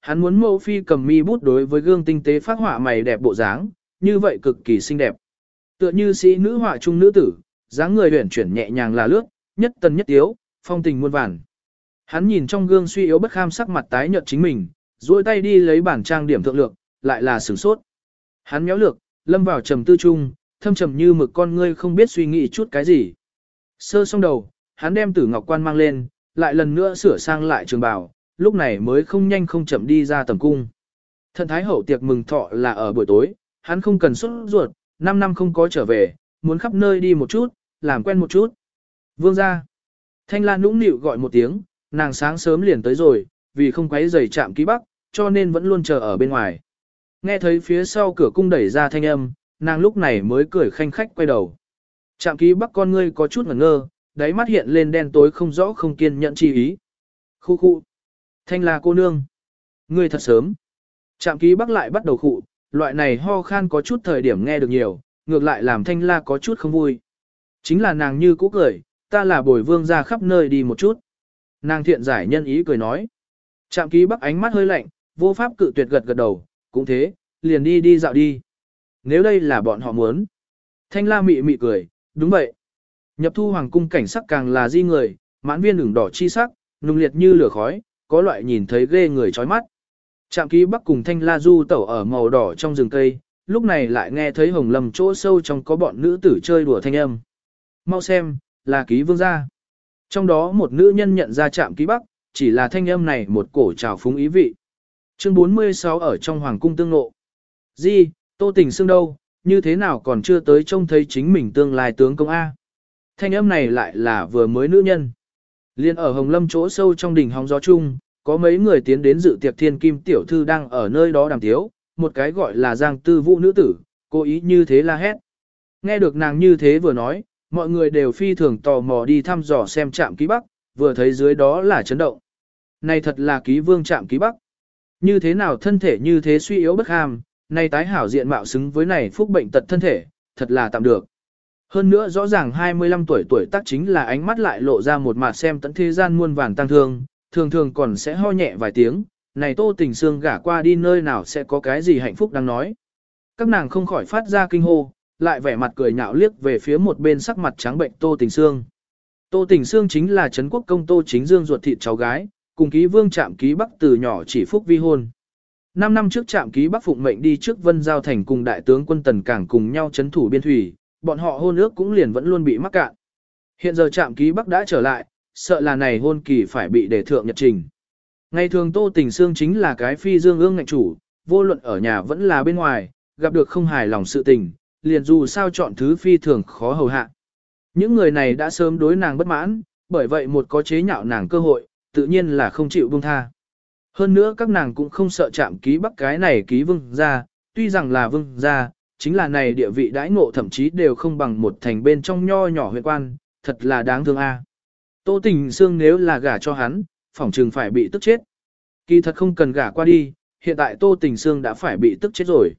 Hắn muốn mẫu phi cầm mi bút đối với gương tinh tế phát họa mày đẹp bộ dáng, như vậy cực kỳ xinh đẹp. Tựa như sĩ nữ họa trung nữ tử, dáng người uyển chuyển nhẹ nhàng là lướt, nhất tần nhất tiếu, phong tình muôn vàn. Hắn nhìn trong gương suy yếu bất kham sắc mặt tái nhợt chính mình, duỗi tay đi lấy bản trang điểm thượng lượng, lại là sửng sốt. Hắn méo lược, lâm vào trầm tư trung, thâm trầm như mực con ngươi không biết suy nghĩ chút cái gì. Sơ xong đầu, hắn đem tử ngọc quan mang lên, lại lần nữa sửa sang lại trường bào, lúc này mới không nhanh không chậm đi ra tầm cung. Thần Thái Hậu tiệc mừng thọ là ở buổi tối, hắn không cần xuất ruột, 5 năm không có trở về, muốn khắp nơi đi một chút, làm quen một chút. Vương ra. Thanh Lan nũng nịu gọi một tiếng, nàng sáng sớm liền tới rồi, vì không quấy giày chạm ký bắc, cho nên vẫn luôn chờ ở bên ngoài. Nghe thấy phía sau cửa cung đẩy ra thanh âm, nàng lúc này mới cười khanh khách quay đầu. Chạm ký bắc con ngươi có chút ngẩn ngơ, đáy mắt hiện lên đen tối không rõ không kiên nhận chi ý. Khu khu. Thanh là cô nương. Ngươi thật sớm. Trạm ký bắc lại bắt đầu khụ, loại này ho khan có chút thời điểm nghe được nhiều, ngược lại làm thanh la có chút không vui. Chính là nàng như cũ cười, ta là bồi vương ra khắp nơi đi một chút. Nàng thiện giải nhân ý cười nói. Trạm ký bắc ánh mắt hơi lạnh, vô pháp cự tuyệt gật gật đầu, cũng thế, liền đi đi dạo đi. Nếu đây là bọn họ muốn. Thanh la mị mị cười, đúng vậy. Nhập thu hoàng cung cảnh sắc càng là di người, mãn viên ửng đỏ chi sắc, nung liệt như lửa khói, có loại nhìn thấy ghê người chói mắt. Trạm ký bắc cùng thanh la du tẩu ở màu đỏ trong rừng cây, lúc này lại nghe thấy hồng lầm chỗ sâu trong có bọn nữ tử chơi đùa thanh âm. Mau xem, là ký vương gia. Trong đó một nữ nhân nhận ra trạm ký bắc, chỉ là thanh âm này một cổ trào phúng ý vị. Chương 46 ở trong hoàng cung tương ngộ. Di, tô tình xương đâu, như thế nào còn chưa tới trông thấy chính mình tương lai tướng công A. Thanh âm này lại là vừa mới nữ nhân. Liên ở Hồng Lâm chỗ sâu trong đỉnh hóng gió chung, có mấy người tiến đến dự tiệc thiên kim tiểu thư đang ở nơi đó đàm tiếu, một cái gọi là giang tư vũ nữ tử, cố ý như thế la hét. Nghe được nàng như thế vừa nói, mọi người đều phi thường tò mò đi thăm dò xem trạm ký bắc, vừa thấy dưới đó là chấn động. Này thật là ký vương trạm ký bắc. Như thế nào thân thể như thế suy yếu bất ham, nay tái hảo diện mạo xứng với này phúc bệnh tật thân thể, thật là tạm được. Hơn nữa rõ ràng 25 tuổi tuổi tác chính là ánh mắt lại lộ ra một mặt xem tận thế gian muôn vàng tăng thương, thường thường còn sẽ ho nhẹ vài tiếng, này tô tình xương gả qua đi nơi nào sẽ có cái gì hạnh phúc đang nói. Các nàng không khỏi phát ra kinh hô, lại vẻ mặt cười nhạo liếc về phía một bên sắc mặt trắng bệnh tô tình xương. Tô tình xương chính là Trấn quốc công tô chính dương ruột thịt cháu gái, cùng ký vương trạm ký bắc từ nhỏ chỉ phúc vi hôn. Năm năm trước trạm ký bắc phụng mệnh đi trước vân giao thành cùng đại tướng quân tần cảng cùng nhau chấn thủ biên thủy, bọn họ hôn ước cũng liền vẫn luôn bị mắc cạn. Hiện giờ trạm ký bắc đã trở lại, sợ là này hôn kỳ phải bị đề thượng nhật trình. Ngày thường Tô Tình Sương chính là cái phi dương ương ngạnh chủ, vô luận ở nhà vẫn là bên ngoài, gặp được không hài lòng sự tình, liền dù sao chọn thứ phi thường khó hầu hạ. Những người này đã sớm đối nàng bất mãn, bởi vậy một có chế nhạo nàng cơ hội, tự nhiên là không chịu buông tha. Hơn nữa các nàng cũng không sợ chạm ký bắc cái này ký vương ra, tuy rằng là vương ra, chính là này địa vị đãi ngộ thậm chí đều không bằng một thành bên trong nho nhỏ huyện quan, thật là đáng thương a. Tô Tình Sương nếu là gả cho hắn, phỏng trừng phải bị tức chết. Kỳ thật không cần gả qua đi, hiện tại Tô Tình Sương đã phải bị tức chết rồi.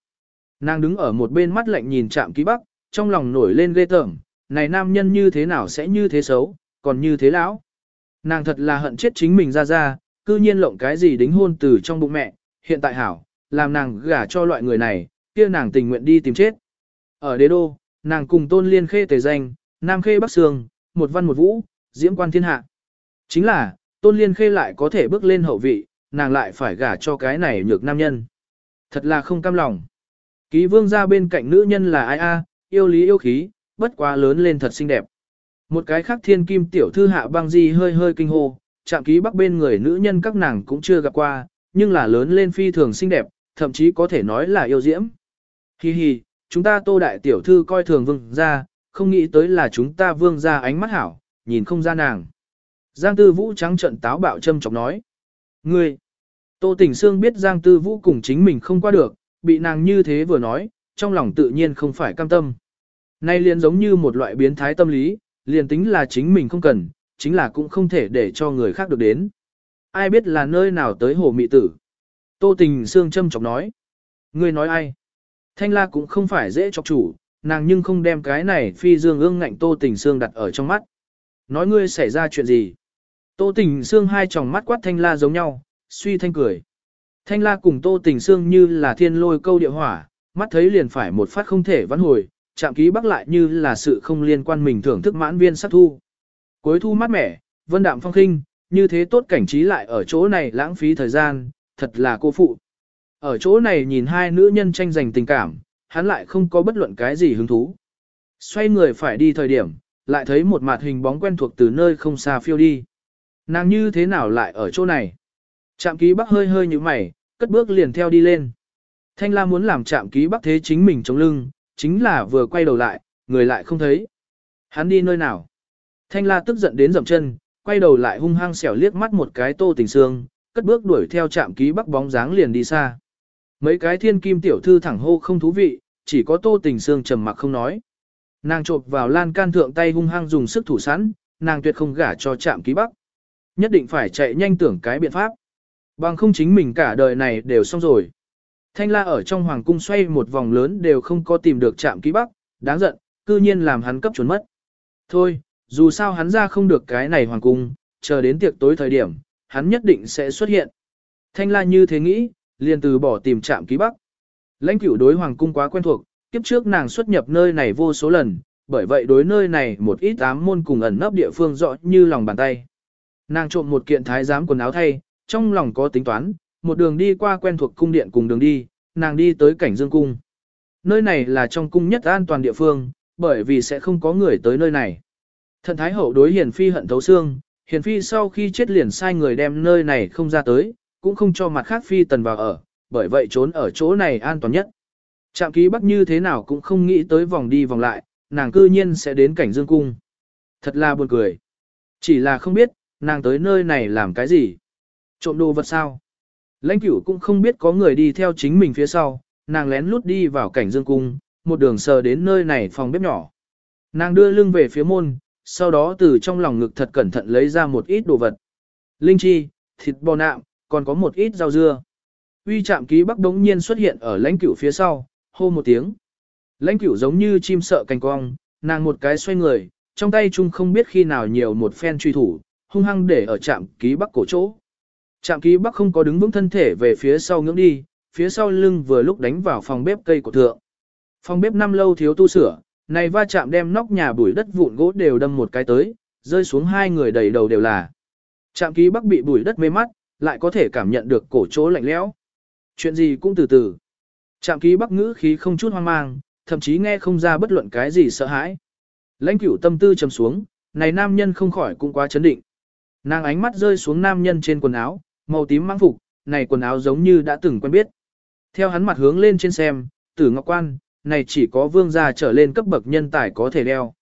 Nàng đứng ở một bên mắt lạnh nhìn chạm ký bắc, trong lòng nổi lên ghê tởm, này nam nhân như thế nào sẽ như thế xấu, còn như thế lão. Nàng thật là hận chết chính mình ra ra, cư nhiên lộng cái gì đính hôn từ trong bụng mẹ, hiện tại hảo, làm nàng gả cho loại người này, kia nàng tình nguyện đi tìm chết. Ở đế đô, nàng cùng tôn liên khê tề danh, nam khê bắc sương, một văn một vũ, diễm quan thiên hạ. Chính là, tôn liên khê lại có thể bước lên hậu vị, nàng lại phải gả cho cái này nhược nam nhân. Thật là không cam lòng. Ký vương ra bên cạnh nữ nhân là ai a, yêu lý yêu khí, bất quá lớn lên thật xinh đẹp. Một cái khác thiên kim tiểu thư hạ băng di hơi hơi kinh hô, chạm ký bắc bên người nữ nhân các nàng cũng chưa gặp qua, nhưng là lớn lên phi thường xinh đẹp, thậm chí có thể nói là yêu diễm. Hi hi, chúng ta tô đại tiểu thư coi thường vương ra, không nghĩ tới là chúng ta vương ra ánh mắt hảo, nhìn không ra nàng. Giang Tư Vũ trắng trận táo bạo châm chọc nói. Ngươi! Tô Tỉnh Sương biết Giang Tư Vũ cùng chính mình không qua được, bị nàng như thế vừa nói, trong lòng tự nhiên không phải cam tâm. Nay liền giống như một loại biến thái tâm lý, liền tính là chính mình không cần, chính là cũng không thể để cho người khác được đến. Ai biết là nơi nào tới hồ mị tử. Tô Tình Sương châm chọc nói. Ngươi nói ai? Thanh la cũng không phải dễ chọc chủ, nàng nhưng không đem cái này phi dương ương ngạnh Tô Tình Sương đặt ở trong mắt. Nói ngươi xảy ra chuyện gì? Tô tình xương hai tròng mắt quát thanh la giống nhau, suy thanh cười. Thanh la cùng tô tình xương như là thiên lôi câu địa hỏa, mắt thấy liền phải một phát không thể vãn hồi, chạm ký bắc lại như là sự không liên quan mình thưởng thức mãn viên sát thu. Cuối thu mát mẻ, vân đạm phong khinh, như thế tốt cảnh trí lại ở chỗ này lãng phí thời gian, thật là cô phụ. Ở chỗ này nhìn hai nữ nhân tranh giành tình cảm, hắn lại không có bất luận cái gì hứng thú. Xoay người phải đi thời điểm, lại thấy một mặt hình bóng quen thuộc từ nơi không xa phiêu đi. Nàng như thế nào lại ở chỗ này? Trạm ký bắc hơi hơi như mày, cất bước liền theo đi lên. Thanh la muốn làm trạm ký bắc thế chính mình chống lưng, chính là vừa quay đầu lại, người lại không thấy. Hắn đi nơi nào? Thanh la tức giận đến dậm chân, quay đầu lại hung hăng xẻo liếc mắt một cái tô tình xương, cất bước đuổi theo trạm ký bắc bóng dáng liền đi xa. Mấy cái thiên kim tiểu thư thẳng hô không thú vị, chỉ có tô tình xương trầm mặc không nói. Nàng chộp vào lan can thượng tay hung hăng dùng sức thủ sẵn, nàng tuyệt không gả cho trạm ký bắc. Nhất định phải chạy nhanh tưởng cái biện pháp. Bằng không chính mình cả đời này đều xong rồi. Thanh la ở trong hoàng cung xoay một vòng lớn đều không có tìm được trạm ký bắc, đáng giận, cư nhiên làm hắn cấp trốn mất. Thôi, dù sao hắn ra không được cái này hoàng cung, chờ đến tiệc tối thời điểm, hắn nhất định sẽ xuất hiện. Thanh la như thế nghĩ, liền từ bỏ tìm trạm ký bắc. Lãnh cửu đối hoàng cung quá quen thuộc, kiếp trước nàng xuất nhập nơi này vô số lần, bởi vậy đối nơi này một ít ám môn cùng ẩn nấp địa phương rõ như lòng bàn tay. Nàng trộm một kiện thái giám quần áo thay, trong lòng có tính toán, một đường đi qua quen thuộc cung điện cùng đường đi, nàng đi tới cảnh dương cung. Nơi này là trong cung nhất an toàn địa phương, bởi vì sẽ không có người tới nơi này. thần Thái Hậu đối Hiền Phi hận thấu xương, Hiền Phi sau khi chết liền sai người đem nơi này không ra tới, cũng không cho mặt khác Phi tần vào ở, bởi vậy trốn ở chỗ này an toàn nhất. Trạm ký bắc như thế nào cũng không nghĩ tới vòng đi vòng lại, nàng cư nhiên sẽ đến cảnh dương cung. Thật là buồn cười. Chỉ là không biết, nàng tới nơi này làm cái gì. Trộm đồ vật sao? Lãnh cửu cũng không biết có người đi theo chính mình phía sau, nàng lén lút đi vào cảnh dương cung, một đường sờ đến nơi này phòng bếp nhỏ. Nàng đưa lưng về phía môn, sau đó từ trong lòng ngực thật cẩn thận lấy ra một ít đồ vật. Linh chi, thịt bò nạm, còn có một ít rau dưa. Uy chạm ký bắc đống nhiên xuất hiện ở lãnh cửu phía sau, hô một tiếng. Lãnh cửu giống như chim sợ cành cong, nàng một cái xoay người, trong tay chung không biết khi nào nhiều một phen truy thủ, hung hăng để ở trạm ký bắc cổ chỗ. Trạm ký bắc không có đứng vững thân thể về phía sau ngưỡng đi, phía sau lưng vừa lúc đánh vào phòng bếp cây của thượng. Phòng bếp năm lâu thiếu tu sửa, này va chạm đem nóc nhà bụi đất vụn gỗ đều đâm một cái tới, rơi xuống hai người đầy đầu đều là. Trạm ký bắc bị bụi đất mê mắt, lại có thể cảm nhận được cổ chỗ lạnh lẽo. Chuyện gì cũng từ từ. Trạm ký bắc ngữ khí không chút hoang mang, thậm chí nghe không ra bất luận cái gì sợ hãi. Lãnh cửu tâm tư trầm xuống, này nam nhân không khỏi cũng quá chấn định. Nàng ánh mắt rơi xuống nam nhân trên quần áo, màu tím mang phục, này quần áo giống như đã từng quen biết. Theo hắn mặt hướng lên trên xem, tử ngọc quan, này chỉ có vương gia trở lên cấp bậc nhân tài có thể đeo.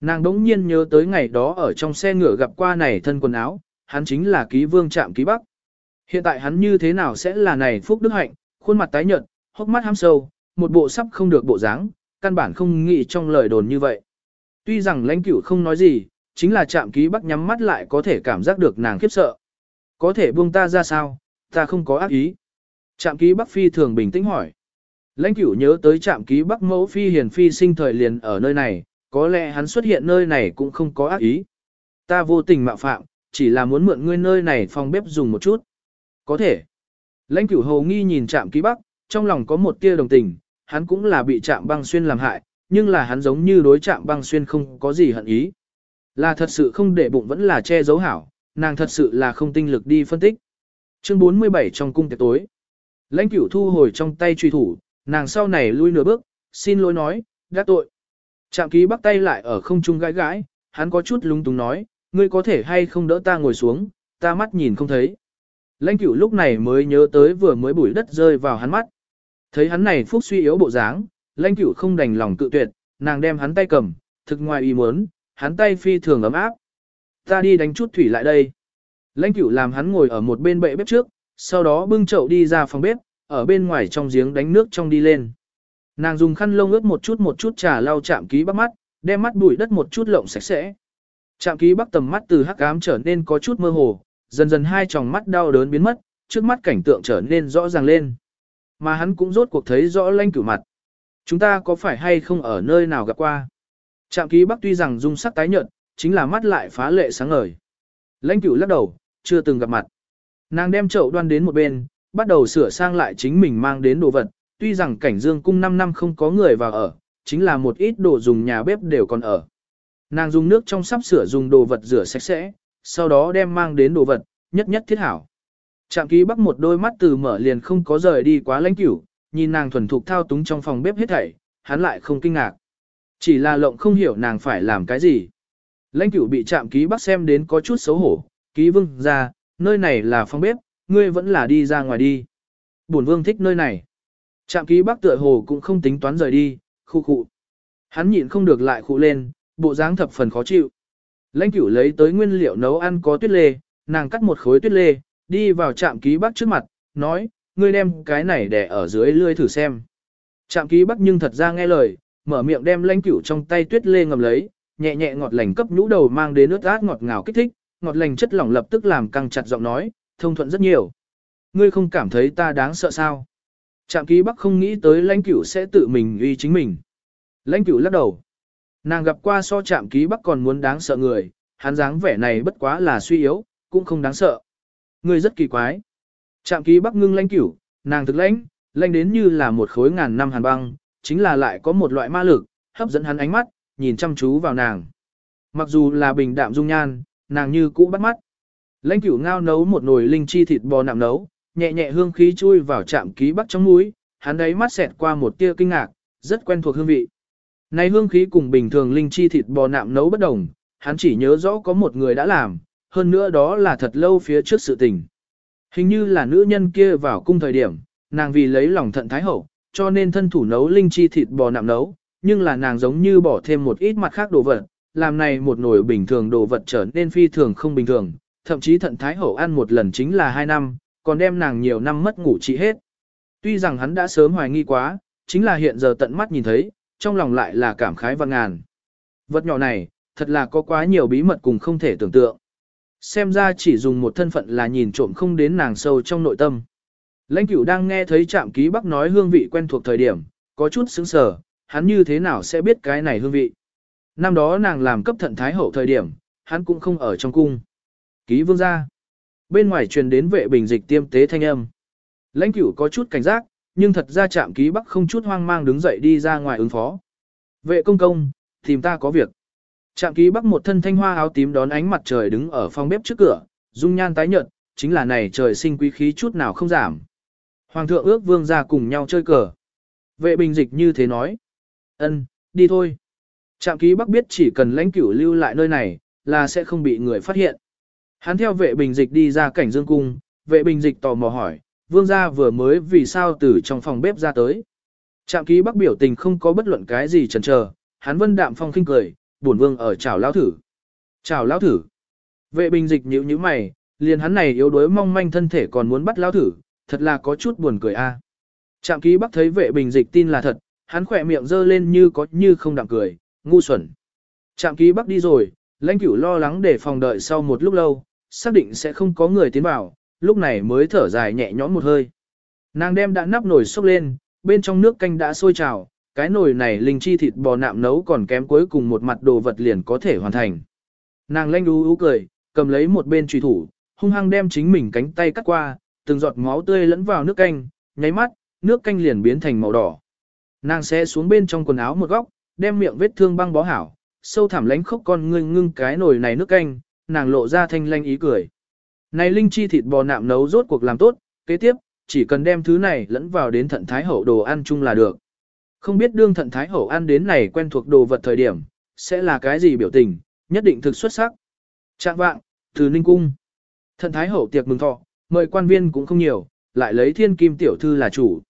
Nàng đống nhiên nhớ tới ngày đó ở trong xe ngựa gặp qua này thân quần áo, hắn chính là ký vương trạm ký bắc. Hiện tại hắn như thế nào sẽ là này phúc đức hạnh, khuôn mặt tái nhợt, hốc mắt ham sâu, một bộ sắp không được bộ dáng, căn bản không nghĩ trong lời đồn như vậy. Tuy rằng lãnh cửu không nói gì, chính là chạm ký bắc nhắm mắt lại có thể cảm giác được nàng khiếp sợ. Có thể buông ta ra sao, ta không có ác ý. Trạm ký bắc phi thường bình tĩnh hỏi. Lãnh cửu nhớ tới trạm ký bắc mẫu phi hiền phi sinh thời liền ở nơi này, có lẽ hắn xuất hiện nơi này cũng không có ác ý. Ta vô tình mạo phạm, chỉ là muốn mượn ngươi nơi này phòng bếp dùng một chút. Có thể. Lãnh cửu hầu nghi nhìn trạm ký bắc, trong lòng có một tia đồng tình, hắn cũng là bị trạm băng xuyên làm hại, nhưng là hắn giống như đối trạm băng xuyên không có gì hận ý. Là thật sự không để bụng vẫn là che giấu hảo, nàng thật sự là không tinh lực đi phân tích. Chương 47 trong cung tiệc tối. Lãnh cửu thu hồi trong tay truy thủ, nàng sau này lui nửa bước, xin lỗi nói, đã tội. Trạm ký bắt tay lại ở không trung gãi gãi, hắn có chút lung túng nói, ngươi có thể hay không đỡ ta ngồi xuống, ta mắt nhìn không thấy. Lãnh cửu lúc này mới nhớ tới vừa mới bụi đất rơi vào hắn mắt. Thấy hắn này phúc suy yếu bộ dáng, lãnh cửu không đành lòng cự tuyệt, nàng đem hắn tay cầm, thực ngoài ý muốn, hắn tay phi thường ấm áp. Ta đi đánh chút thủy lại đây. Lãnh cửu làm hắn ngồi ở một bên bệ bếp trước, sau đó bưng chậu đi ra phòng bếp, ở bên ngoài trong giếng đánh nước trong đi lên. Nàng dùng khăn lông ướt một chút một chút trà lau chạm ký bắt mắt, đem mắt bụi đất một chút lộng sạch sẽ. Chạm ký bắt tầm mắt từ hắc ám trở nên có chút mơ hồ, dần dần hai tròng mắt đau đớn biến mất, trước mắt cảnh tượng trở nên rõ ràng lên. Mà hắn cũng rốt cuộc thấy rõ lãnh cửu mặt. Chúng ta có phải hay không ở nơi nào gặp qua? Trạm ký bắc tuy rằng dung sắc tái nhợt, chính là mắt lại phá lệ sáng ngời. Lãnh cửu lắc đầu, chưa từng gặp mặt. Nàng đem chậu đoan đến một bên, bắt đầu sửa sang lại chính mình mang đến đồ vật, tuy rằng cảnh dương cung 5 năm không có người vào ở, chính là một ít đồ dùng nhà bếp đều còn ở. Nàng dùng nước trong sắp sửa dùng đồ vật rửa sạch sẽ, sau đó đem mang đến đồ vật, nhất nhất thiết hảo. Trạm ký bắc một đôi mắt từ mở liền không có rời đi quá lãnh cửu, nhìn nàng thuần thục thao túng trong phòng bếp hết thảy, hắn lại không kinh ngạc. Chỉ là lộng không hiểu nàng phải làm cái gì. Lãnh cửu bị trạm ký bắc xem đến có chút xấu hổ, ký vương ra, nơi này là phòng bếp, ngươi vẫn là đi ra ngoài đi. Bổn vương thích nơi này. Trạm ký bắc tựa hồ cũng không tính toán rời đi, khu khụ. Hắn nhịn không được lại khụ lên, bộ dáng thập phần khó chịu. Lãnh cửu lấy tới nguyên liệu nấu ăn có tuyết lê, nàng cắt một khối tuyết lê, đi vào trạm ký bắc trước mặt, nói, ngươi đem cái này để ở dưới lươi thử xem. Trạm ký bắc nhưng thật ra nghe lời, mở miệng đem lãnh cửu trong tay tuyết lê ngầm lấy, nhẹ nhẹ ngọt lành cấp nhũ đầu mang đến nước át ngọt ngào kích thích, ngọt lành chất lỏng lập tức làm căng chặt giọng nói, thông thuận rất nhiều. Ngươi không cảm thấy ta đáng sợ sao? Trạm ký bắc không nghĩ tới lãnh cửu sẽ tự mình uy chính mình. Lãnh cửu lắc đầu. Nàng gặp qua so chạm ký bắc còn muốn đáng sợ người, hắn dáng vẻ này bất quá là suy yếu, cũng không đáng sợ. người rất kỳ quái. chạm ký bắc ngưng lãnh cửu, nàng thực lãnh, lãnh đến như là một khối ngàn năm hàn băng, chính là lại có một loại ma lực, hấp dẫn hắn ánh mắt, nhìn chăm chú vào nàng. Mặc dù là bình đạm dung nhan, nàng như cũ bắt mắt. Lãnh cửu ngao nấu một nồi linh chi thịt bò nạm nấu, nhẹ nhẹ hương khí chui vào chạm ký bắc trong mũi, hắn đấy mắt xẹt qua một tia kinh ngạc, rất quen thuộc hương vị. Này hương khí cùng bình thường linh chi thịt bò nạm nấu bất đồng, hắn chỉ nhớ rõ có một người đã làm, hơn nữa đó là thật lâu phía trước sự tình. Hình như là nữ nhân kia vào cung thời điểm, nàng vì lấy lòng thận thái hậu, cho nên thân thủ nấu linh chi thịt bò nạm nấu, nhưng là nàng giống như bỏ thêm một ít mặt khác đồ vật, làm này một nồi bình thường đồ vật trở nên phi thường không bình thường, thậm chí thận thái hậu ăn một lần chính là hai năm, còn đem nàng nhiều năm mất ngủ trị hết. Tuy rằng hắn đã sớm hoài nghi quá, chính là hiện giờ tận mắt nhìn thấy, trong lòng lại là cảm khái vạn ngàn. Vật nhỏ này, thật là có quá nhiều bí mật cùng không thể tưởng tượng. Xem ra chỉ dùng một thân phận là nhìn trộm không đến nàng sâu trong nội tâm. Lãnh cửu đang nghe thấy trạm ký bắc nói hương vị quen thuộc thời điểm, có chút sững sờ, hắn như thế nào sẽ biết cái này hương vị. Năm đó nàng làm cấp thận thái hậu thời điểm, hắn cũng không ở trong cung. Ký vương gia. Bên ngoài truyền đến vệ bình dịch tiêm tế thanh âm. Lãnh cửu có chút cảnh giác, nhưng thật ra trạm ký bắc không chút hoang mang đứng dậy đi ra ngoài ứng phó. Vệ công công, tìm ta có việc. Trạm ký bắc một thân thanh hoa áo tím đón ánh mặt trời đứng ở phòng bếp trước cửa, dung nhan tái nhợt, chính là này trời sinh quý khí chút nào không giảm. Hoàng thượng ước vương ra cùng nhau chơi cờ. Vệ bình dịch như thế nói. ân, đi thôi. Trạm ký bắc biết chỉ cần lãnh cửu lưu lại nơi này, là sẽ không bị người phát hiện. Hắn theo vệ bình dịch đi ra cảnh dương cung, vệ bình dịch tò mò hỏi, vương gia vừa mới vì sao từ trong phòng bếp ra tới. Trạm ký bắc biểu tình không có bất luận cái gì chần chờ, hắn vân đạm phong khinh cười, buồn vương ở chào Lão thử. Chào Lão thử. Vệ bình dịch nhíu nhíu mày, liền hắn này yếu đuối mong manh thân thể còn muốn bắt Lão thử, thật là có chút buồn cười a. À. Trạm ký bắc thấy vệ bình dịch tin là thật, hắn khỏe miệng dơ lên như có như không đặng cười, ngu xuẩn. Trạm ký bắc đi rồi, lãnh cửu lo lắng để phòng đợi sau một lúc lâu, xác định sẽ không có người tiến vào, lúc này mới thở dài nhẹ nhõm một hơi. Nàng đem đã nắp nồi xúc lên, bên trong nước canh đã sôi trào, cái nồi này linh chi thịt bò nạm nấu còn kém cuối cùng một mặt đồ vật liền có thể hoàn thành. Nàng lanh đú ú cười, cầm lấy một bên trùy thủ, hung hăng đem chính mình cánh tay cắt qua, từng giọt máu tươi lẫn vào nước canh, nháy mắt, nước canh liền biến thành màu đỏ. Nàng sẽ xuống bên trong quần áo một góc, đem miệng vết thương băng bó hảo, sâu thẳm lánh khóc con ngươi ngưng cái nồi này nước canh, nàng lộ ra thanh lanh ý cười. Này linh chi thịt bò nạm nấu rốt cuộc làm tốt, kế tiếp, chỉ cần đem thứ này lẫn vào đến thận thái hậu đồ ăn chung là được. Không biết đương thận thái hậu ăn đến này quen thuộc đồ vật thời điểm, sẽ là cái gì biểu tình, nhất định thực xuất sắc. Trạng vạng, từ Ninh Cung. Thận thái hậu tiệc mừng thọ, mời quan viên cũng không nhiều, lại lấy thiên kim tiểu thư là chủ.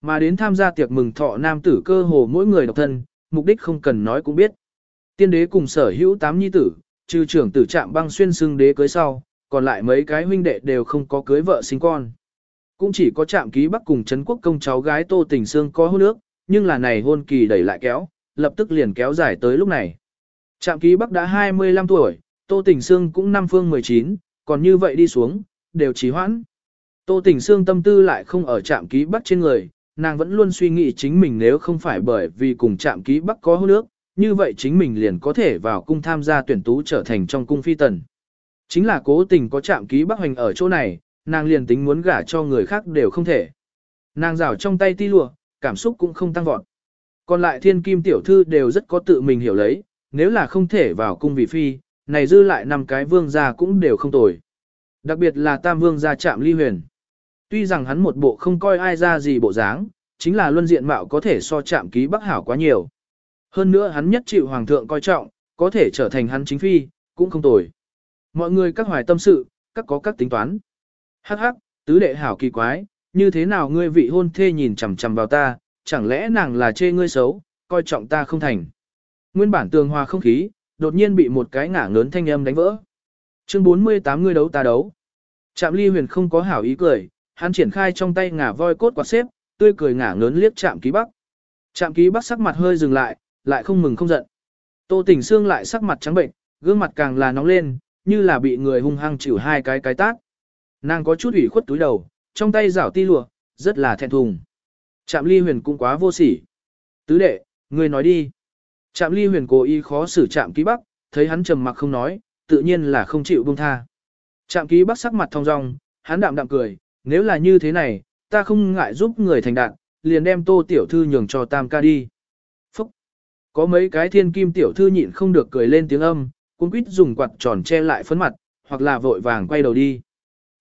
Mà đến tham gia tiệc mừng thọ nam tử cơ hồ mỗi người độc thân, mục đích không cần nói cũng biết. Tiên đế cùng sở hữu tám nhi tử, trừ trưởng tử trạm băng xuyên xưng đế cưới sau, còn lại mấy cái huynh đệ đều không có cưới vợ sinh con. Cũng chỉ có trạm ký bắc cùng Trấn quốc công cháu gái Tô Tình Sương có hôn nước, nhưng là này hôn kỳ đẩy lại kéo, lập tức liền kéo dài tới lúc này. Trạm ký bắc đã 25 tuổi, Tô Tình Sương cũng năm phương 19, còn như vậy đi xuống, đều trì hoãn. Tô Tình Sương tâm tư lại không ở trạm ký bắc trên người, nàng vẫn luôn suy nghĩ chính mình nếu không phải bởi vì cùng trạm ký bắc có hôn nước, như vậy chính mình liền có thể vào cung tham gia tuyển tú trở thành trong cung phi tần. Chính là cố tình có chạm ký bắc hoành ở chỗ này, nàng liền tính muốn gả cho người khác đều không thể. Nàng rảo trong tay ti lụa, cảm xúc cũng không tăng vọt. Còn lại thiên kim tiểu thư đều rất có tự mình hiểu lấy, nếu là không thể vào cung vị phi, này dư lại năm cái vương gia cũng đều không tồi. Đặc biệt là tam vương gia chạm ly huyền. Tuy rằng hắn một bộ không coi ai ra gì bộ dáng, chính là luân diện mạo có thể so chạm ký bắc hảo quá nhiều. Hơn nữa hắn nhất chịu hoàng thượng coi trọng, có thể trở thành hắn chính phi, cũng không tồi. Mọi người các hoài tâm sự, các có các tính toán. Hắc hắc, tứ đệ hảo kỳ quái, như thế nào ngươi vị hôn thê nhìn chằm chằm vào ta, chẳng lẽ nàng là chê ngươi xấu, coi trọng ta không thành. Nguyên bản tường hòa không khí, đột nhiên bị một cái ngả lớn thanh âm đánh vỡ. Chương 48 ngươi đấu ta đấu. Trạm ly huyền không có hảo ý cười, hắn triển khai trong tay ngả voi cốt quạt xếp, tươi cười ngả lớn liếc Trạm ký bắc. Trạm ký bắc sắc mặt hơi dừng lại, lại không mừng không giận. Tô tỉnh Sương lại sắc mặt trắng bệnh, gương mặt càng là nóng lên, như là bị người hung hăng chịu hai cái cái tác. Nàng có chút ủy khuất túi đầu, trong tay rảo ti lụa, rất là thẹn thùng. Trạm ly huyền cũng quá vô sỉ. Tứ đệ, người nói đi. Trạm ly huyền cố ý khó xử trạm ký bắc, thấy hắn trầm mặc không nói, tự nhiên là không chịu buông tha. Trạm ký bắc sắc mặt thong dong, hắn đạm đạm cười, nếu là như thế này, ta không ngại giúp người thành đạn, liền đem tô tiểu thư nhường cho tam ca đi. Phúc! Có mấy cái thiên kim tiểu thư nhịn không được cười lên tiếng âm, cũng quýt dùng quạt tròn che lại phấn mặt, hoặc là vội vàng quay đầu đi.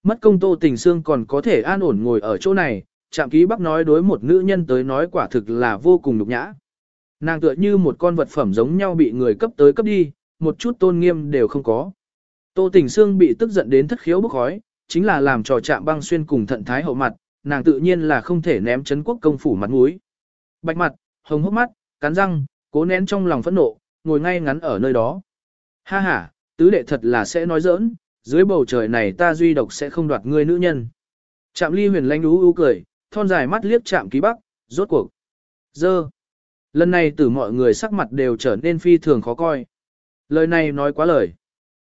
Mất công tô tình xương còn có thể an ổn ngồi ở chỗ này, chạm ký bắc nói đối một nữ nhân tới nói quả thực là vô cùng nhục nhã. Nàng tựa như một con vật phẩm giống nhau bị người cấp tới cấp đi, một chút tôn nghiêm đều không có. Tô Tình Sương bị tức giận đến thất khiếu bốc khói, chính là làm trò chạm băng xuyên cùng thận thái hậu mặt, nàng tự nhiên là không thể ném chấn quốc công phủ mặt mũi. Bạch mặt, hồng hốc mắt, cắn răng, cố nén trong lòng phẫn nộ, ngồi ngay ngắn ở nơi đó. Ha ha, tứ đệ thật là sẽ nói giỡn, dưới bầu trời này ta duy độc sẽ không đoạt ngươi nữ nhân. Trạm ly huyền lanh ú ú cười, thon dài mắt liếc Trạm ký bắc, rốt cuộc. Dơ. Lần này từ mọi người sắc mặt đều trở nên phi thường khó coi. Lời này nói quá lời.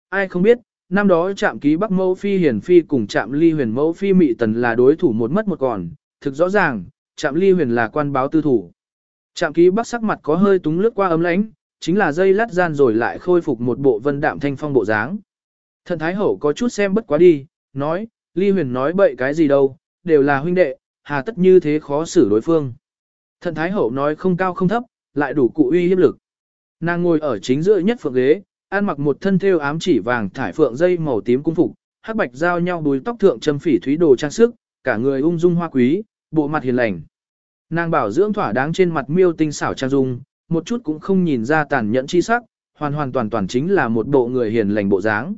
Ai không biết, năm đó Trạm ký bắc mẫu phi hiển phi cùng Trạm ly huyền mẫu phi mị tần là đối thủ một mất một còn. Thực rõ ràng, Trạm ly huyền là quan báo tư thủ. Trạm ký bắc sắc mặt có hơi túng lướt qua ấm lãnh, chính là dây lát gian rồi lại khôi phục một bộ vân đạm thanh phong bộ dáng. Thần Thái Hậu có chút xem bất quá đi, nói, ly huyền nói bậy cái gì đâu, đều là huynh đệ, hà tất như thế khó xử đối phương. Thần Thái Hậu nói không cao không thấp, lại đủ cụ uy hiếp lực. Nàng ngồi ở chính giữa nhất phượng ghế, ăn mặc một thân thêu ám chỉ vàng thải phượng dây màu tím cung phục, hắc bạch giao nhau đuôi tóc thượng châm phỉ thúy đồ trang sức, cả người ung dung hoa quý, bộ mặt hiền lành. Nàng bảo dưỡng thỏa đáng trên mặt miêu tinh xảo trang dung, một chút cũng không nhìn ra tàn nhẫn chi sắc, hoàn hoàn toàn toàn chính là một bộ người hiền lành bộ dáng.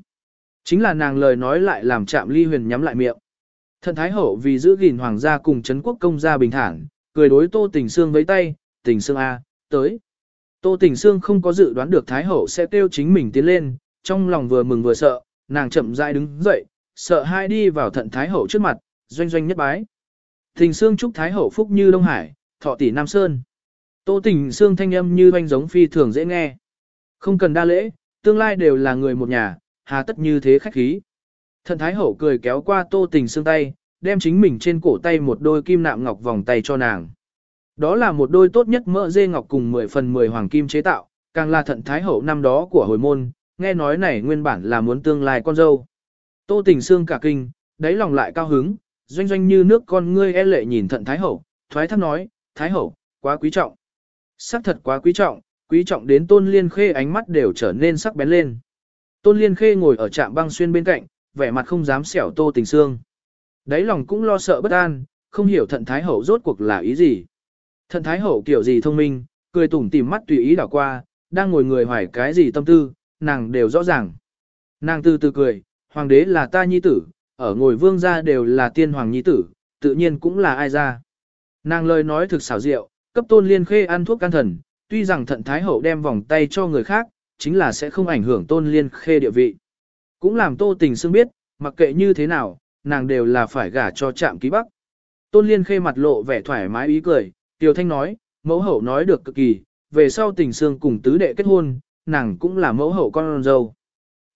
Chính là nàng lời nói lại làm chạm ly huyền nhắm lại miệng. Thần Thái Hậu vì giữ gìn hoàng gia cùng Trấn quốc công gia bình thản, cười đối Tô Tình Sương với tay, Tình Sương A, tới. Tô Tình Sương không có dự đoán được Thái Hậu sẽ kêu chính mình tiến lên, trong lòng vừa mừng vừa sợ, nàng chậm rãi đứng dậy, sợ hai đi vào thận Thái Hậu trước mặt, doanh doanh nhất bái. Tình Sương chúc Thái Hậu phúc như Đông Hải, thọ tỷ Nam Sơn. Tô Tình Sương thanh âm như doanh giống phi thường dễ nghe. Không cần đa lễ, tương lai đều là người một nhà, hà tất như thế khách khí. Thận Thái Hậu cười kéo qua Tô Tình Sương tay, đem chính mình trên cổ tay một đôi kim nạm ngọc vòng tay cho nàng. Đó là một đôi tốt nhất mỡ dê ngọc cùng 10 phần 10 hoàng kim chế tạo, càng là thận Thái Hậu năm đó của hồi môn, nghe nói này nguyên bản là muốn tương lai con dâu. Tô Tình Sương cả kinh, đáy lòng lại cao hứng, doanh doanh như nước con ngươi e lệ nhìn thận Thái Hậu, thoái thác nói, Thái Hậu, quá quý trọng. Sắc thật quá quý trọng, quý trọng đến Tôn Liên Khê ánh mắt đều trở nên sắc bén lên. Tôn Liên Khê ngồi ở trạm băng xuyên bên cạnh, vẻ mặt không dám xẻo Tô Tình Sương. Đáy lòng cũng lo sợ bất an, không hiểu thận Thái Hậu rốt cuộc là ý gì. Thận Thái Hậu kiểu gì thông minh, cười tủm tìm mắt tùy ý đảo qua, đang ngồi người hoài cái gì tâm tư, nàng đều rõ ràng. Nàng từ từ cười, hoàng đế là ta nhi tử, ở ngồi vương gia đều là tiên hoàng nhi tử, tự nhiên cũng là ai ra. Nàng lời nói thực xảo diệu, cấp tôn liên khê ăn thuốc can thần, tuy rằng thận Thái Hậu đem vòng tay cho người khác, chính là sẽ không ảnh hưởng tôn liên khê địa vị. Cũng làm tô tình xương biết, mặc kệ như thế nào, nàng đều là phải gả cho trạm ký bắc. Tôn liên khê mặt lộ vẻ thoải mái ý cười, Tiểu Thanh nói, mẫu hậu nói được cực kỳ, về sau tình xương cùng tứ đệ kết hôn, nàng cũng là mẫu hậu con dâu.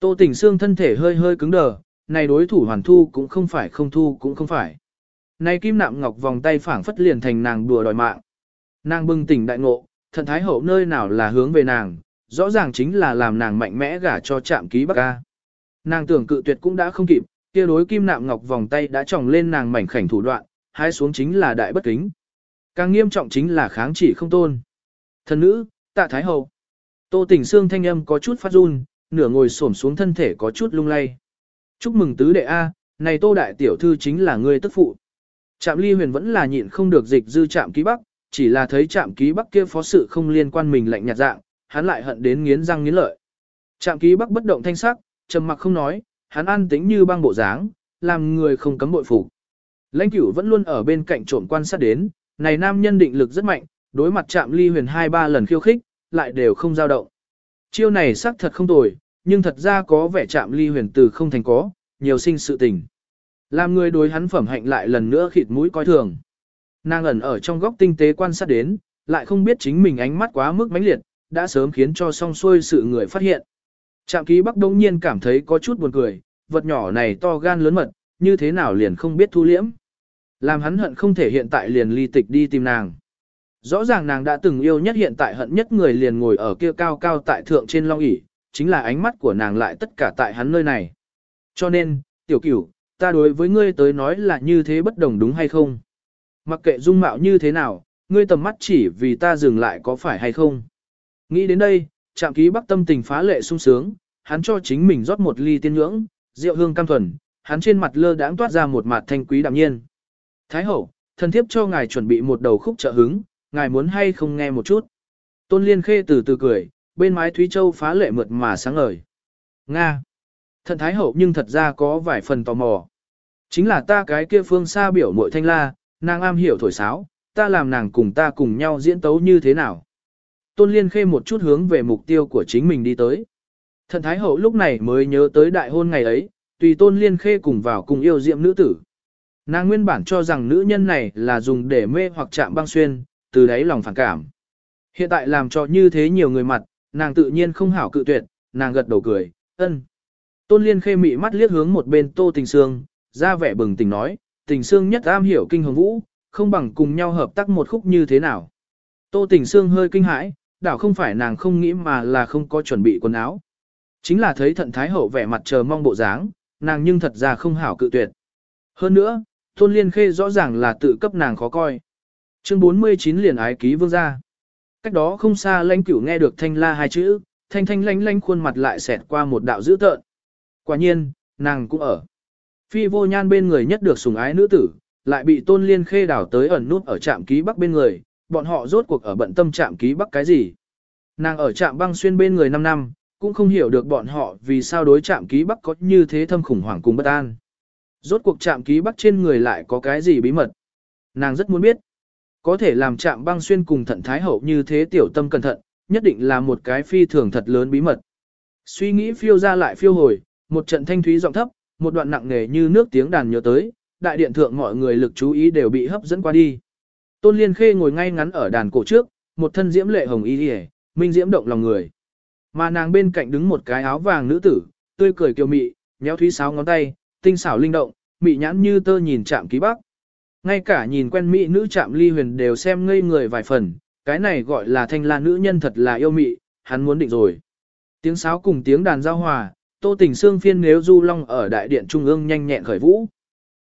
Tô tình xương thân thể hơi hơi cứng đờ, này đối thủ hoàn thu cũng không phải không thu cũng không phải. Này kim nạm ngọc vòng tay phảng phất liền thành nàng đùa đòi mạng. Nàng bừng tỉnh đại ngộ, thần thái hậu nơi nào là hướng về nàng, rõ ràng chính là làm nàng mạnh mẽ gả cho trạm ký bắc ca. Nàng tưởng cự tuyệt cũng đã không kịp, kia đối kim nạm ngọc vòng tay đã tròng lên nàng mảnh khảnh thủ đoạn, hai xuống chính là đại bất kính. Càng nghiêm trọng chính là kháng chỉ không tôn. Thần nữ, tạ thái hậu. Tô tỉnh xương thanh âm có chút phát run, nửa ngồi xổm xuống thân thể có chút lung lay. Chúc mừng tứ đệ A, này tô đại tiểu thư chính là ngươi tức phụ. Trạm ly huyền vẫn là nhịn không được dịch dư trạm ký bắc, chỉ là thấy trạm ký bắc kia phó sự không liên quan mình lạnh nhạt dạng, hắn lại hận đến nghiến răng nghiến lợi. Trạm ký bắc bất động thanh sắc, trầm mặc không nói, hắn an tĩnh như băng bộ dáng, làm người không cấm bội phục. Lãnh cửu vẫn luôn ở bên cạnh trộm quan sát đến, này nam nhân định lực rất mạnh, đối mặt trạm ly huyền hai ba lần khiêu khích, lại đều không dao động. Chiêu này xác thật không tồi, nhưng thật ra có vẻ trạm ly huyền từ không thành có, nhiều sinh sự tình. Làm người đối hắn phẩm hạnh lại lần nữa khịt mũi coi thường. Nàng ẩn ở trong góc tinh tế quan sát đến, lại không biết chính mình ánh mắt quá mức mãnh liệt, đã sớm khiến cho song xuôi sự người phát hiện. Trạm ký bắc đông nhiên cảm thấy có chút buồn cười, vật nhỏ này to gan lớn mật, như thế nào liền không biết thu liễm. Làm hắn hận không thể hiện tại liền ly tịch đi tìm nàng. Rõ ràng nàng đã từng yêu nhất hiện tại hận nhất người liền ngồi ở kia cao cao tại thượng trên long ỷ chính là ánh mắt của nàng lại tất cả tại hắn nơi này. Cho nên, tiểu cửu, ta đối với ngươi tới nói là như thế bất đồng đúng hay không? Mặc kệ dung mạo như thế nào, ngươi tầm mắt chỉ vì ta dừng lại có phải hay không? Nghĩ đến đây, trạm ký bắc tâm tình phá lệ sung sướng, hắn cho chính mình rót một ly tiên ngưỡng, rượu hương cam thuần, hắn trên mặt lơ đãng toát ra một mặt thanh quý đạm nhiên. Thái hậu, thần thiếp cho ngài chuẩn bị một đầu khúc trợ hứng, ngài muốn hay không nghe một chút. Tôn Liên Khê từ từ cười, bên mái Thúy Châu phá lệ mượt mà sáng ngời. Nga. Thần Thái hậu nhưng thật ra có vài phần tò mò. Chính là ta cái kia phương xa biểu muội thanh la, nàng am hiểu thổi sáo, ta làm nàng cùng ta cùng nhau diễn tấu như thế nào. Tôn Liên Khê một chút hướng về mục tiêu của chính mình đi tới. Thần Thái Hậu lúc này mới nhớ tới đại hôn ngày ấy, tùy Tôn Liên Khê cùng vào cùng yêu diệm nữ tử. Nàng nguyên bản cho rằng nữ nhân này là dùng để mê hoặc chạm băng xuyên, từ đấy lòng phản cảm. Hiện tại làm cho như thế nhiều người mặt, nàng tự nhiên không hảo cự tuyệt, nàng gật đầu cười, ân. Tôn Liên Khê mị mắt liếc hướng một bên Tô Tình Sương, ra vẻ bừng tỉnh nói, Tình Sương nhất am hiểu kinh hồng vũ, không bằng cùng nhau hợp tác một khúc như thế nào. Tô Tình Sương hơi kinh hãi, đảo không phải nàng không nghĩ mà là không có chuẩn bị quần áo. Chính là thấy thận thái hậu vẻ mặt chờ mong bộ dáng, nàng nhưng thật ra không hảo cự tuyệt. Hơn nữa, Tôn Liên Khê rõ ràng là tự cấp nàng khó coi. Chương 49 liền ái ký vương gia. Cách đó không xa lãnh cửu nghe được thanh la hai chữ, thanh thanh lánh lánh khuôn mặt lại xẹt qua một đạo dữ tợn. Quả nhiên, nàng cũng ở. Phi vô nhan bên người nhất được sủng ái nữ tử, lại bị tôn liên khê đảo tới ẩn nút ở trạm ký bắc bên người, bọn họ rốt cuộc ở bận tâm trạm ký bắc cái gì. Nàng ở trạm băng xuyên bên người 5 năm, cũng không hiểu được bọn họ vì sao đối trạm ký bắc có như thế thâm khủng hoảng cùng bất an. Rốt cuộc trạm ký bắc trên người lại có cái gì bí mật. Nàng rất muốn biết. Có thể làm trạm băng xuyên cùng thận thái hậu như thế tiểu tâm cẩn thận, nhất định là một cái phi thường thật lớn bí mật. Suy nghĩ phiêu ra lại phiêu hồi, một trận thanh thúy giọng thấp, một đoạn nặng nề như nước tiếng đàn nhớ tới, đại điện thượng mọi người lực chú ý đều bị hấp dẫn qua đi. Tôn Liên Khê ngồi ngay ngắn ở đàn cổ trước, một thân diễm lệ hồng y y, minh diễm động lòng người. Mà nàng bên cạnh đứng một cái áo vàng nữ tử, tươi cười kiều mị, nhéo thúy sáo ngón tay, tinh xảo linh động, mị nhãn như tơ nhìn chạm ký bắc. Ngay cả nhìn quen mỹ nữ chạm ly huyền đều xem ngây người vài phần, cái này gọi là thanh la nữ nhân thật là yêu mị, hắn muốn định rồi. Tiếng sáo cùng tiếng đàn giao hòa, tô tình sương phiên nếu du long ở đại điện trung ương nhanh nhẹn khởi vũ.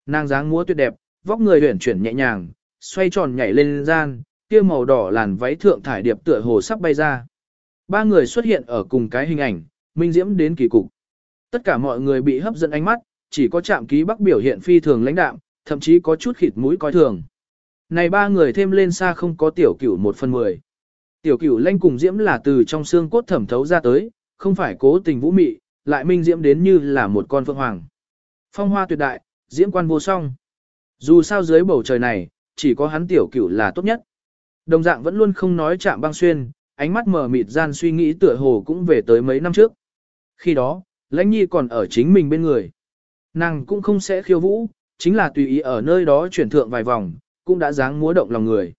Nàng dáng múa tuyệt đẹp, vóc người huyển chuyển nhẹ nhàng, xoay tròn nhảy lên gian, kia màu đỏ làn váy thượng thải điệp tựa hồ sắp bay ra. Ba người xuất hiện ở cùng cái hình ảnh, minh diễm đến kỳ cục. Tất cả mọi người bị hấp dẫn ánh mắt, chỉ có trạm ký bắc biểu hiện phi thường lãnh đạm, thậm chí có chút khịt mũi coi thường. Này ba người thêm lên xa không có tiểu cửu một phần mười. Tiểu cửu lanh cùng diễm là từ trong xương cốt thẩm thấu ra tới, không phải cố tình vũ mị, lại minh diễm đến như là một con phượng hoàng. Phong hoa tuyệt đại, diễm quan vô song. Dù sao dưới bầu trời này, chỉ có hắn tiểu cửu là tốt nhất. Đồng dạng vẫn luôn không nói chạm băng xuyên, ánh mắt mở mịt gian suy nghĩ tựa hồ cũng về tới mấy năm trước. Khi đó, lãnh nhi còn ở chính mình bên người. Nàng cũng không sẽ khiêu vũ, chính là tùy ý ở nơi đó chuyển thượng vài vòng, cũng đã dáng múa động lòng người.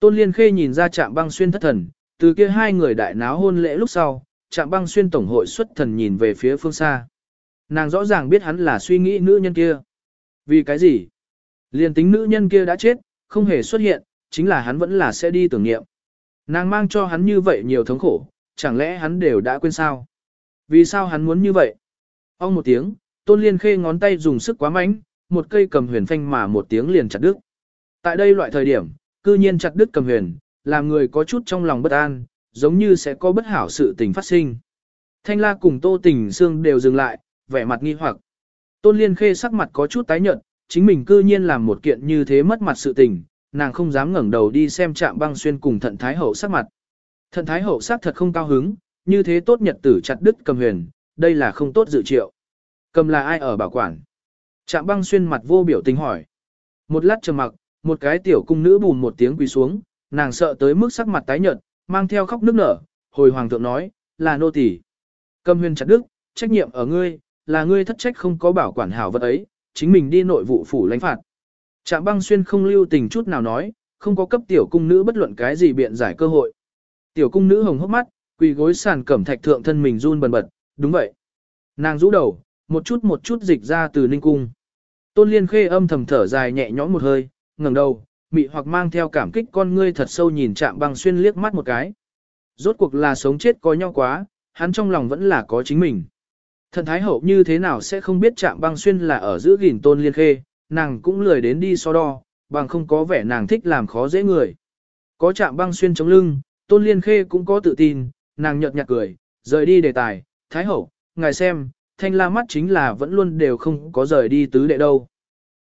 Tôn Liên Khê nhìn ra chạm Băng Xuyên thất thần, từ kia hai người đại náo hôn lễ lúc sau, Trạm Băng Xuyên tổng hội xuất thần nhìn về phía phương xa. Nàng rõ ràng biết hắn là suy nghĩ nữ nhân kia. Vì cái gì? Liên tính nữ nhân kia đã chết, không hề xuất hiện, chính là hắn vẫn là sẽ đi tưởng niệm. Nàng mang cho hắn như vậy nhiều thống khổ, chẳng lẽ hắn đều đã quên sao? Vì sao hắn muốn như vậy? Ông một tiếng, Tôn Liên Khê ngón tay dùng sức quá mạnh, một cây cầm huyền phanh mà một tiếng liền chặt đứt. Tại đây loại thời điểm, cư nhiên chặt đứt cầm huyền, làm người có chút trong lòng bất an, giống như sẽ có bất hảo sự tình phát sinh. Thanh la cùng Tô Tình Sương đều dừng lại, vẻ mặt nghi hoặc. Tôn Liên Khê sắc mặt có chút tái nhợt, chính mình cư nhiên làm một kiện như thế mất mặt sự tình, nàng không dám ngẩng đầu đi xem Trạm Băng Xuyên cùng Thận Thái Hậu sắc mặt. Thận Thái Hậu sắc thật không cao hứng, như thế tốt nhật tử chặt đứt cầm huyền, đây là không tốt dự triệu. Cầm là ai ở bảo quản? Trạm Băng Xuyên mặt vô biểu tình hỏi. Một lát trầm mặc, một cái tiểu cung nữ bùn một tiếng quỳ xuống, nàng sợ tới mức sắc mặt tái nhợt, mang theo khóc nước nở, hồi hoàng thượng nói, là nô tỳ. Cầm huyền chặt đức, trách nhiệm ở ngươi, là ngươi thất trách không có bảo quản hảo vật ấy, chính mình đi nội vụ phủ lãnh phạt. Trạm băng xuyên không lưu tình chút nào nói, không có cấp tiểu cung nữ bất luận cái gì biện giải cơ hội. Tiểu cung nữ hồng hốc mắt, quỳ gối sàn cẩm thạch thượng thân mình run bần bật, đúng vậy. Nàng rũ đầu, một chút một chút dịch ra từ ninh cung. Tôn liên khê âm thầm thở dài nhẹ nhõm một hơi, ngẩng đầu, mị hoặc mang theo cảm kích con ngươi thật sâu nhìn chạm băng xuyên liếc mắt một cái. Rốt cuộc là sống chết có nhau quá, hắn trong lòng vẫn là có chính mình. Thần Thái Hậu như thế nào sẽ không biết chạm băng xuyên là ở giữa gìn tôn liên khê, nàng cũng lười đến đi so đo, bằng không có vẻ nàng thích làm khó dễ người. Có chạm băng xuyên chống lưng, tôn liên khê cũng có tự tin, nàng nhợt nhạt cười, rời đi đề tài, Thái Hậu, ngài xem, thanh la mắt chính là vẫn luôn đều không có rời đi tứ đệ đâu.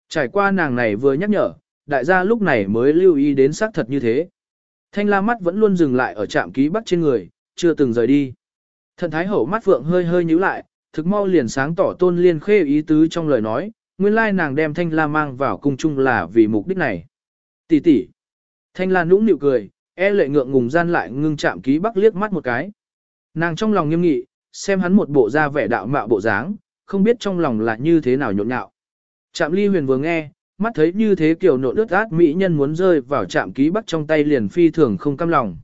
Trải qua nàng này vừa nhắc nhở, đại gia lúc này mới lưu ý đến xác thật như thế. Thanh la mắt vẫn luôn dừng lại ở trạm ký bắc trên người, chưa từng rời đi. Thần thái hậu mắt phượng hơi hơi nhíu lại, thực mau liền sáng tỏ tôn liên khê ý tứ trong lời nói, nguyên lai nàng đem thanh la mang vào cung chung là vì mục đích này. Tỷ tỷ. Thanh la nũng nịu cười, e lệ ngượng ngùng gian lại ngưng chạm ký bắc liếc mắt một cái. Nàng trong lòng nghiêm nghị, xem hắn một bộ da vẻ đạo mạo bộ dáng, không biết trong lòng là như thế nào nhộn nhạo. Trạm ly huyền vừa nghe, mắt thấy như thế kiểu nộ ướt át mỹ nhân muốn rơi vào trạm ký bắc trong tay liền phi thường không cam lòng.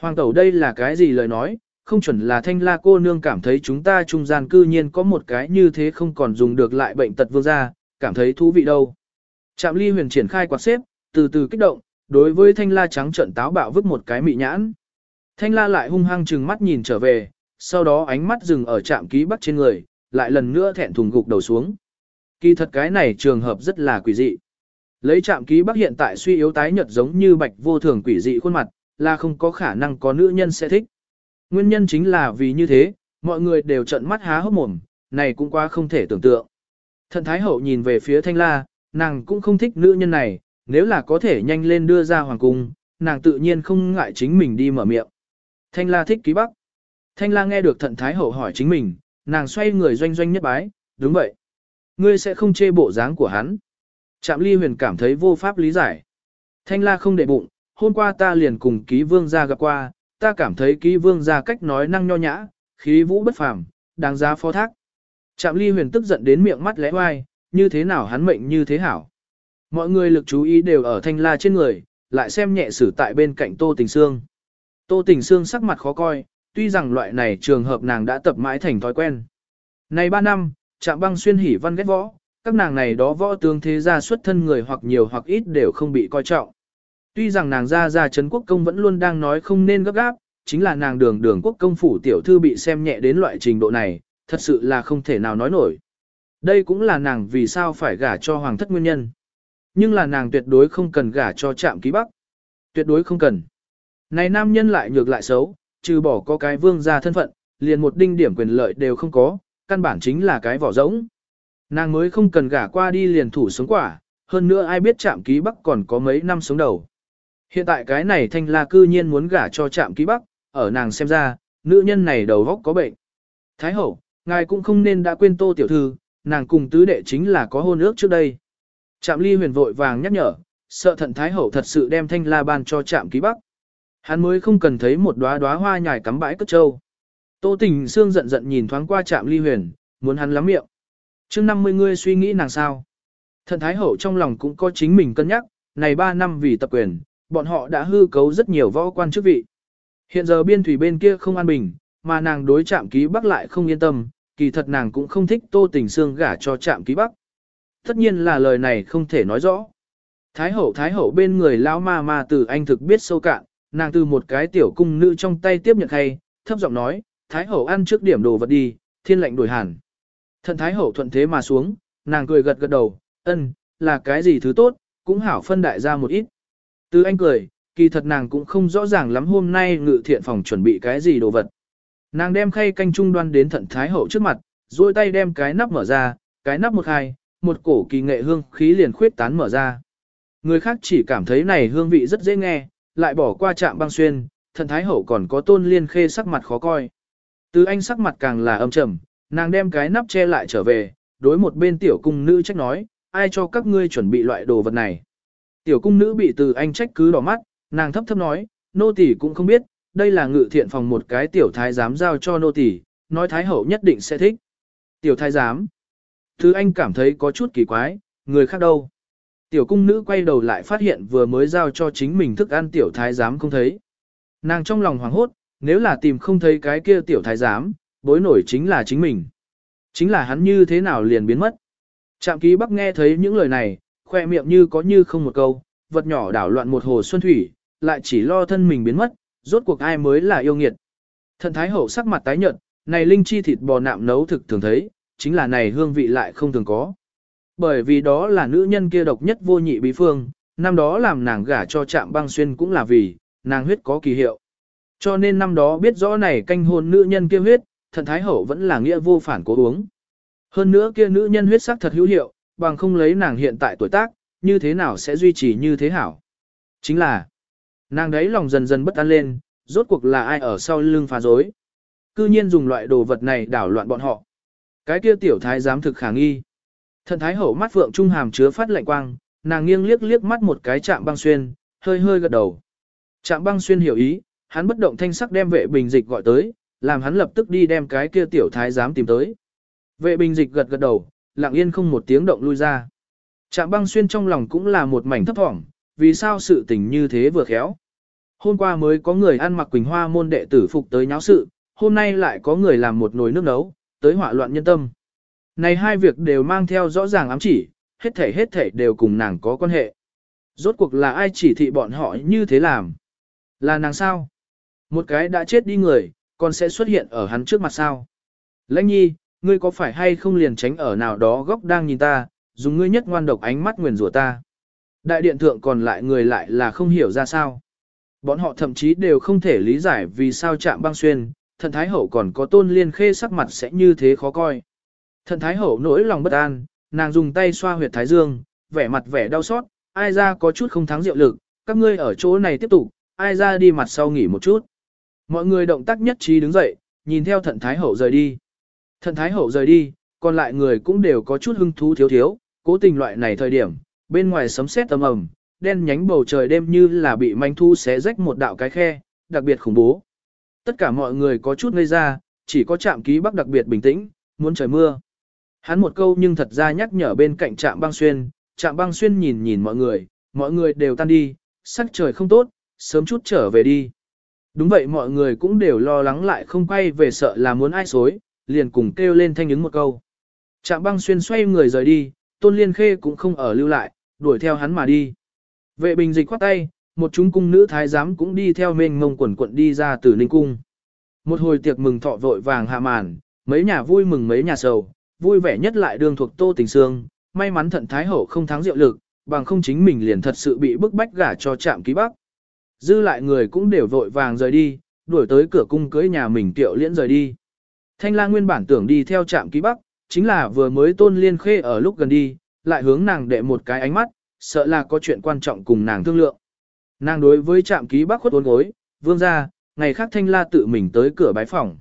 Hoàng tẩu đây là cái gì lời nói, không chuẩn là thanh la cô nương cảm thấy chúng ta trung gian cư nhiên có một cái như thế không còn dùng được lại bệnh tật vương gia, cảm thấy thú vị đâu. Trạm ly huyền triển khai quạt xếp, từ từ kích động, đối với thanh la trắng trận táo bạo vứt một cái mị nhãn. Thanh la lại hung hăng chừng mắt nhìn trở về, sau đó ánh mắt dừng ở trạm ký bắc trên người, lại lần nữa thẹn thùng gục đầu xuống. Kỳ thật cái này trường hợp rất là quỷ dị. Lấy trạm ký bắc hiện tại suy yếu tái nhật giống như bạch vô thường quỷ dị khuôn mặt, là không có khả năng có nữ nhân sẽ thích. Nguyên nhân chính là vì như thế, mọi người đều trợn mắt há hốc mồm, này cũng quá không thể tưởng tượng. Thần Thái Hậu nhìn về phía Thanh La, nàng cũng không thích nữ nhân này, nếu là có thể nhanh lên đưa ra hoàng cung, nàng tự nhiên không ngại chính mình đi mở miệng. Thanh La thích ký bắc. Thanh La nghe được Thận Thái Hậu hỏi chính mình, nàng xoay người doanh doanh nhất bái, đúng vậy. Ngươi sẽ không chê bộ dáng của hắn. Trạm ly huyền cảm thấy vô pháp lý giải. Thanh la không để bụng, hôm qua ta liền cùng ký vương gia gặp qua, ta cảm thấy ký vương gia cách nói năng nho nhã, khí vũ bất phàm, đáng giá phó thác. Trạm ly huyền tức giận đến miệng mắt lẽ oai, như thế nào hắn mệnh như thế hảo. Mọi người lực chú ý đều ở thanh la trên người, lại xem nhẹ xử tại bên cạnh tô tình xương. Tô tình xương sắc mặt khó coi, tuy rằng loại này trường hợp nàng đã tập mãi thành thói quen. Này 3 năm, Trạm băng xuyên hỉ văn ghét võ, các nàng này đó võ tướng thế gia xuất thân người hoặc nhiều hoặc ít đều không bị coi trọng. Tuy rằng nàng ra ra Trấn Quốc Công vẫn luôn đang nói không nên gấp gáp, chính là nàng đường đường quốc công phủ tiểu thư bị xem nhẹ đến loại trình độ này, thật sự là không thể nào nói nổi. Đây cũng là nàng vì sao phải gả cho hoàng thất nguyên nhân. Nhưng là nàng tuyệt đối không cần gả cho trạm ký bắc. Tuyệt đối không cần. Này nam nhân lại nhược lại xấu, trừ bỏ có cái vương gia thân phận, liền một đinh điểm quyền lợi đều không có, căn bản chính là cái vỏ rỗng. Nàng mới không cần gả qua đi liền thủ sống quả, hơn nữa ai biết trạm ký bắc còn có mấy năm sống đầu. Hiện tại cái này thanh la cư nhiên muốn gả cho trạm ký bắc, ở nàng xem ra, nữ nhân này đầu góc có bệnh. Thái hậu, ngài cũng không nên đã quên tô tiểu thư, nàng cùng tứ đệ chính là có hôn ước trước đây. Trạm ly huyền vội vàng nhắc nhở, sợ thận thái hậu thật sự đem thanh la ban cho trạm ký bắc. Hắn mới không cần thấy một đóa đóa hoa nhài cắm bãi cất trâu. Tô tình xương giận giận nhìn thoáng qua trạm ly huyền, muốn hắn lắm miệng. chương 50 ngươi suy nghĩ nàng sao. Thần Thái Hậu trong lòng cũng có chính mình cân nhắc, này 3 năm vì tập quyền, bọn họ đã hư cấu rất nhiều võ quan chức vị. Hiện giờ biên thủy bên kia không an bình, mà nàng đối trạm ký bắc lại không yên tâm, kỳ thật nàng cũng không thích tô tình xương gả cho trạm ký bắc. Tất nhiên là lời này không thể nói rõ. Thái hậu thái hậu bên người lão ma ma từ anh thực biết sâu cạn, nàng từ một cái tiểu cung nữ trong tay tiếp nhận hay, thấp giọng nói, Thái hậu ăn trước điểm đồ vật đi, thiên lệnh đổi hàn. Thần Thái Hậu thuận thế mà xuống, nàng cười gật gật đầu, ân, là cái gì thứ tốt, cũng hảo phân đại ra một ít. Từ anh cười, kỳ thật nàng cũng không rõ ràng lắm hôm nay ngự thiện phòng chuẩn bị cái gì đồ vật. Nàng đem khay canh trung đoan đến thận thái hậu trước mặt, duỗi tay đem cái nắp mở ra, cái nắp một hai, một cổ kỳ nghệ hương khí liền khuyết tán mở ra. Người khác chỉ cảm thấy này hương vị rất dễ nghe, lại bỏ qua chạm băng xuyên, Thần thái hậu còn có tôn liên khê sắc mặt khó coi. Từ anh sắc mặt càng là âm trầm, nàng đem cái nắp che lại trở về, đối một bên tiểu cung nữ trách nói, ai cho các ngươi chuẩn bị loại đồ vật này. Tiểu cung nữ bị từ anh trách cứ đỏ mắt, nàng thấp thấp nói, nô tỳ cũng không biết, đây là ngự thiện phòng một cái tiểu thái giám giao cho nô tỳ, nói thái hậu nhất định sẽ thích. Tiểu thái giám. Thứ anh cảm thấy có chút kỳ quái, người khác đâu. Tiểu cung nữ quay đầu lại phát hiện vừa mới giao cho chính mình thức ăn tiểu thái giám không thấy. Nàng trong lòng hoảng hốt, nếu là tìm không thấy cái kia tiểu thái giám, bối nổi chính là chính mình. Chính là hắn như thế nào liền biến mất. Trạm ký bắc nghe thấy những lời này, khoe miệng như có như không một câu, vật nhỏ đảo loạn một hồ xuân thủy, lại chỉ lo thân mình biến mất, rốt cuộc ai mới là yêu nghiệt. Thần Thái Hậu sắc mặt tái nhợt, này linh chi thịt bò nạm nấu thực thường thấy, chính là này hương vị lại không thường có. Bởi vì đó là nữ nhân kia độc nhất vô nhị bí phương, năm đó làm nàng gả cho trạm băng xuyên cũng là vì, nàng huyết có kỳ hiệu. Cho nên năm đó biết rõ này canh hôn nữ nhân kia huyết, thần Thái Hậu vẫn là nghĩa vô phản cố uống. Hơn nữa kia nữ nhân huyết sắc thật hữu hiệu, bằng không lấy nàng hiện tại tuổi tác, như thế nào sẽ duy trì như thế hảo. Chính là, nàng đấy lòng dần dần bất an lên, rốt cuộc là ai ở sau lưng phá dối. Cư nhiên dùng loại đồ vật này đảo loạn bọn họ. Cái kia tiểu thái giám thực khả nghi. Thần thái hậu mắt phượng trung hàm chứa phát lạnh quang, nàng nghiêng liếc liếc mắt một cái chạm băng xuyên, hơi hơi gật đầu. chạm băng xuyên hiểu ý, hắn bất động thanh sắc đem vệ bình dịch gọi tới, làm hắn lập tức đi đem cái kia tiểu thái giám tìm tới. Vệ bình dịch gật gật đầu, lặng yên không một tiếng động lui ra. Trạm băng xuyên trong lòng cũng là một mảnh thấp thỏm, vì sao sự tình như thế vừa khéo. Hôm qua mới có người ăn mặc quỳnh hoa môn đệ tử phục tới nháo sự, hôm nay lại có người làm một nồi nước nấu, tới hỏa loạn nhân tâm. Này hai việc đều mang theo rõ ràng ám chỉ, hết thể hết thể đều cùng nàng có quan hệ. Rốt cuộc là ai chỉ thị bọn họ như thế làm? Là nàng sao? Một cái đã chết đi người, còn sẽ xuất hiện ở hắn trước mặt sao? Lãnh nhi, ngươi có phải hay không liền tránh ở nào đó góc đang nhìn ta, dùng ngươi nhất ngoan độc ánh mắt nguyền rủa ta. Đại điện thượng còn lại người lại là không hiểu ra sao. Bọn họ thậm chí đều không thể lý giải vì sao chạm băng xuyên, thần thái hậu còn có tôn liên khê sắc mặt sẽ như thế khó coi. Thần thái hậu nỗi lòng bất an, nàng dùng tay xoa huyệt thái dương, vẻ mặt vẻ đau xót, ai ra có chút không thắng diệu lực, các ngươi ở chỗ này tiếp tục, ai ra đi mặt sau nghỉ một chút. Mọi người động tác nhất trí đứng dậy, nhìn theo thận thái hậu rời đi. Thận thái hậu rời đi, còn lại người cũng đều có chút hưng thú thiếu thiếu, cố tình loại này thời điểm, bên ngoài sấm sét tầm ầm, đen nhánh bầu trời đêm như là bị manh thu xé rách một đạo cái khe, đặc biệt khủng bố. Tất cả mọi người có chút ngây ra, chỉ có trạm ký bắc đặc biệt bình tĩnh, muốn trời mưa. Hắn một câu nhưng thật ra nhắc nhở bên cạnh trạm băng xuyên, trạm băng xuyên nhìn nhìn mọi người, mọi người đều tan đi, sắc trời không tốt, sớm chút trở về đi. Đúng vậy mọi người cũng đều lo lắng lại không quay về sợ là muốn ai xối, liền cùng kêu lên thanh ứng một câu. Trạm băng xuyên xoay người rời đi, tôn liên khê cũng không ở lưu lại, đuổi theo hắn mà đi. Vệ bình dịch khoát tay, một chúng cung nữ thái giám cũng đi theo mênh mông quần quận đi ra từ ninh cung. Một hồi tiệc mừng thọ vội vàng hạ màn, mấy nhà vui mừng mấy nhà sầu, vui vẻ nhất lại đường thuộc tô tình sương, may mắn thận thái hậu không thắng diệu lực, bằng không chính mình liền thật sự bị bức bách gả cho trạm ký bắc. Dư lại người cũng đều vội vàng rời đi, đuổi tới cửa cung cưới nhà mình tiệu liễn rời đi. Thanh la nguyên bản tưởng đi theo trạm ký bắc, chính là vừa mới tôn liên khê ở lúc gần đi, lại hướng nàng đệ một cái ánh mắt, sợ là có chuyện quan trọng cùng nàng thương lượng. Nàng đối với trạm ký bắc khuất uốn gối, vương ra, ngày khác thanh la tự mình tới cửa bái phòng.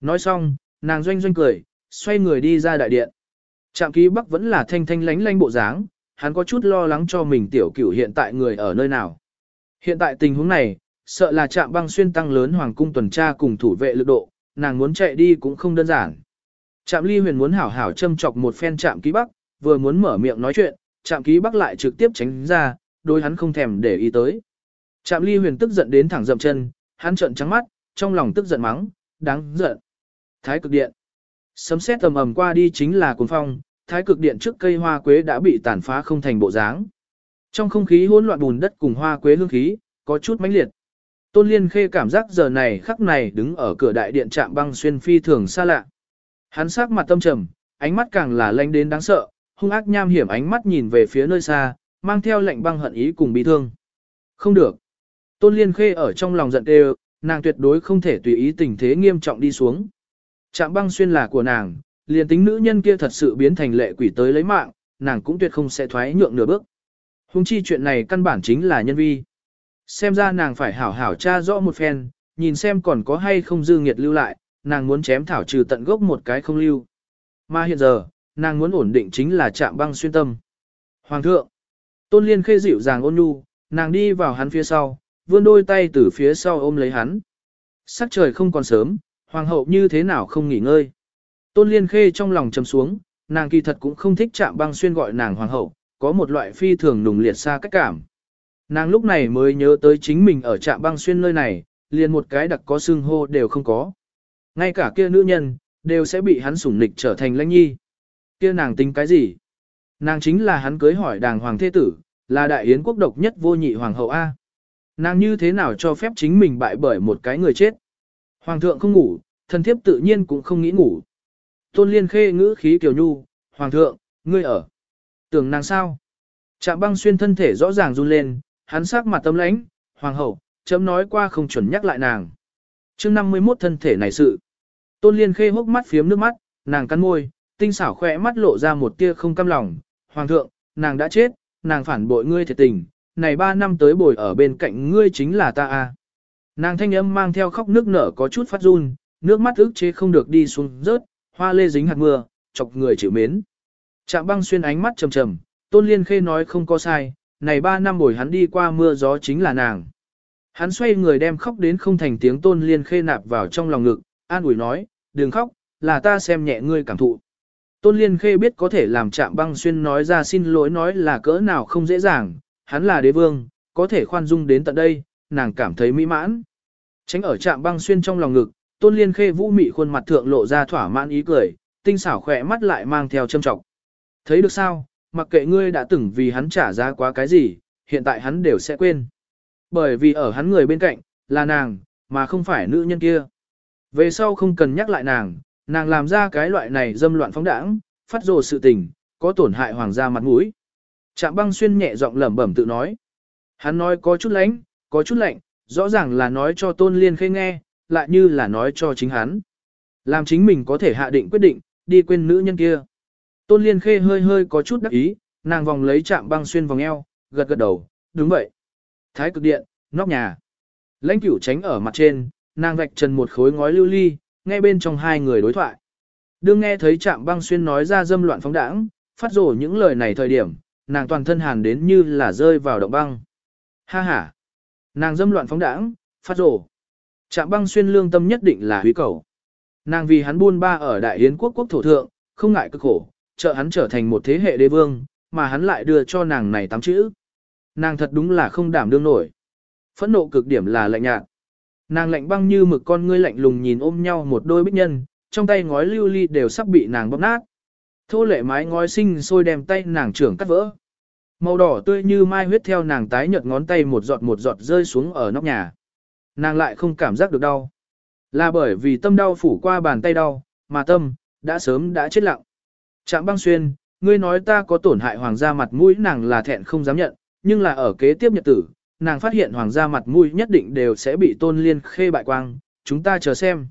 Nói xong, nàng doanh doanh cười, xoay người đi ra đại điện. Trạm ký bắc vẫn là thanh thanh lánh lánh bộ dáng, hắn có chút lo lắng cho mình tiểu cửu hiện tại người ở nơi nào. Hiện tại tình huống này, sợ là trạm băng xuyên tăng lớn hoàng cung tuần tra cùng thủ vệ lực độ, nàng muốn chạy đi cũng không đơn giản. Trạm ly huyền muốn hảo hảo châm chọc một phen trạm ký bắc, vừa muốn mở miệng nói chuyện, trạm ký bắc lại trực tiếp tránh ra, đôi hắn không thèm để ý tới. Trạm ly huyền tức giận đến thẳng dậm chân, hắn trợn trắng mắt, trong lòng tức giận mắng, đáng giận. Thái cực điện. Sấm sét tầm ầm qua đi chính là cuồng phong, thái cực điện trước cây hoa quế đã bị tàn phá không thành bộ dáng. Trong không khí hỗn loạn bùn đất cùng hoa quế hương khí, có chút mãnh liệt. Tôn Liên Khê cảm giác giờ này khắc này đứng ở cửa đại điện trạm băng xuyên phi thường xa lạ. Hắn sắc mặt tâm trầm, ánh mắt càng là lanh đến đáng sợ, hung ác nham hiểm ánh mắt nhìn về phía nơi xa, mang theo lệnh băng hận ý cùng bị thương. Không được. Tôn Liên Khê ở trong lòng giận đều, nàng tuyệt đối không thể tùy ý tình thế nghiêm trọng đi xuống. Trạm băng xuyên là của nàng, liền tính nữ nhân kia thật sự biến thành lệ quỷ tới lấy mạng, nàng cũng tuyệt không sẽ thoái nhượng nửa bước. Hùng chi chuyện này căn bản chính là nhân vi. Xem ra nàng phải hảo hảo tra rõ một phen, nhìn xem còn có hay không dư nghiệt lưu lại, nàng muốn chém thảo trừ tận gốc một cái không lưu. Mà hiện giờ, nàng muốn ổn định chính là chạm băng xuyên tâm. Hoàng thượng, tôn liên khê dịu dàng ôn nhu, nàng đi vào hắn phía sau, vươn đôi tay từ phía sau ôm lấy hắn. Sắc trời không còn sớm, hoàng hậu như thế nào không nghỉ ngơi. Tôn liên khê trong lòng trầm xuống, nàng kỳ thật cũng không thích chạm băng xuyên gọi nàng hoàng hậu, có một loại phi thường nùng liệt xa cách cảm. Nàng lúc này mới nhớ tới chính mình ở trạm băng xuyên nơi này, liền một cái đặc có xương hô đều không có. Ngay cả kia nữ nhân, đều sẽ bị hắn sủng nịch trở thành lãnh nhi. Kia nàng tính cái gì? Nàng chính là hắn cưới hỏi đàng hoàng thế tử, là đại yến quốc độc nhất vô nhị hoàng hậu A. Nàng như thế nào cho phép chính mình bại bởi một cái người chết? Hoàng thượng không ngủ, thần thiếp tự nhiên cũng không nghĩ ngủ. Tôn liên khê ngữ khí kiều nhu, Hoàng thượng, ngươi ở. Tưởng nàng sao? Trạm băng xuyên thân thể rõ ràng run lên, hắn sắc mặt tâm lãnh, Hoàng hậu, chấm nói qua không chuẩn nhắc lại nàng. chương 51 thân thể này sự. Tôn liên khê hốc mắt phiếm nước mắt, nàng cắn môi, tinh xảo khỏe mắt lộ ra một tia không cam lòng. Hoàng thượng, nàng đã chết, nàng phản bội ngươi thiệt tình, này ba năm tới bồi ở bên cạnh ngươi chính là ta a. Nàng thanh âm mang theo khóc nước nở có chút phát run, nước mắt ức chế không được đi xuống rớt, hoa lê dính hạt mưa, chọc người chịu mến. Trạm băng xuyên ánh mắt trầm trầm, tôn liên khê nói không có sai, này ba năm bồi hắn đi qua mưa gió chính là nàng. Hắn xoay người đem khóc đến không thành tiếng tôn liên khê nạp vào trong lòng ngực, an ủi nói, đừng khóc, là ta xem nhẹ ngươi cảm thụ. Tôn liên khê biết có thể làm trạm băng xuyên nói ra xin lỗi nói là cỡ nào không dễ dàng, hắn là đế vương, có thể khoan dung đến tận đây, nàng cảm thấy mỹ mãn. Tránh ở trạm băng xuyên trong lòng ngực, tôn liên khê vũ mị khuôn mặt thượng lộ ra thỏa mãn ý cười, tinh xảo khỏe mắt lại mang theo châm trọng. Thấy được sao, mặc kệ ngươi đã từng vì hắn trả giá quá cái gì, hiện tại hắn đều sẽ quên. Bởi vì ở hắn người bên cạnh, là nàng, mà không phải nữ nhân kia. Về sau không cần nhắc lại nàng, nàng làm ra cái loại này dâm loạn phóng đãng, phát rồ sự tình, có tổn hại hoàng gia mặt mũi. Trạm băng xuyên nhẹ giọng lẩm bẩm tự nói. Hắn nói có chút lánh, có chút lạnh, rõ ràng là nói cho tôn liên khê nghe, lại như là nói cho chính hắn. Làm chính mình có thể hạ định quyết định, đi quên nữ nhân kia. Tôn Liên Khê hơi hơi có chút đắc ý, nàng vòng lấy chạm băng xuyên vòng eo, gật gật đầu, đúng vậy. Thái cực điện, nóc nhà. Lãnh cửu tránh ở mặt trên, nàng vạch trần một khối ngói lưu ly, nghe bên trong hai người đối thoại. Đương nghe thấy chạm băng xuyên nói ra dâm loạn phóng đãng, phát rổ những lời này thời điểm, nàng toàn thân hàn đến như là rơi vào động băng. Ha ha! Nàng dâm loạn phóng đãng, phát rổ. Chạm băng xuyên lương tâm nhất định là húy cầu. Nàng vì hắn buôn ba ở đại yến quốc quốc thổ thượng, không ngại cực khổ, trợ hắn trở thành một thế hệ đế vương, mà hắn lại đưa cho nàng này tám chữ. Nàng thật đúng là không đảm đương nổi. Phẫn nộ cực điểm là lạnh nhạt. Nàng lạnh băng như mực con ngươi lạnh lùng nhìn ôm nhau một đôi bích nhân, trong tay ngói lưu ly đều sắp bị nàng bóp nát. Thô lệ mái ngói sinh sôi đem tay nàng trưởng cắt vỡ. Màu đỏ tươi như mai huyết theo nàng tái nhợt ngón tay một giọt một giọt rơi xuống ở nóc nhà. Nàng lại không cảm giác được đau. Là bởi vì tâm đau phủ qua bàn tay đau, mà tâm, đã sớm đã chết lặng. Trạm băng xuyên, ngươi nói ta có tổn hại hoàng gia mặt mũi nàng là thẹn không dám nhận, nhưng là ở kế tiếp nhật tử, nàng phát hiện hoàng gia mặt mũi nhất định đều sẽ bị tôn liên khê bại quang, chúng ta chờ xem.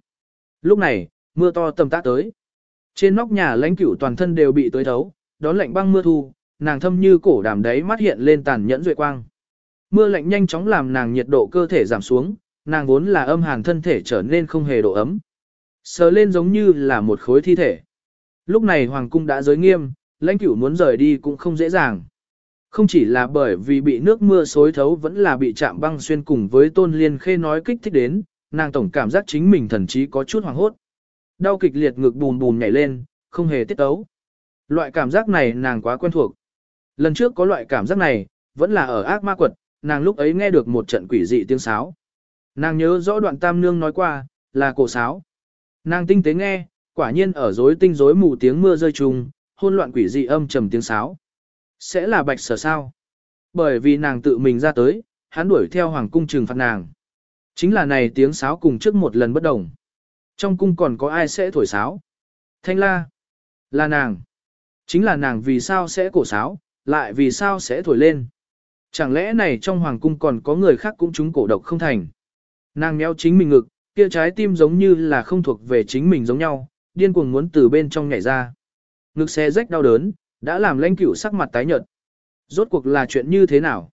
Lúc này, mưa to tầm tã tới. Trên nóc nhà lãnh cửu toàn thân đều bị tới thấu, đón lạnh băng mưa thu, nàng thâm như cổ đàm đấy mắt hiện lên tàn nhẫn duệ quang. Mưa lạnh nhanh chóng làm nàng nhiệt độ cơ thể giảm xuống, nàng vốn là âm hàn thân thể trở nên không hề độ ấm. Sờ lên giống như là một khối thi thể. Lúc này hoàng cung đã giới nghiêm, lãnh cửu muốn rời đi cũng không dễ dàng. Không chỉ là bởi vì bị nước mưa xối thấu vẫn là bị chạm băng xuyên cùng với tôn liên khê nói kích thích đến, nàng tổng cảm giác chính mình thần chí có chút hoàng hốt. Đau kịch liệt ngực bùn bùn nhảy lên, không hề tiết tấu. Loại cảm giác này nàng quá quen thuộc. Lần trước có loại cảm giác này, vẫn là ở ác ma quật, nàng lúc ấy nghe được một trận quỷ dị tiếng sáo. Nàng nhớ rõ đoạn tam nương nói qua, là cổ sáo. Nàng tinh tế nghe, quả nhiên ở rối tinh rối mù tiếng mưa rơi trùng, hôn loạn quỷ dị âm trầm tiếng sáo. Sẽ là bạch sở sao? Bởi vì nàng tự mình ra tới, hắn đuổi theo hoàng cung trừng phạt nàng. Chính là này tiếng sáo cùng trước một lần bất đồng. Trong cung còn có ai sẽ thổi sáo? Thanh la. Là nàng. Chính là nàng vì sao sẽ cổ sáo, lại vì sao sẽ thổi lên. Chẳng lẽ này trong hoàng cung còn có người khác cũng trúng cổ độc không thành. Nàng méo chính mình ngực, kia trái tim giống như là không thuộc về chính mình giống nhau, điên cuồng muốn từ bên trong nhảy ra. Ngực xe rách đau đớn, đã làm lãnh cửu sắc mặt tái nhợt. Rốt cuộc là chuyện như thế nào?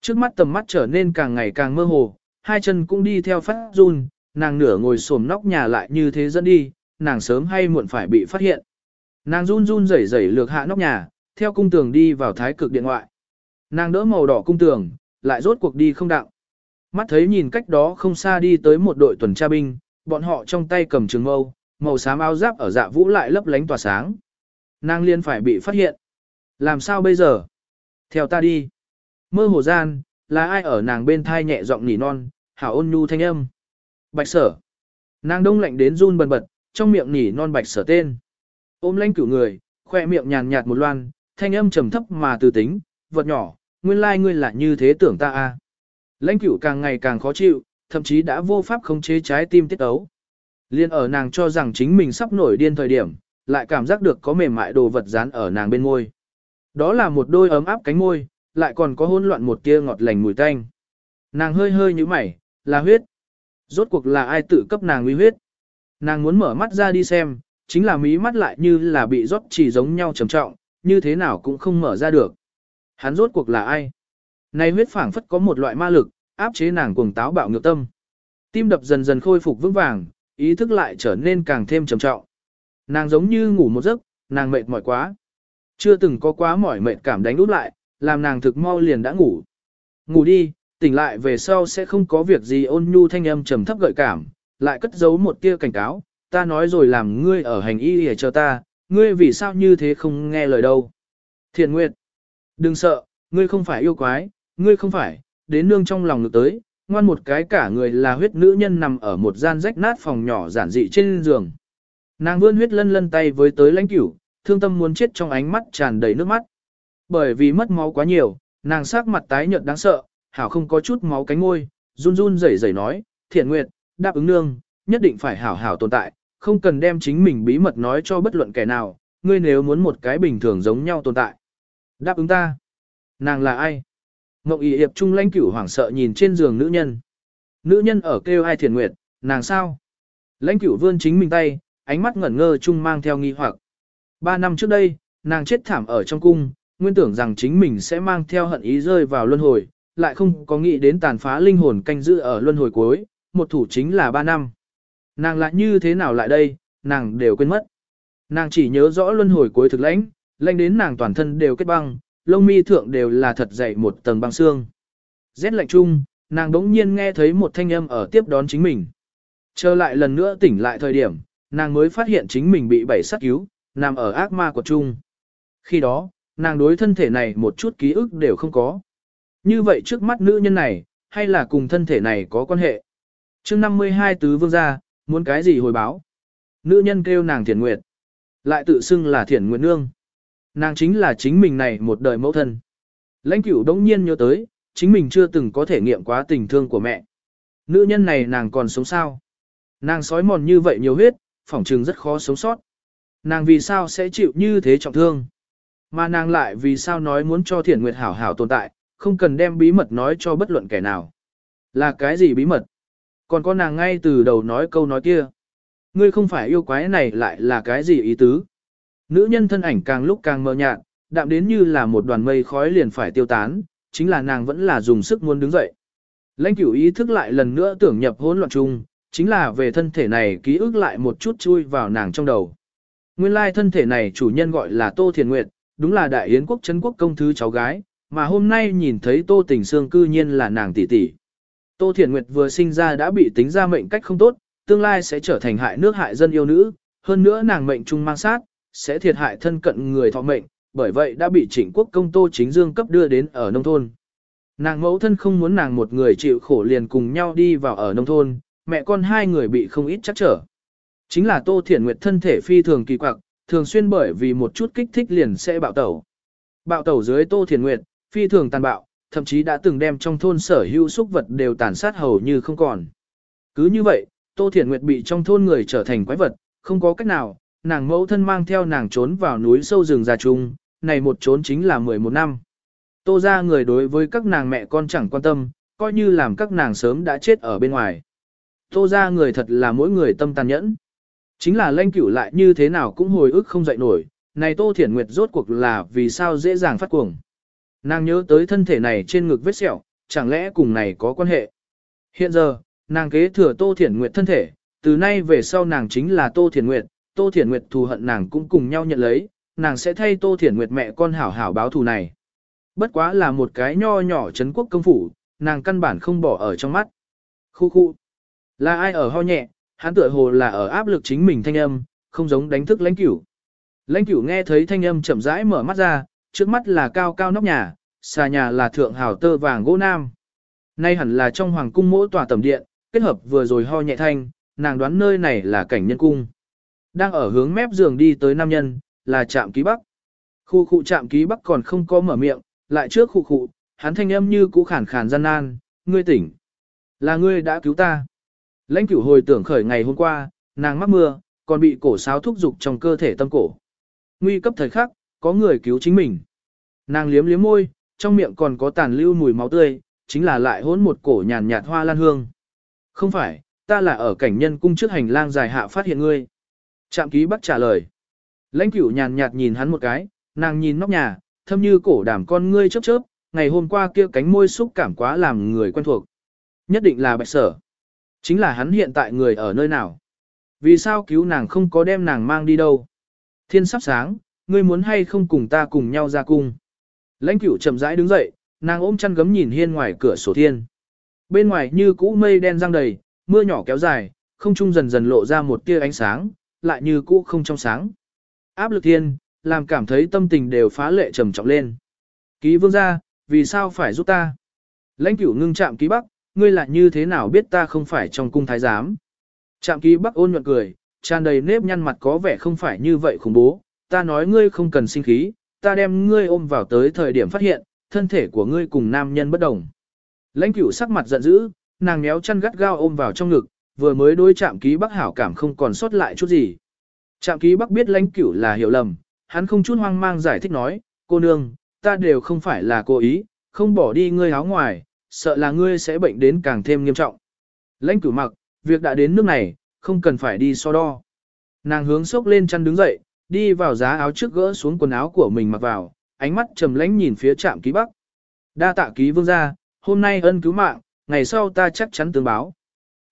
Trước mắt tầm mắt trở nên càng ngày càng mơ hồ, hai chân cũng đi theo phát run, nàng nửa ngồi xổm nóc nhà lại như thế dẫn đi, nàng sớm hay muộn phải bị phát hiện. Nàng run run rẩy rẩy lược hạ nóc nhà, theo cung tường đi vào thái cực điện ngoại. Nàng đỡ màu đỏ cung tường, lại rốt cuộc đi không đặng. Mắt thấy nhìn cách đó không xa đi tới một đội tuần tra binh, bọn họ trong tay cầm trường mâu, màu xám áo giáp ở dạ vũ lại lấp lánh tỏa sáng. Nàng liên phải bị phát hiện. Làm sao bây giờ? Theo ta đi. Mơ hồ gian, là ai ở nàng bên thai nhẹ giọng nỉ non, hảo ôn nhu thanh âm. Bạch sở. Nàng đông lạnh đến run bần bật, trong miệng nỉ non bạch sở tên. Ôm lãnh cửu người, khoe miệng nhàn nhạt một loan, thanh âm trầm thấp mà từ tính, vật nhỏ, nguyên lai ngươi là như thế tưởng ta a. À. Lãnh cửu càng ngày càng khó chịu, thậm chí đã vô pháp khống chế trái tim tiết ấu. Liên ở nàng cho rằng chính mình sắp nổi điên thời điểm, lại cảm giác được có mềm mại đồ vật dán ở nàng bên môi. Đó là một đôi ấm áp cánh môi, lại còn có hỗn loạn một tia ngọt lành mùi tanh. Nàng hơi hơi như mày, là huyết. Rốt cuộc là ai tự cấp nàng uy huyết. Nàng muốn mở mắt ra đi xem, chính là mí mắt lại như là bị rót chỉ giống nhau trầm trọng, như thế nào cũng không mở ra được. Hắn rốt cuộc là ai? Này huyết phảng phất có một loại ma lực, áp chế nàng cuồng táo bạo ngược tâm. Tim đập dần dần khôi phục vững vàng, ý thức lại trở nên càng thêm trầm trọng. Nàng giống như ngủ một giấc, nàng mệt mỏi quá. Chưa từng có quá mỏi mệt cảm đánh út lại, làm nàng thực mau liền đã ngủ. Ngủ đi, tỉnh lại về sau sẽ không có việc gì ôn nhu thanh âm trầm thấp gợi cảm, lại cất giấu một tia cảnh cáo, ta nói rồi làm ngươi ở hành y để chờ ta, ngươi vì sao như thế không nghe lời đâu. Thiện Nguyệt, đừng sợ, ngươi không phải yêu quái, ngươi không phải, đến nương trong lòng ngực tới, ngoan một cái cả người là huyết nữ nhân nằm ở một gian rách nát phòng nhỏ giản dị trên giường. Nàng vươn huyết lân lân tay với tới lãnh cửu, thương tâm muốn chết trong ánh mắt tràn đầy nước mắt. Bởi vì mất máu quá nhiều, nàng sắc mặt tái nhợt đáng sợ, hảo không có chút máu cánh ngôi, run run rẩy rẩy nói, thiện nguyệt, đáp ứng nương, nhất định phải hảo hảo tồn tại, không cần đem chính mình bí mật nói cho bất luận kẻ nào, ngươi nếu muốn một cái bình thường giống nhau tồn tại. Đáp ứng ta. Nàng là ai? Ngộng Y Hiệp Trung lãnh cửu hoảng sợ nhìn trên giường nữ nhân. Nữ nhân ở kêu ai thiền nguyệt, nàng sao? Lãnh cửu vươn chính mình tay, ánh mắt ngẩn ngơ chung mang theo nghi hoặc. Ba năm trước đây, nàng chết thảm ở trong cung, nguyên tưởng rằng chính mình sẽ mang theo hận ý rơi vào luân hồi, lại không có nghĩ đến tàn phá linh hồn canh giữ ở luân hồi cuối, một thủ chính là ba năm. Nàng lại như thế nào lại đây, nàng đều quên mất. Nàng chỉ nhớ rõ luân hồi cuối thực lãnh, lãnh đến nàng toàn thân đều kết băng, lông mi thượng đều là thật dày một tầng băng xương. Rét lạnh chung, nàng đống nhiên nghe thấy một thanh âm ở tiếp đón chính mình. Trở lại lần nữa tỉnh lại thời điểm, nàng mới phát hiện chính mình bị bảy sát cứu, nằm ở ác ma của chung. Khi đó, nàng đối thân thể này một chút ký ức đều không có. Như vậy trước mắt nữ nhân này, hay là cùng thân thể này có quan hệ? chương 52 tứ vương gia, muốn cái gì hồi báo? Nữ nhân kêu nàng thiền nguyệt. Lại tự xưng là thiền nguyệt nương. Nàng chính là chính mình này một đời mẫu thân. Lãnh cửu đống nhiên nhớ tới, chính mình chưa từng có thể nghiệm quá tình thương của mẹ. Nữ nhân này nàng còn sống sao? Nàng sói mòn như vậy nhiều huyết, phỏng trừng rất khó sống sót. Nàng vì sao sẽ chịu như thế trọng thương? Mà nàng lại vì sao nói muốn cho thiển nguyệt hảo hảo tồn tại, không cần đem bí mật nói cho bất luận kẻ nào. Là cái gì bí mật? Còn có nàng ngay từ đầu nói câu nói kia. Ngươi không phải yêu quái này lại là cái gì ý tứ? Nữ nhân thân ảnh càng lúc càng mờ nhạt, đạm đến như là một đoàn mây khói liền phải tiêu tán, chính là nàng vẫn là dùng sức muốn đứng dậy. Lãnh cửu ý thức lại lần nữa tưởng nhập hỗn loạn chung, chính là về thân thể này ký ức lại một chút chui vào nàng trong đầu. Nguyên lai thân thể này chủ nhân gọi là Tô Thiền Nguyệt, đúng là đại yến quốc Trấn quốc công thứ cháu gái, mà hôm nay nhìn thấy Tô Tình Sương cư nhiên là nàng tỷ tỷ. Tô Thiền Nguyệt vừa sinh ra đã bị tính ra mệnh cách không tốt, tương lai sẽ trở thành hại nước hại dân yêu nữ, hơn nữa nàng mệnh trung mang sát, sẽ thiệt hại thân cận người thọ mệnh, bởi vậy đã bị trịnh quốc công Tô Chính Dương cấp đưa đến ở nông thôn. Nàng mẫu thân không muốn nàng một người chịu khổ liền cùng nhau đi vào ở nông thôn, mẹ con hai người bị không ít chắc trở. Chính là Tô Thiển Nguyệt thân thể phi thường kỳ quặc, thường xuyên bởi vì một chút kích thích liền sẽ bạo tẩu. Bạo tẩu dưới Tô Thiển Nguyệt, phi thường tàn bạo, thậm chí đã từng đem trong thôn sở hữu súc vật đều tàn sát hầu như không còn. Cứ như vậy, Tô Thiển Nguyệt bị trong thôn người trở thành quái vật, không có cách nào, nàng mẫu thân mang theo nàng trốn vào núi sâu rừng già trung, này một trốn chính là 11 năm. Tô ra người đối với các nàng mẹ con chẳng quan tâm, coi như làm các nàng sớm đã chết ở bên ngoài. Tô ra người thật là mỗi người tâm tàn nhẫn. Chính là lanh cửu lại như thế nào cũng hồi ức không dậy nổi, này Tô Thiển Nguyệt rốt cuộc là vì sao dễ dàng phát cuồng. Nàng nhớ tới thân thể này trên ngực vết sẹo, chẳng lẽ cùng này có quan hệ. Hiện giờ, nàng kế thừa Tô Thiển Nguyệt thân thể, từ nay về sau nàng chính là Tô Thiển Nguyệt, Tô Thiển Nguyệt thù hận nàng cũng cùng nhau nhận lấy, nàng sẽ thay Tô Thiển Nguyệt mẹ con hảo hảo báo thù này. Bất quá là một cái nho nhỏ chấn quốc công phủ, nàng căn bản không bỏ ở trong mắt. Khu khu. Là ai ở ho nhẹ, hắn tựa hồ là ở áp lực chính mình thanh âm, không giống đánh thức lãnh cửu. Lãnh cửu nghe thấy thanh âm chậm rãi mở mắt ra, trước mắt là cao cao nóc nhà, xà nhà là thượng hào tơ vàng gỗ nam. Nay hẳn là trong hoàng cung mỗi tòa tầm điện, kết hợp vừa rồi ho nhẹ thanh, nàng đoán nơi này là cảnh nhân cung. Đang ở hướng mép giường đi tới nam nhân, là trạm ký bắc. Khu khu trạm ký bắc còn không có mở miệng, lại trước khu khu, hắn thanh âm như cũ khản khàn gian nan, ngươi tỉnh. Là ngươi đã cứu ta. Lãnh cửu hồi tưởng khởi ngày hôm qua, nàng mắc mưa, còn bị cổ sáo thúc dục trong cơ thể tâm cổ. Nguy cấp thời khắc, có người cứu chính mình. Nàng liếm liếm môi, trong miệng còn có tàn lưu mùi máu tươi, chính là lại hỗn một cổ nhàn nhạt hoa lan hương. Không phải, ta là ở cảnh nhân cung trước hành lang dài hạ phát hiện ngươi. Trạm ký bắc trả lời. Lãnh cửu nhàn nhạt nhìn hắn một cái, nàng nhìn nóc nhà, thâm như cổ đảm con ngươi chớp chớp, ngày hôm qua kia cánh môi xúc cảm quá làm người quen thuộc. Nhất định là bạch sở. Chính là hắn hiện tại người ở nơi nào. Vì sao cứu nàng không có đem nàng mang đi đâu. Thiên sắp sáng, ngươi muốn hay không cùng ta cùng nhau ra cung. Lãnh cửu chậm rãi đứng dậy, nàng ôm chăn gấm nhìn hiên ngoài cửa sổ thiên. Bên ngoài như cũ mây đen răng đầy, mưa nhỏ kéo dài, không trung dần dần lộ ra một tia ánh sáng, lại như cũ không trong sáng. Áp lực thiên, làm cảm thấy tâm tình đều phá lệ trầm trọng lên. Ký vương gia, vì sao phải giúp ta? Lãnh cửu ngưng chạm ký bắc, ngươi lại như thế nào biết ta không phải trong cung thái giám? Chạm ký bắc ôn nhuận cười, tràn đầy nếp nhăn mặt có vẻ không phải như vậy khủng bố, ta nói ngươi không cần sinh khí, ta đem ngươi ôm vào tới thời điểm phát hiện, thân thể của ngươi cùng nam nhân bất đồng. Lãnh cửu sắc mặt giận dữ, nàng méo chân gắt gao ôm vào trong ngực, vừa mới đối chạm ký bắc hảo cảm không còn sót lại chút gì. Trạm ký bắc biết lãnh cửu là hiểu lầm, hắn không chút hoang mang giải thích nói, cô nương, ta đều không phải là cố ý, không bỏ đi ngươi áo ngoài, sợ là ngươi sẽ bệnh đến càng thêm nghiêm trọng. Lãnh cửu mặc, việc đã đến nước này, không cần phải đi so đo. Nàng hướng sốc lên chăn đứng dậy, đi vào giá áo trước gỡ xuống quần áo của mình mặc vào, ánh mắt trầm lãnh nhìn phía trạm ký bắc. Đa tạ ký vương gia, hôm nay ân cứu mạng, ngày sau ta chắc chắn tương báo.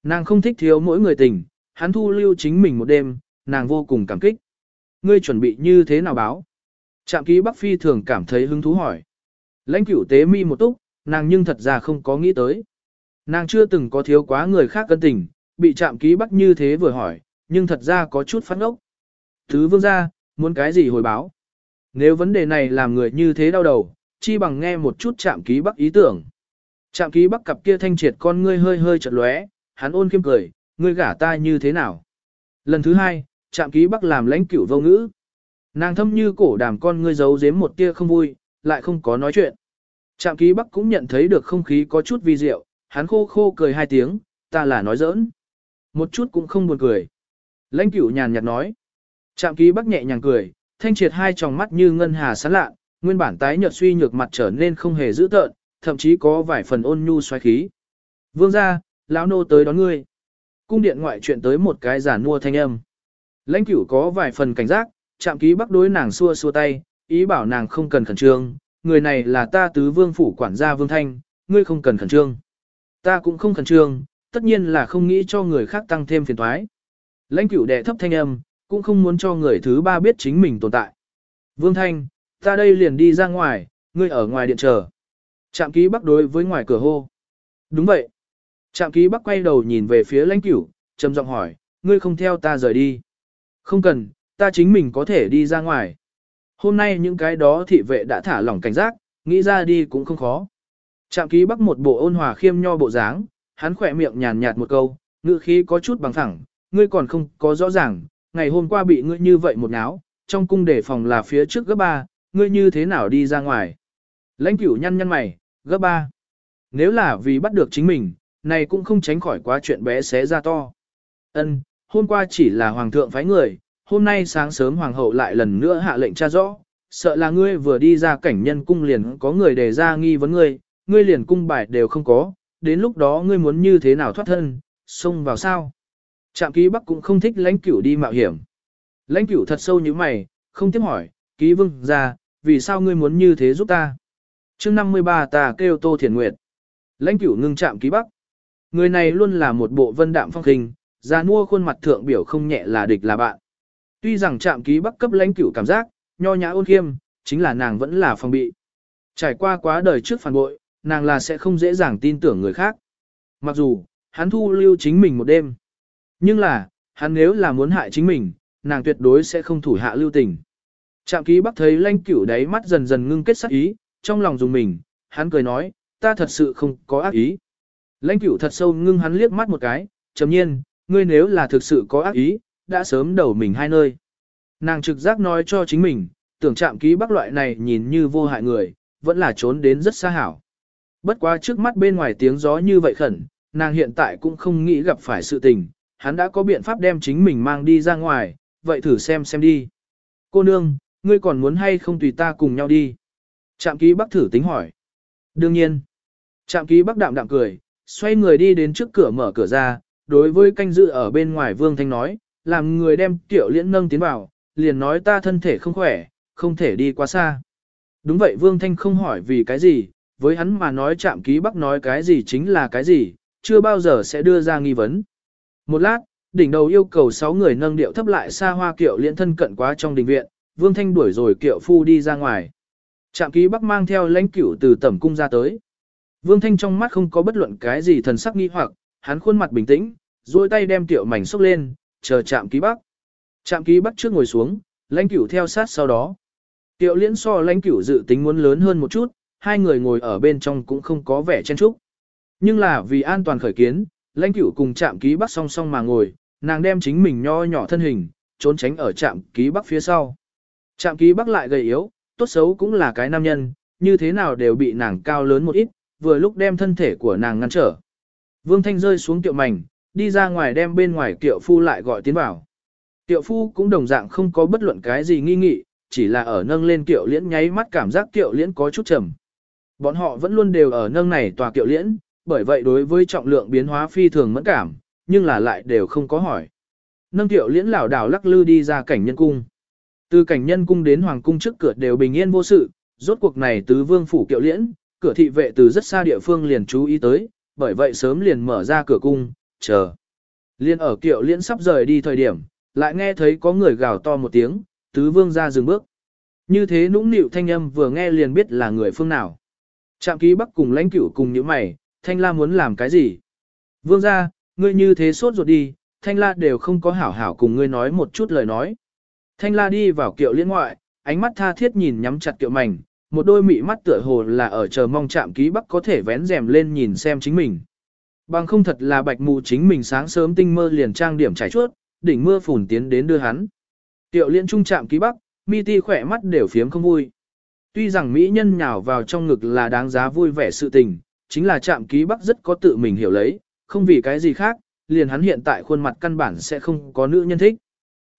Nàng không thích thiếu mỗi người tình, hắn thu lưu chính mình một đêm, nàng vô cùng cảm kích. Ngươi chuẩn bị như thế nào báo? Trạm ký Bắc Phi thường cảm thấy hứng thú hỏi. Lãnh cửu tế mi một túc, nàng nhưng thật ra không có nghĩ tới. Nàng chưa từng có thiếu quá người khác cân tình, bị trạm ký Bắc như thế vừa hỏi, nhưng thật ra có chút phát ngốc. Thứ vương gia, muốn cái gì hồi báo? Nếu vấn đề này làm người như thế đau đầu, chi bằng nghe một chút trạm ký Bắc ý tưởng. Trạm ký Bắc cặp kia thanh triệt con ngươi hơi hơi chật lóe, hắn ôn khiêm cười, ngươi gả ta như thế nào? Lần thứ hai, trạm ký bắc làm lãnh cửu vô ngữ. Nàng thâm như cổ đàm con ngươi giấu giếm một tia không vui, lại không có nói chuyện. Trạm ký bắc cũng nhận thấy được không khí có chút vi diệu, hắn khô khô cười hai tiếng, ta là nói giỡn. Một chút cũng không buồn cười. Lãnh cửu nhàn nhạt nói. Trạm ký bắc nhẹ nhàng cười, thanh triệt hai tròng mắt như ngân hà sáng lạ, nguyên bản tái nhợt suy nhược mặt trở nên không hề dữ tợn, thậm chí có vài phần ôn nhu xoáy khí. Vương gia, lão nô tới đón ngươi. Cung điện ngoại chuyện tới một cái giả mua thanh âm. Lãnh cửu có vài phần cảnh giác, chạm ký bắc đối nàng xua xua tay, ý bảo nàng không cần khẩn trương, người này là ta tứ vương phủ quản gia vương thanh, ngươi không cần khẩn trương. Ta cũng không khẩn trương, tất nhiên là không nghĩ cho người khác tăng thêm phiền toái. Lãnh cửu đệ thấp thanh âm, cũng không muốn cho người thứ ba biết chính mình tồn tại. Vương thanh, ta đây liền đi ra ngoài, ngươi ở ngoài điện chờ. chạm ký bắc đối với ngoài cửa hô. Đúng vậy. Trạm ký bắc quay đầu nhìn về phía lãnh cửu, trầm giọng hỏi, ngươi không theo ta rời đi. Không cần, ta chính mình có thể đi ra ngoài. Hôm nay những cái đó thị vệ đã thả lỏng cảnh giác, nghĩ ra đi cũng không khó. Trạm ký bắc một bộ ôn hòa khiêm nho bộ dáng, hắn khỏe miệng nhàn nhạt một câu, ngữ khí có chút bằng thẳng, ngươi còn không có rõ ràng, ngày hôm qua bị ngươi như vậy một náo, trong cung đề phòng là phía trước gấp ba, ngươi như thế nào đi ra ngoài. Lãnh cửu nhăn nhăn mày, gấp ba. Nếu là vì bắt được chính mình, này cũng không tránh khỏi quá chuyện bé xé ra to. Ân, hôm qua chỉ là hoàng thượng phái người, hôm nay sáng sớm hoàng hậu lại lần nữa hạ lệnh tra rõ, sợ là ngươi vừa đi ra cảnh nhân cung liền có người đề ra nghi vấn ngươi, ngươi liền cung bài đều không có, đến lúc đó ngươi muốn như thế nào thoát thân, xông vào sao. Trạm ký bắc cũng không thích lãnh cửu đi mạo hiểm. Lãnh cửu thật sâu như mày, không tiếp hỏi, ký vương ra, vì sao ngươi muốn như thế giúp ta? chương 53 ta kêu Tô Thiền Nguyệt. Lãnh cửu ngưng trạm ký bắc. Người này luôn là một bộ vân đạm phong khinh, ra mua khuôn mặt thượng biểu không nhẹ là địch là bạn. Tuy rằng chạm ký bắc cấp lãnh cửu cảm giác, nho nhã ôn khiêm, chính là nàng vẫn là phòng bị. Trải qua quá đời trước phản bội, nàng là sẽ không dễ dàng tin tưởng người khác. Mặc dù, hắn thu lưu chính mình một đêm. Nhưng là, hắn nếu là muốn hại chính mình, nàng tuyệt đối sẽ không thủ hạ lưu tình. Trạm ký bắc thấy lãnh cửu đáy mắt dần dần ngưng kết sắc ý, trong lòng dùng mình, hắn cười nói, ta thật sự không có ác ý. Lãnh cửu thật sâu ngưng hắn liếc mắt một cái, chấm nhiên, ngươi nếu là thực sự có ác ý, đã sớm đầu mình hai nơi. Nàng trực giác nói cho chính mình, tưởng chạm ký bắc loại này nhìn như vô hại người, vẫn là trốn đến rất xa hảo. Bất quá trước mắt bên ngoài tiếng gió như vậy khẩn, nàng hiện tại cũng không nghĩ gặp phải sự tình, hắn đã có biện pháp đem chính mình mang đi ra ngoài, vậy thử xem xem đi. Cô nương, ngươi còn muốn hay không tùy ta cùng nhau đi? Trạm ký bắc thử tính hỏi. Đương nhiên. Trạm ký bắc đạm đạm cười, xoay người đi đến trước cửa mở cửa ra, đối với canh dự ở bên ngoài Vương Thanh nói, làm người đem tiểu liễn nâng tiến vào, liền nói ta thân thể không khỏe, không thể đi quá xa. Đúng vậy Vương Thanh không hỏi vì cái gì, với hắn mà nói chạm ký bắc nói cái gì chính là cái gì, chưa bao giờ sẽ đưa ra nghi vấn. Một lát, đỉnh đầu yêu cầu 6 người nâng điệu thấp lại xa hoa kiệu liễn thân cận quá trong đình viện, Vương Thanh đuổi rồi kiệu phu đi ra ngoài. Trạm ký bắc mang theo lãnh cửu từ tẩm cung ra tới. Vương Thanh trong mắt không có bất luận cái gì thần sắc nghi hoặc, hắn khuôn mặt bình tĩnh, duỗi tay đem tiểu mảnh xốc lên, chờ chạm ký bắc. Chạm ký bắc trước ngồi xuống, lãnh cửu theo sát sau đó. Tiểu liễn so lãnh cửu dự tính muốn lớn hơn một chút, hai người ngồi ở bên trong cũng không có vẻ chen chúc. Nhưng là vì an toàn khởi kiến, lãnh cửu cùng chạm ký bắc song song mà ngồi, nàng đem chính mình nho nhỏ thân hình, trốn tránh ở trạm ký bắc phía sau. Trạm ký bắc lại gầy yếu, tốt xấu cũng là cái nam nhân, như thế nào đều bị nàng cao lớn một ít, vừa lúc đem thân thể của nàng ngăn trở. Vương Thanh rơi xuống tiệu mảnh, đi ra ngoài đem bên ngoài tiệu phu lại gọi tiến vào. Tiệu phu cũng đồng dạng không có bất luận cái gì nghi nghị, chỉ là ở nâng lên tiệu liễn nháy mắt cảm giác tiệu liễn có chút trầm. Bọn họ vẫn luôn đều ở nâng này tòa tiệu liễn, bởi vậy đối với trọng lượng biến hóa phi thường mẫn cảm, nhưng là lại đều không có hỏi. Nâng tiệu liễn lảo đảo lắc lư đi ra cảnh nhân cung. Từ cảnh nhân cung đến hoàng cung trước cửa đều bình yên vô sự, rốt cuộc này tứ vương phủ tiệu liễn, cửa thị vệ từ rất xa địa phương liền chú ý tới, bởi vậy sớm liền mở ra cửa cung, chờ. Liên ở kiệu liễn sắp rời đi thời điểm, lại nghe thấy có người gào to một tiếng, tứ vương ra dừng bước. Như thế nũng nịu thanh âm vừa nghe liền biết là người phương nào. Trạm ký bắc cùng lãnh cửu cùng những mày, thanh la muốn làm cái gì? Vương ra, ngươi như thế sốt ruột đi, thanh la đều không có hảo hảo cùng ngươi nói một chút lời nói. Thanh la đi vào kiệu liên ngoại, ánh mắt tha thiết nhìn nhắm chặt kiệu mảnh, một đôi mị mắt tựa hồ là ở chờ mong chạm ký bắc có thể vén rèm lên nhìn xem chính mình. Bằng không thật là bạch mù chính mình sáng sớm tinh mơ liền trang điểm trải chuốt, đỉnh mưa phùn tiến đến đưa hắn. Tiệu liên trung chạm ký bắc, mi ti khỏe mắt đều phiếm không vui. Tuy rằng mỹ nhân nhào vào trong ngực là đáng giá vui vẻ sự tình, chính là chạm ký bắc rất có tự mình hiểu lấy, không vì cái gì khác, liền hắn hiện tại khuôn mặt căn bản sẽ không có nữ nhân thích.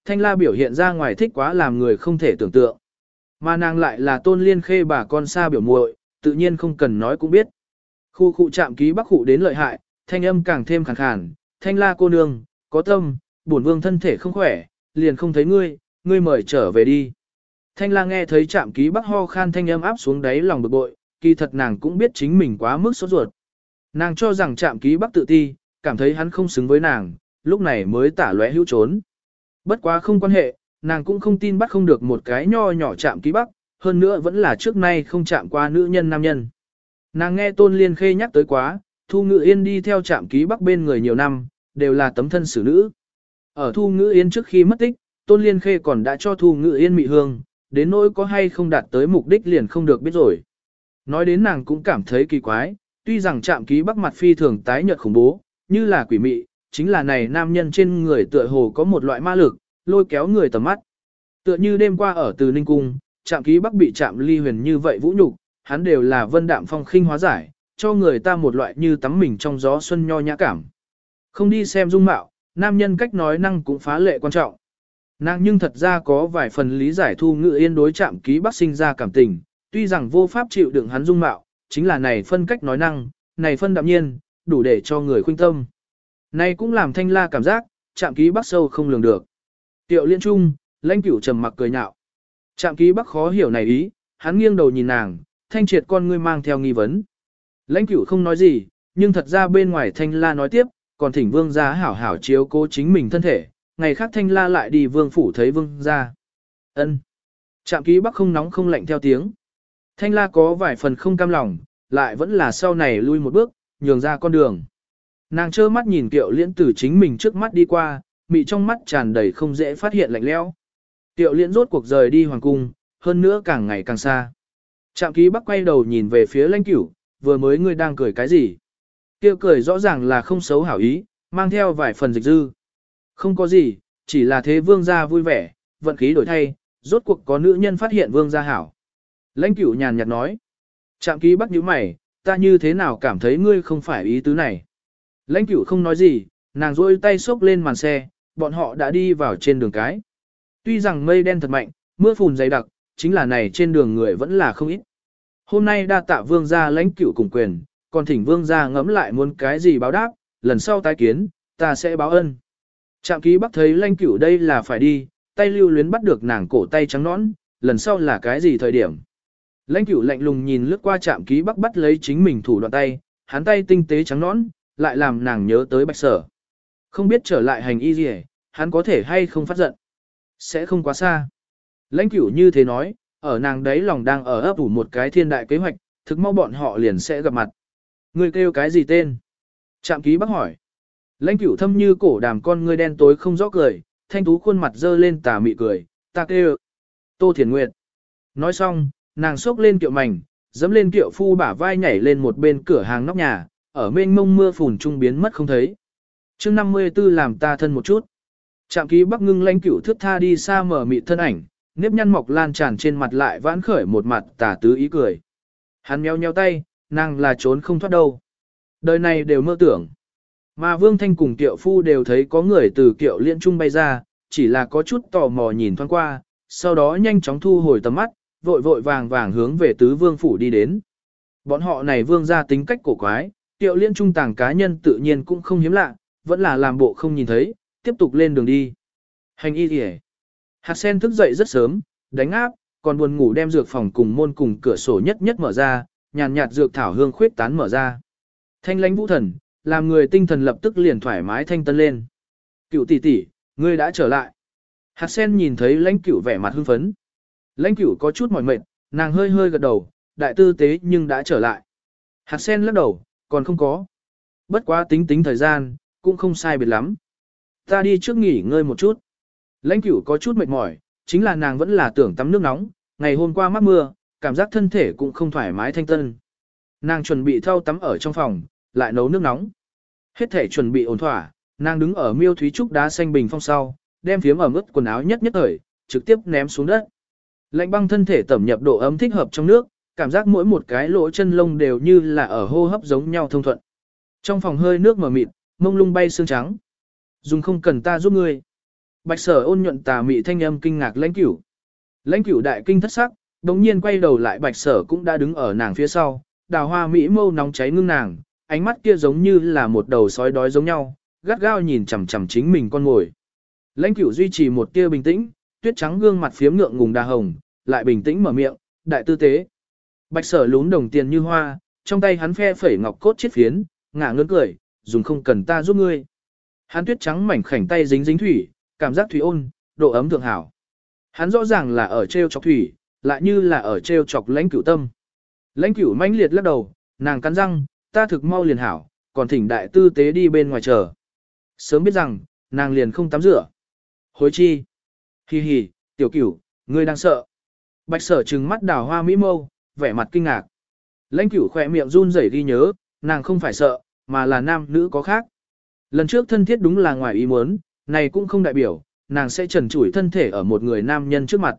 Thanh la biểu hiện ra ngoài thích quá làm người không thể tưởng tượng. Mà nàng lại là tôn liên khê bà con xa biểu muội, tự nhiên không cần nói cũng biết. Khu khu trạm ký bắc khu đến lợi hại, thanh âm càng thêm khàn khàn, thanh la cô nương, có tâm, bổn vương thân thể không khỏe, liền không thấy ngươi, ngươi mời trở về đi. Thanh la nghe thấy trạm ký bắc ho khan thanh âm áp xuống đáy lòng bực bội, kỳ thật nàng cũng biết chính mình quá mức sốt ruột. Nàng cho rằng trạm ký bắc tự ti, cảm thấy hắn không xứng với nàng, lúc này mới tả lóe hữu trốn. Bất quá không quan hệ, nàng cũng không tin bắt không được một cái nho nhỏ chạm ký bắc, hơn nữa vẫn là trước nay không chạm qua nữ nhân nam nhân. Nàng nghe Tôn Liên Khê nhắc tới quá, Thu Ngự Yên đi theo chạm ký bắc bên người nhiều năm, đều là tấm thân xử nữ. Ở Thu Ngự Yên trước khi mất tích, Tôn Liên Khê còn đã cho Thu Ngự Yên mị hương, đến nỗi có hay không đạt tới mục đích liền không được biết rồi. Nói đến nàng cũng cảm thấy kỳ quái, tuy rằng chạm ký bắc mặt phi thường tái nhợt khủng bố, như là quỷ mị, chính là này nam nhân trên người tựa hồ có một loại ma lực, lôi kéo người tầm mắt. Tựa như đêm qua ở từ Ninh Cung, Trạm ký bắc bị Trạm ly huyền như vậy vũ nhục, hắn đều là vân đạm phong khinh hóa giải, cho người ta một loại như tắm mình trong gió xuân nho nhã cảm. Không đi xem dung mạo, nam nhân cách nói năng cũng phá lệ quan trọng. Nàng nhưng thật ra có vài phần lý giải thu ngự yên đối Trạm ký bắc sinh ra cảm tình, tuy rằng vô pháp chịu đựng hắn dung mạo, chính là này phân cách nói năng, này phân đạm nhiên, đủ để cho người khuynh tâm. Này cũng làm thanh la cảm giác, Trạm ký bắc sâu không lường được. Tiệu liên trung, lãnh cửu trầm mặc cười nhạo. Trạm ký bắc khó hiểu này ý, hắn nghiêng đầu nhìn nàng, thanh triệt con ngươi mang theo nghi vấn. Lãnh cửu không nói gì, nhưng thật ra bên ngoài thanh la nói tiếp, còn thỉnh vương gia hảo hảo chiếu cố chính mình thân thể, ngày khác thanh la lại đi vương phủ thấy vương gia. ân Trạm ký bắc không nóng không lạnh theo tiếng. Thanh la có vài phần không cam lòng, lại vẫn là sau này lui một bước, nhường ra con đường. Nàng trơ mắt nhìn kiệu liễn từ chính mình trước mắt đi qua, mị trong mắt tràn đầy không dễ phát hiện lạnh lẽo. Tiệu Liên rốt cuộc rời đi hoàng cung, hơn nữa càng ngày càng xa. Trạm ký bắc quay đầu nhìn về phía lãnh cửu, vừa mới ngươi đang cười cái gì? Kêu cười rõ ràng là không xấu hảo ý, mang theo vài phần dịch dư. Không có gì, chỉ là thế vương gia vui vẻ, vận khí đổi thay, rốt cuộc có nữ nhân phát hiện vương gia hảo. Lãnh cửu nhàn nhạt nói. Trạm ký bắc nhíu mày, ta như thế nào cảm thấy ngươi không phải ý tứ này. Lãnh cửu không nói gì, nàng rôi tay xốc lên màn xe, bọn họ đã đi vào trên đường cái. Tuy rằng mây đen thật mạnh, mưa phùn dày đặc, chính là này trên đường người vẫn là không ít. Hôm nay đa tạ vương gia lãnh cửu cùng quyền, còn thỉnh vương gia ngẫm lại muốn cái gì báo đáp, lần sau tái kiến, ta sẽ báo ân. Trạm ký bắc thấy lãnh cửu đây là phải đi, tay lưu luyến bắt được nàng cổ tay trắng nõn, lần sau là cái gì thời điểm. Lãnh cửu lạnh lùng nhìn lướt qua trạm ký bắc bắt lấy chính mình thủ đoạn tay, hắn tay tinh tế trắng nõn, lại làm nàng nhớ tới bạch sở. Không biết trở lại hành y gì hắn có thể hay không phát giận. Sẽ không quá xa. Lãnh cửu như thế nói, ở nàng đấy lòng đang ở ấp ủ một cái thiên đại kế hoạch, thực mau bọn họ liền sẽ gặp mặt. Người kêu cái gì tên? Trạm ký bác hỏi. Lãnh cửu thâm như cổ đàm con ngươi đen tối không rõ cười, thanh tú khuôn mặt dơ lên tà mị cười, ta kêu. Tô Thiền Nguyệt. Nói xong, nàng xốc lên kiệu mảnh, dẫm lên kiệu phu bả vai nhảy lên một bên cửa hàng nóc nhà, ở mênh mông mưa phùn trung biến mất không thấy chương 54 làm ta thân một chút. Trạm ký bắc ngưng lãnh cửu thước tha đi xa mở mị thân ảnh, nếp nhăn mọc lan tràn trên mặt lại vãn khởi một mặt tà tứ ý cười. Hắn meo nheo tay, nàng là trốn không thoát đâu. Đời này đều mơ tưởng. Mà Vương Thanh cùng tiệu Phu đều thấy có người từ Kiệu Liên Trung bay ra, chỉ là có chút tò mò nhìn thoáng qua, sau đó nhanh chóng thu hồi tầm mắt, vội vội vàng vàng hướng về tứ vương phủ đi đến. Bọn họ này vương ra tính cách cổ quái, tiệu Liên Trung tàng cá nhân tự nhiên cũng không hiếm lạ, vẫn là làm bộ không nhìn thấy, tiếp tục lên đường đi. Hành y kìa. Hạt sen thức dậy rất sớm, đánh áp, còn buồn ngủ đem dược phòng cùng môn cùng cửa sổ nhất nhất mở ra, nhàn nhạt dược thảo hương khuyết tán mở ra. Thanh lãnh vũ thần, làm người tinh thần lập tức liền thoải mái thanh tân lên. Cựu tỷ tỷ, ngươi đã trở lại. Hạt sen nhìn thấy lãnh cửu vẻ mặt hưng phấn. Lãnh cửu có chút mỏi mệt, nàng hơi hơi gật đầu, đại tư tế nhưng đã trở lại. Hạt sen lắc đầu, còn không có. Bất quá tính tính thời gian, cũng không sai biệt lắm. Ta đi trước nghỉ ngơi một chút. Lãnh cửu có chút mệt mỏi, chính là nàng vẫn là tưởng tắm nước nóng, ngày hôm qua mắc mưa, cảm giác thân thể cũng không thoải mái thanh tân. Nàng chuẩn bị thâu tắm ở trong phòng, lại nấu nước nóng. Hết thể chuẩn bị ổn thỏa, nàng đứng ở miêu thúy trúc đá xanh bình phong sau, đem phiếm ở mức quần áo nhất nhất thời, trực tiếp ném xuống đất. Lạnh băng thân thể tẩm nhập độ ấm thích hợp trong nước, cảm giác mỗi một cái lỗ chân lông đều như là ở hô hấp giống nhau thông thuận. Trong phòng hơi nước mờ mịt, mông lung bay xương trắng. Dùng không cần ta giúp ngươi. Bạch sở ôn nhuận tà mị thanh âm kinh ngạc lãnh cửu. Lãnh cửu đại kinh thất sắc, đồng nhiên quay đầu lại bạch sở cũng đã đứng ở nàng phía sau, đào hoa mỹ mâu nóng cháy ngưng nàng, ánh mắt kia giống như là một đầu sói đói giống nhau, gắt gao nhìn chằm chằm chính mình con ngồi. Lãnh cửu duy trì một tia bình tĩnh, tuyết trắng gương mặt phiếm ngượng ngùng đà hồng, lại bình tĩnh mở miệng, đại tư tế. Bạch sở lún đồng tiền như hoa, trong tay hắn phe phẩy ngọc cốt chiết phiến, ngả ngớn cười, dùng không cần ta giúp ngươi. Hắn tuyết trắng mảnh khảnh tay dính dính thủy, cảm giác thủy ôn, độ ấm thượng hảo. Hắn rõ ràng là ở treo chọc thủy, lại như là ở treo chọc lãnh cửu tâm. Lãnh cửu mãnh liệt lắc đầu, nàng cắn răng, ta thực mau liền hảo, còn thỉnh đại tư tế đi bên ngoài chờ. Sớm biết rằng, nàng liền không tắm rửa. Hối chi. Hi hi, tiểu cửu, ngươi đang sợ. Bạch sở trừng mắt đào hoa mỹ mâu, vẻ mặt kinh ngạc. Lãnh cửu khỏe miệng run rẩy ghi nhớ, nàng không phải sợ, mà là nam nữ có khác. Lần trước thân thiết đúng là ngoài ý muốn, này cũng không đại biểu, nàng sẽ trần trụi thân thể ở một người nam nhân trước mặt.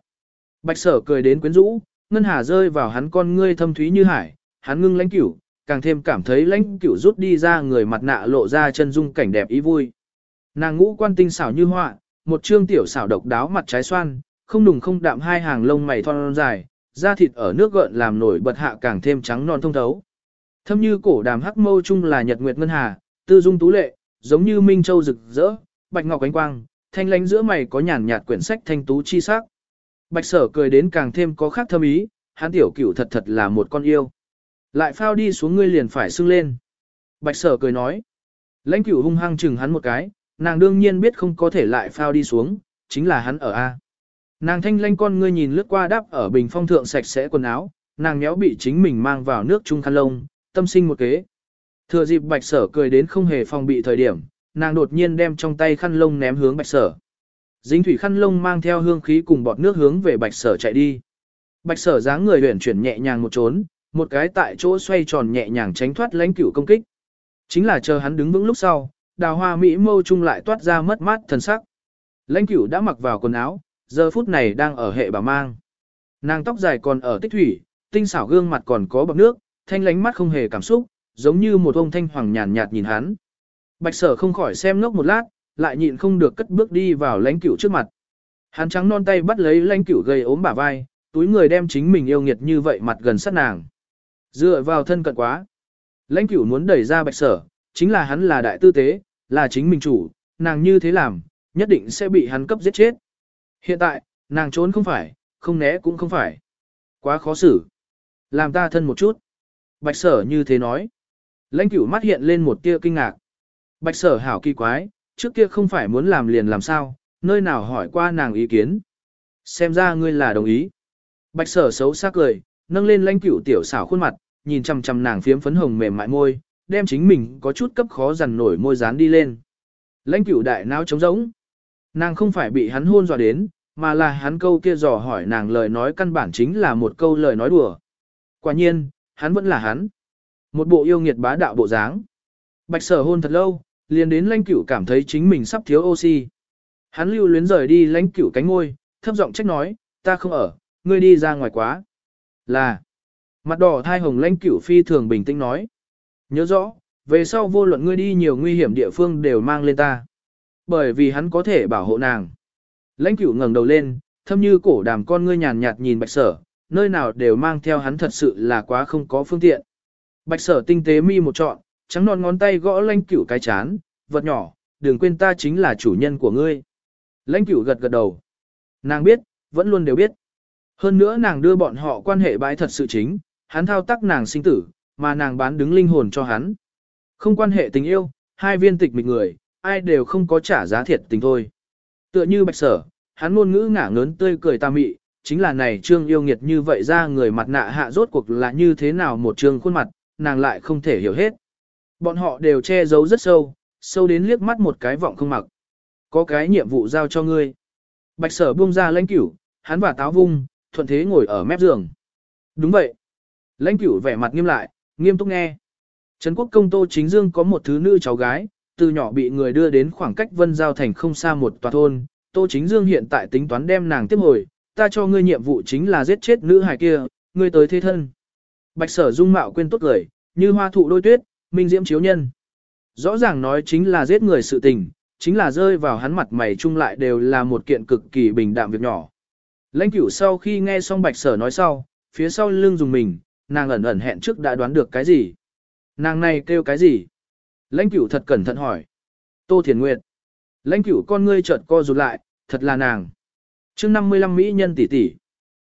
Bạch sở cười đến quyến rũ, ngân hà rơi vào hắn con ngươi thâm thúy như hải, hắn ngưng lãnh cửu, càng thêm cảm thấy lãnh cửu rút đi ra người mặt nạ lộ ra chân dung cảnh đẹp ý vui. Nàng ngũ quan tinh xảo như họa, một trương tiểu xảo độc đáo mặt trái xoan, không đùng không đạm hai hàng lông mày thon dài, da thịt ở nước gợn làm nổi bật hạ càng thêm trắng non thông thấu. Thâm như cổ đàm hắc mâu chung là nhật nguyệt ngân hà, tư dung tú lệ, giống như minh châu rực rỡ, bạch ngọc ánh quang, thanh lánh giữa mày có nhàn nhạt quyển sách thanh tú chi sắc. Bạch sở cười đến càng thêm có khác thâm ý, hắn tiểu cửu thật thật là một con yêu. Lại phao đi xuống ngươi liền phải sưng lên. Bạch sở cười nói. Lãnh cửu hung hăng chừng hắn một cái, nàng đương nhiên biết không có thể lại phao đi xuống, chính là hắn ở A. Nàng thanh lanh con ngươi nhìn lướt qua đáp ở bình phong thượng sạch sẽ quần áo, nàng nhéo bị chính mình mang vào nước chung khăn lông, tâm sinh một kế. Thừa dịp bạch sở cười đến không hề phòng bị thời điểm, nàng đột nhiên đem trong tay khăn lông ném hướng bạch sở. Dính thủy khăn lông mang theo hương khí cùng bọt nước hướng về bạch sở chạy đi. Bạch sở dáng người huyển chuyển nhẹ nhàng một trốn, một cái tại chỗ xoay tròn nhẹ nhàng tránh thoát lãnh cửu công kích. Chính là chờ hắn đứng vững lúc sau, đào hoa mỹ mâu trung lại toát ra mất mát thần sắc. Lãnh cửu đã mặc vào quần áo, giờ phút này đang ở hệ bà mang. Nàng tóc dài còn ở tích thủy, tinh xảo gương mặt còn có bọc nước, thanh lánh mắt không hề cảm xúc, giống như một ông thanh hoàng nhàn nhạt nhìn hắn. Bạch sở không khỏi xem ngốc một lát, lại nhịn không được cất bước đi vào lãnh cửu trước mặt. Hắn trắng non tay bắt lấy lãnh cửu gầy ốm bả vai, túi người đem chính mình yêu nghiệt như vậy mặt gần sát nàng. Dựa vào thân cận quá. Lãnh cửu muốn đẩy ra bạch sở, chính là hắn là đại tư tế, là chính mình chủ, nàng như thế làm, nhất định sẽ bị hắn cấp giết chết. Hiện tại, nàng trốn không phải, không né cũng không phải. Quá khó xử. Làm ta thân một chút. Bạch sở như thế nói. Lãnh cửu mắt hiện lên một tia kinh ngạc. Bạch sở hảo kỳ quái, trước kia không phải muốn làm liền làm sao, nơi nào hỏi qua nàng ý kiến. Xem ra ngươi là đồng ý. Bạch sở xấu xác cười, nâng lên lãnh cửu tiểu xảo khuôn mặt, nhìn chằm chằm nàng phiếm phấn hồng mềm mại môi, đem chính mình có chút cấp khó dằn nổi môi dán đi lên. Lãnh cửu đại não trống rỗng. Nàng không phải bị hắn hôn dọa đến, mà là hắn câu kia dò hỏi nàng lời nói căn bản chính là một câu lời nói đùa. Quả nhiên, hắn vẫn là hắn. Một bộ yêu nghiệt bá đạo bộ dáng. Bạch sở hôn thật lâu, liền đến lãnh cửu cảm thấy chính mình sắp thiếu oxy. Hắn lưu luyến rời đi lãnh cửu cánh ngôi, thấp giọng trách nói, ta không ở, ngươi đi ra ngoài quá. Là, mặt đỏ thai hồng lãnh cửu phi thường bình tĩnh nói. Nhớ rõ, về sau vô luận ngươi đi nhiều nguy hiểm địa phương đều mang lên ta. Bởi vì hắn có thể bảo hộ nàng. Lãnh cửu ngẩng đầu lên, thâm như cổ đàm con ngươi nhàn nhạt nhìn bạch sở, nơi nào đều mang theo hắn thật sự là quá không có phương tiện. Bạch sở tinh tế mi một trọn, trắng non ngón tay gõ lanh cửu cái chán, vật nhỏ, đừng quên ta chính là chủ nhân của ngươi. Lãnh cửu gật gật đầu. Nàng biết, vẫn luôn đều biết. Hơn nữa nàng đưa bọn họ quan hệ bãi thật sự chính, hắn thao tác nàng sinh tử, mà nàng bán đứng linh hồn cho hắn. Không quan hệ tình yêu, hai viên tịch mịch người, ai đều không có trả giá thiệt tình thôi. Tựa như bạch sở, hắn ngôn ngữ ngả ngớn tươi cười ta mị, chính là này trương yêu nghiệt như vậy ra người mặt nạ hạ rốt cuộc là như thế nào một trương khuôn mặt, nàng lại không thể hiểu hết. Bọn họ đều che giấu rất sâu, sâu đến liếc mắt một cái vọng không mặc. Có cái nhiệm vụ giao cho ngươi. Bạch sở buông ra lãnh cửu, hắn và táo vung, thuận thế ngồi ở mép giường. Đúng vậy. Lãnh cửu vẻ mặt nghiêm lại, nghiêm túc nghe. Trấn quốc công Tô Chính Dương có một thứ nữ cháu gái, từ nhỏ bị người đưa đến khoảng cách Vân Giao Thành không xa một tòa thôn. Tô Chính Dương hiện tại tính toán đem nàng tiếp hồi, ta cho ngươi nhiệm vụ chính là giết chết nữ hài kia, ngươi tới thế thân. Bạch sở dung mạo quên tốt lời, như hoa thụ đôi tuyết, minh diễm chiếu nhân. Rõ ràng nói chính là giết người sự tình, chính là rơi vào hắn mặt mày chung lại đều là một kiện cực kỳ bình đạm việc nhỏ. Lãnh cửu sau khi nghe xong bạch sở nói sau, phía sau lưng dùng mình, nàng ẩn ẩn hẹn trước đã đoán được cái gì. Nàng này kêu cái gì? Lãnh cửu thật cẩn thận hỏi. Tô Thiền Nguyệt. Lãnh cửu con ngươi chợt co rụt lại, thật là nàng chương 55 Mỹ nhân tỷ tỷ.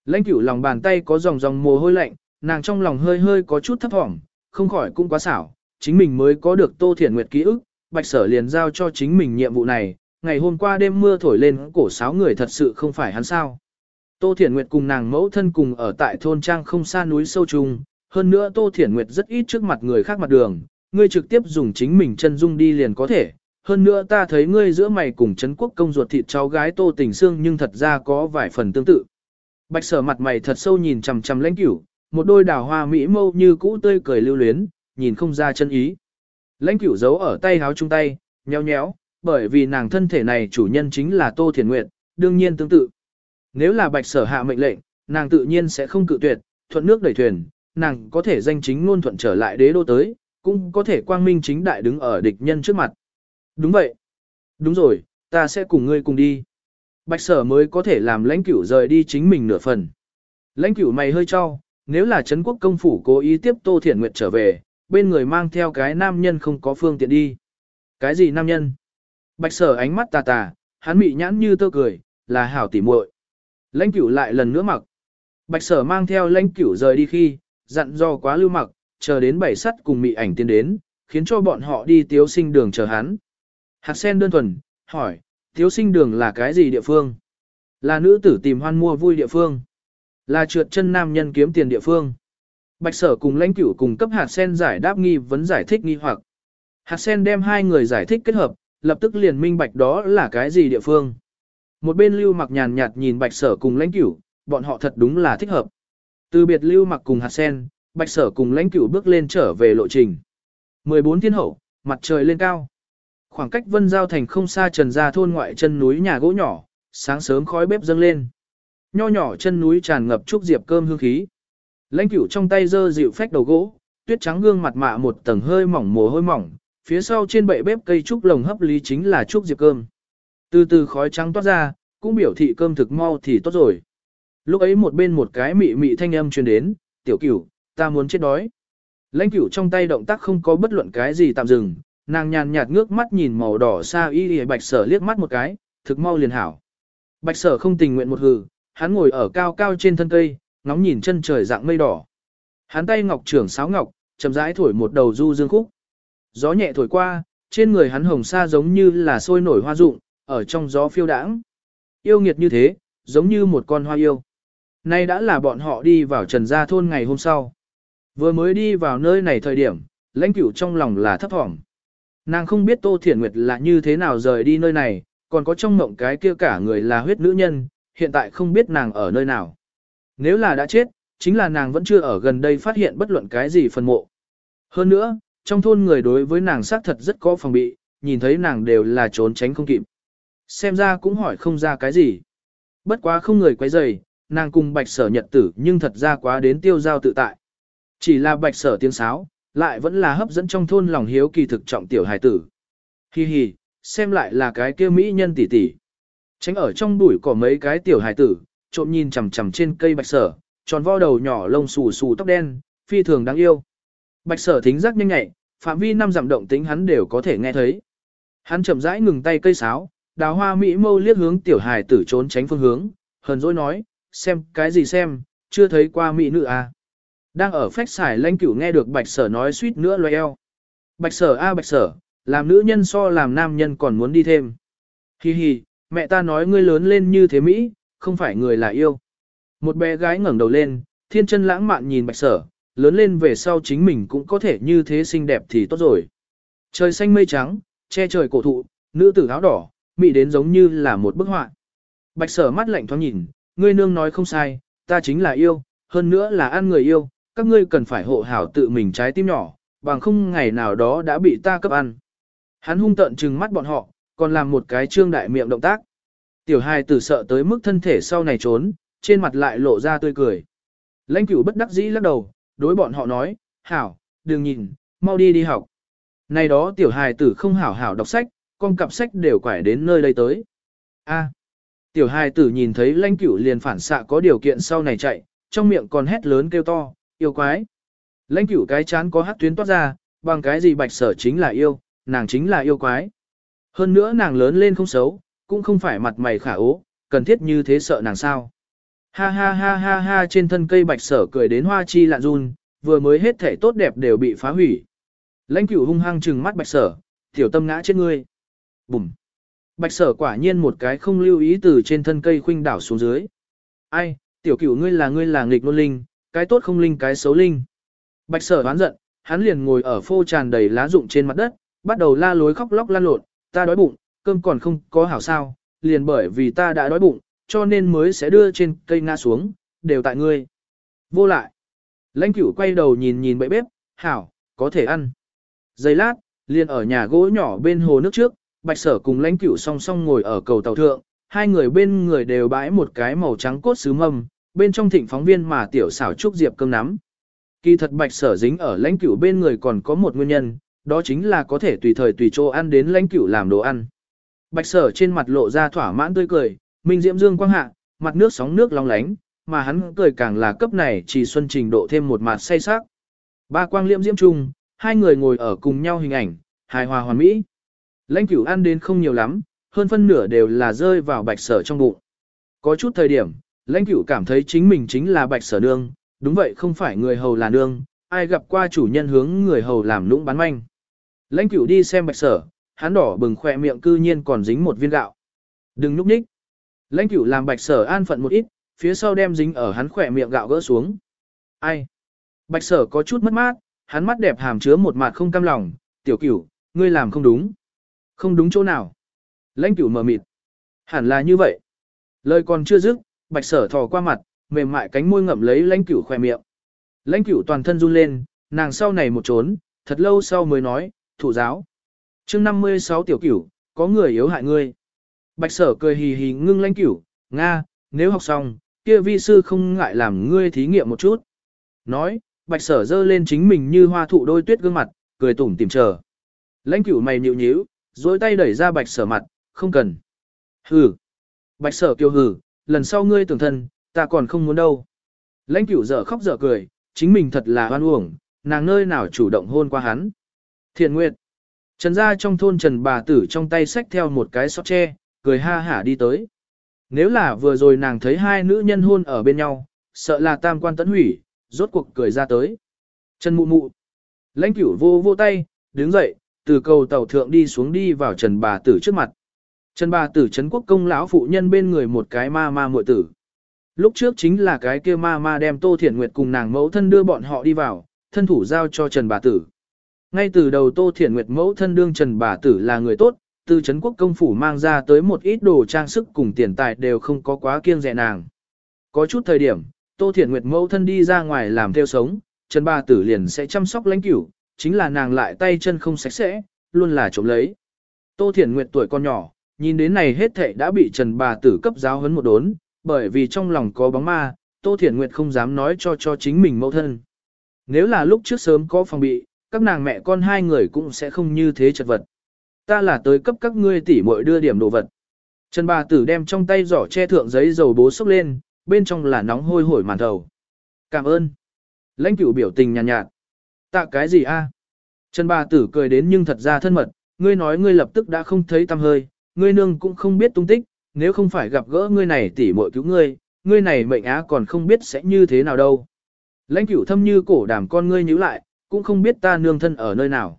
Lãnh cửu lòng bàn tay có dòng dòng mồ hôi lạnh, nàng trong lòng hơi hơi có chút thấp thỏm, không khỏi cũng quá xảo, chính mình mới có được Tô Thiển Nguyệt ký ức, Bạch Sở liền giao cho chính mình nhiệm vụ này, ngày hôm qua đêm mưa thổi lên cổ sáo người thật sự không phải hắn sao. Tô Thiển Nguyệt cùng nàng mẫu thân cùng ở tại thôn trang không xa núi sâu trùng, hơn nữa Tô Thiển Nguyệt rất ít trước mặt người khác mặt đường, ngươi trực tiếp dùng chính mình chân dung đi liền có thể. Hơn nữa ta thấy ngươi giữa mày cùng Trấn quốc công ruột thịt cháu gái Tô Tình Sương nhưng thật ra có vài phần tương tự. Bạch sở mặt mày thật sâu nhìn chằm chằm lãnh cửu, một đôi đào hoa mỹ mâu như cũ tươi cười lưu luyến, nhìn không ra chân ý. Lãnh cửu giấu ở tay háo chung tay, nhéo nhéo, bởi vì nàng thân thể này chủ nhân chính là Tô Thiền Nguyệt, đương nhiên tương tự. Nếu là bạch sở hạ mệnh lệnh, nàng tự nhiên sẽ không cự tuyệt, thuận nước đẩy thuyền, nàng có thể danh chính ngôn thuận trở lại đế đô tới, cũng có thể quang minh chính đại đứng ở địch nhân trước mặt. Đúng vậy. Đúng rồi, ta sẽ cùng ngươi cùng đi. Bạch sở mới có thể làm lãnh cửu rời đi chính mình nửa phần. Lãnh cửu mày hơi cho, nếu là Trấn quốc công phủ cố ý tiếp Tô Thiển Nguyệt trở về, bên người mang theo cái nam nhân không có phương tiện đi. Cái gì nam nhân? Bạch sở ánh mắt tà tà, hắn mị nhãn như tơ cười, là hảo tỉ muội. Lãnh cửu lại lần nữa mặc. Bạch sở mang theo lãnh cửu rời đi khi, dặn do quá lưu mặc, chờ đến bảy sắt cùng mị ảnh tiến đến, khiến cho bọn họ đi tiếu sinh đường chờ hắn. Hạc sen đơn thuần, hỏi, thiếu sinh đường là cái gì địa phương? Là nữ tử tìm hoan mua vui địa phương. Là trượt chân nam nhân kiếm tiền địa phương. Bạch sở cùng lãnh cửu cùng cấp hạt sen giải đáp nghi vấn giải thích nghi hoặc. Hạt sen đem hai người giải thích kết hợp, lập tức liền minh bạch đó là cái gì địa phương. Một bên lưu mặc nhàn nhạt nhìn bạch sở cùng lãnh cửu, bọn họ thật đúng là thích hợp. Từ biệt lưu mặc cùng hạt sen, bạch sở cùng lãnh cửu bước lên trở về lộ trình. 14 thiên hậu, mặt trời lên cao. Khoảng cách vân giao thành không xa trần ra thôn ngoại chân núi nhà gỗ nhỏ, sáng sớm khói bếp dâng lên. Nho nhỏ chân núi tràn ngập trúc diệp cơm hương khí. Lãnh cửu trong tay giơ dịu phách đầu gỗ, tuyết trắng gương mặt mạ một tầng hơi mỏng mồ hôi mỏng, phía sau trên bệ bếp cây trúc lồng hấp lý chính là trúc diệp cơm. Từ từ khói trắng toát ra, cũng biểu thị cơm thực mau thì tốt rồi. Lúc ấy một bên một cái mị mị thanh âm truyền đến, tiểu cửu, ta muốn chết đói. Lãnh cửu trong tay động tác không có bất luận cái gì tạm dừng, nàng nhàn nhạt ngước mắt nhìn màu đỏ xa y y bạch sở liếc mắt một cái, thực mau liền hảo. Bạch sở không tình nguyện một hừ, hắn ngồi ở cao cao trên thân cây, ngóng nhìn chân trời dạng mây đỏ. Hắn tay ngọc trưởng sáo ngọc, chậm rãi thổi một đầu du dương khúc. Gió nhẹ thổi qua, trên người hắn hồng sa giống như là sôi nổi hoa rụng, ở trong gió phiêu đãng. Yêu nghiệt như thế, giống như một con hoa yêu. Nay đã là bọn họ đi vào trần gia thôn ngày hôm sau. Vừa mới đi vào nơi này thời điểm, lãnh cửu trong lòng là thấp thỏm. Nàng không biết Tô Thiển Nguyệt là như thế nào rời đi nơi này, còn có trong mộng cái kia cả người là huyết nữ nhân, hiện tại không biết nàng ở nơi nào. Nếu là đã chết, chính là nàng vẫn chưa ở gần đây phát hiện bất luận cái gì phần mộ. Hơn nữa, trong thôn người đối với nàng xác thật rất có phòng bị, nhìn thấy nàng đều là trốn tránh không kịp. Xem ra cũng hỏi không ra cái gì. Bất quá không người quấy rầy, nàng cùng bạch sở nhật tử nhưng thật ra quá đến tiêu giao tự tại. Chỉ là bạch sở tiếng sáo, lại vẫn là hấp dẫn trong thôn lòng hiếu kỳ thực trọng tiểu hài tử. Hi hi, xem lại là cái kia mỹ nhân tỷ tỷ. Tránh ở trong bụi có mấy cái tiểu hài tử, trộm nhìn chằm chằm trên cây bạch sở, tròn vo đầu nhỏ lông xù xù tóc đen, phi thường đáng yêu. Bạch sở thính giác nhanh nhạy, phạm vi năm dặm động tính hắn đều có thể nghe thấy. Hắn chậm rãi ngừng tay cây sáo, đào hoa mỹ mâu liếc hướng tiểu hài tử trốn tránh phương hướng, hờn dỗi nói, xem cái gì xem, chưa thấy qua mỹ nữ à. Đang ở phách xài lanh cửu nghe được bạch sở nói suýt nữa loe eo. Bạch sở a bạch sở, làm nữ nhân so làm nam nhân còn muốn đi thêm. Hi hi, mẹ ta nói ngươi lớn lên như thế Mỹ, không phải người là yêu. Một bé gái ngẩng đầu lên, thiên chân lãng mạn nhìn bạch sở, lớn lên về sau chính mình cũng có thể như thế xinh đẹp thì tốt rồi. Trời xanh mây trắng, che trời cổ thụ, nữ tử áo đỏ, mỹ đến giống như là một bức họa. Bạch sở mắt lạnh thoáng nhìn, ngươi nương nói không sai, ta chính là yêu, hơn nữa là ăn người yêu, các ngươi cần phải hộ hảo tự mình trái tim nhỏ, bằng không ngày nào đó đã bị ta cấp ăn. Hắn hung tợn trừng mắt bọn họ, còn làm một cái trương đại miệng động tác. Tiểu hài tử sợ tới mức thân thể sau này trốn, trên mặt lại lộ ra tươi cười. Lãnh cửu bất đắc dĩ lắc đầu, đối bọn họ nói, hảo, đừng nhìn, mau đi đi học. Này đó tiểu hài tử không hảo hảo đọc sách, con cặp sách đều quải đến nơi đây tới. A. tiểu hài tử nhìn thấy lãnh cửu liền phản xạ có điều kiện sau này chạy, trong miệng còn hét lớn kêu to, yêu quái. Lãnh cửu cái chán có hát tuyến toát ra, bằng cái gì bạch sở chính là yêu, nàng chính là yêu quái. Hơn nữa nàng lớn lên không xấu, cũng không phải mặt mày khả ố, cần thiết như thế sợ nàng sao. Ha ha ha ha ha trên thân cây bạch sở cười đến hoa chi lạn run, vừa mới hết thể tốt đẹp đều bị phá hủy. Lãnh cửu hung hăng trừng mắt bạch sở, tiểu tâm ngã trên ngươi. Bùm. Bạch sở quả nhiên một cái không lưu ý từ trên thân cây khuynh đảo xuống dưới. Ai, tiểu cửu ngươi là ngươi là nghịch nôn linh, cái tốt không linh cái xấu linh. Bạch sở oán giận, hắn liền ngồi ở phô tràn đầy lá rụng trên mặt đất, bắt đầu la lối khóc lóc lan lộn, ta đói bụng, cơm còn không có hảo sao, liền bởi vì ta đã đói bụng, cho nên mới sẽ đưa trên cây ngã xuống, đều tại ngươi. Vô lại. Lãnh cửu quay đầu nhìn nhìn bậy bếp, hảo, có thể ăn. Giây lát, liền ở nhà gỗ nhỏ bên hồ nước trước, bạch sở cùng lãnh cửu song song ngồi ở cầu tàu thượng, hai người bên người đều bãi một cái màu trắng cốt sứ mâm, bên trong thịnh phóng viên mà tiểu xảo trúc diệp cơm nắm. Kỳ thật bạch sở dính ở lãnh cửu bên người còn có một nguyên nhân, đó chính là có thể tùy thời tùy chỗ ăn đến lãnh cửu làm đồ ăn. Bạch sở trên mặt lộ ra thỏa mãn tươi cười, minh diễm dương quang hạ, mặt nước sóng nước long lánh, mà hắn cười càng là cấp này chỉ xuân trình độ thêm một mặt say sắc. Ba quang liễm diễm chung, hai người ngồi ở cùng nhau hình ảnh, hài hòa hoàn mỹ. Lãnh cửu ăn đến không nhiều lắm, hơn phân nửa đều là rơi vào bạch sở trong bụng. Có chút thời điểm, lãnh cửu cảm thấy chính mình chính là bạch sở nương, đúng vậy không phải người hầu là nương, ai gặp qua chủ nhân hướng người hầu làm lũng bán manh. Lãnh cửu đi xem bạch sở, hắn đỏ bừng khỏe miệng cư nhiên còn dính một viên gạo. Đừng núp ních. Lãnh cửu làm bạch sở an phận một ít, phía sau đem dính ở hắn khỏe miệng gạo gỡ xuống. Ai? Bạch sở có chút mất mát, hắn mắt đẹp hàm chứa một mặt không cam lòng, tiểu cửu, ngươi làm không đúng. Không đúng chỗ nào. Lãnh cửu mờ mịt. Hẳn là như vậy. Lời còn chưa dứt, bạch sở thò qua mặt, mềm mại cánh môi ngậm lấy lãnh cửu khoe miệng. Lãnh cửu toàn thân run lên, nàng sau này một trốn, thật lâu sau mới nói, thủ giáo. chương 56 tiểu cửu, có người yếu hại ngươi. Bạch sở cười hì hì ngưng lãnh cửu, Nga, nếu học xong, kia vi sư không ngại làm ngươi thí nghiệm một chút. Nói, bạch sở dơ lên chính mình như hoa thụ đôi tuyết gương mặt, cười tủm tìm chờ. Lãnh cửu mày nhịu nhíu, dối tay đẩy ra bạch sở mặt, không cần. Hừ. Bạch sở kêu hừ, lần sau ngươi tưởng thân, ta còn không muốn đâu. Lãnh cửu dở khóc dở cười, chính mình thật là hoan uổng, nàng nơi nào chủ động hôn qua hắn. Thiện Nguyệt. Trần gia trong thôn Trần bà tử trong tay xách theo một cái xót tre, cười ha hả đi tới. Nếu là vừa rồi nàng thấy hai nữ nhân hôn ở bên nhau, sợ là tam quan tấn hủy, rốt cuộc cười ra tới. Trần mụ mụ. Lãnh cửu vô vô tay, đứng dậy, từ cầu tàu thượng đi xuống đi vào Trần bà tử trước mặt. Trần bà tử Trấn quốc công lão phụ nhân bên người một cái ma ma muội tử. Lúc trước chính là cái kia ma ma đem Tô Thiển Nguyệt cùng nàng mẫu thân đưa bọn họ đi vào, thân thủ giao cho Trần bà tử. Ngay từ đầu Tô Thiển Nguyệt mẫu thân đương Trần bà tử là người tốt, từ Trấn quốc công phủ mang ra tới một ít đồ trang sức cùng tiền tài đều không có quá kiêng dè nàng. Có chút thời điểm, Tô Thiển Nguyệt mẫu thân đi ra ngoài làm theo sống, Trần bà tử liền sẽ chăm sóc lãnh cửu, chính là nàng lại tay chân không sạch sẽ, luôn là trộm lấy. Tô Thiển Nguyệt tuổi còn nhỏ, nhìn đến này hết thệ đã bị Trần bà tử cấp giáo huấn một đốn, bởi vì trong lòng có bóng ma, Tô Thiển Nguyệt không dám nói cho cho chính mình mẫu thân. Nếu là lúc trước sớm có phòng bị, các nàng mẹ con hai người cũng sẽ không như thế chật vật. Ta là tới cấp các ngươi tỉ muội đưa điểm đồ vật. Trần bà tử đem trong tay giỏ che thượng giấy dầu bố xốc lên, bên trong là nóng hôi hổi màn thầu. Cảm ơn. Lãnh cửu biểu tình nhàn nhạt, nhạt. Tạ cái gì a? Trần bà tử cười đến nhưng thật ra thân mật, ngươi nói ngươi lập tức đã không thấy tâm hơi, ngươi nương cũng không biết tung tích, nếu không phải gặp gỡ ngươi này tỉ muội cứu ngươi, ngươi này mệnh á còn không biết sẽ như thế nào đâu. Lãnh cửu thâm như cổ đàm con ngươi nhíu lại, cũng không biết ta nương thân ở nơi nào.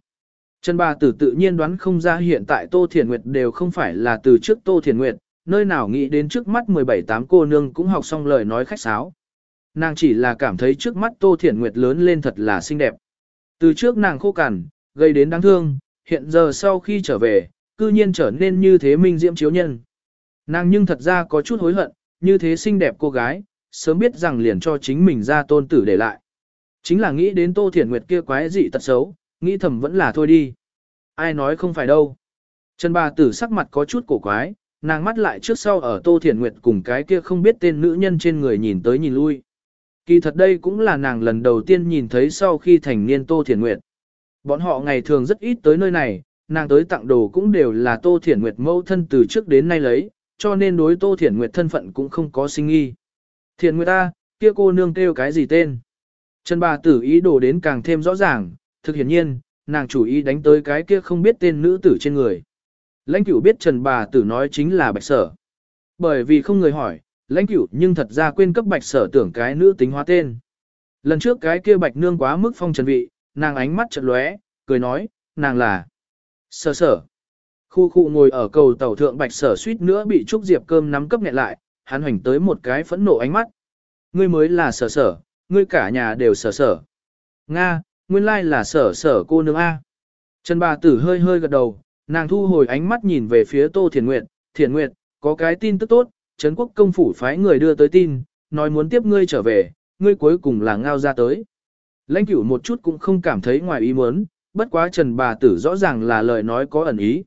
Trần bà tử tự nhiên đoán không ra hiện tại Tô Thiền Nguyệt đều không phải là từ trước Tô Thiền Nguyệt, nơi nào nghĩ đến trước mắt 17-8 cô nương cũng học xong lời nói khách sáo. Nàng chỉ là cảm thấy trước mắt Tô Thiển Nguyệt lớn lên thật là xinh đẹp. Từ trước nàng khô cằn, gây đến đáng thương, hiện giờ sau khi trở về, cư nhiên trở nên như thế minh diễm chiếu nhân. Nàng nhưng thật ra có chút hối hận, như thế xinh đẹp cô gái, sớm biết rằng liền cho chính mình ra tôn tử để lại. Chính là nghĩ đến Tô Thiển Nguyệt kia quái dị tật xấu, nghĩ thầm vẫn là thôi đi. Ai nói không phải đâu. Trần bà tử sắc mặt có chút cổ quái, nàng mắt lại trước sau ở Tô Thiển Nguyệt cùng cái kia không biết tên nữ nhân trên người nhìn tới nhìn lui. Kỳ thật đây cũng là nàng lần đầu tiên nhìn thấy sau khi thành niên Tô Thiển Nguyệt. Bọn họ ngày thường rất ít tới nơi này, nàng tới tặng đồ cũng đều là Tô Thiển Nguyệt mẫu thân từ trước đến nay lấy, cho nên đối Tô Thiển Nguyệt thân phận cũng không có sinh nghi. Thiển Nguyệt ta, kia cô nương kêu cái gì tên? Trần bà tử ý đồ đến càng thêm rõ ràng, thực hiển nhiên, nàng chủ ý đánh tới cái kia không biết tên nữ tử trên người. Lãnh cửu biết Trần bà tử nói chính là bạch sở. Bởi vì không người hỏi, lãnh cửu nhưng thật ra quên cấp bạch sở tưởng cái nữ tính hóa tên. Lần trước cái kia bạch nương quá mức phong trần vị, nàng ánh mắt chợt lóe, cười nói, nàng là sở sở. Khu khu ngồi ở cầu tàu thượng bạch sở suýt nữa bị Trúc Diệp cơm nắm cấp nghẹn lại, hắn hoành tới một cái phẫn nộ ánh mắt. Ngươi mới là sở sở, ngươi cả nhà đều sở sở. Nga, nguyên lai là sở sở cô nương A. Trần bà tử hơi hơi gật đầu, nàng thu hồi ánh mắt nhìn về phía Tô Thiền Nguyệt, Thiền Nguyệt, có cái tin tức tốt, Trấn quốc công phủ phái người đưa tới tin, nói muốn tiếp ngươi trở về, ngươi cuối cùng là ngao ra tới. Lãnh cửu một chút cũng không cảm thấy ngoài ý muốn, bất quá Trần bà tử rõ ràng là lời nói có ẩn ý.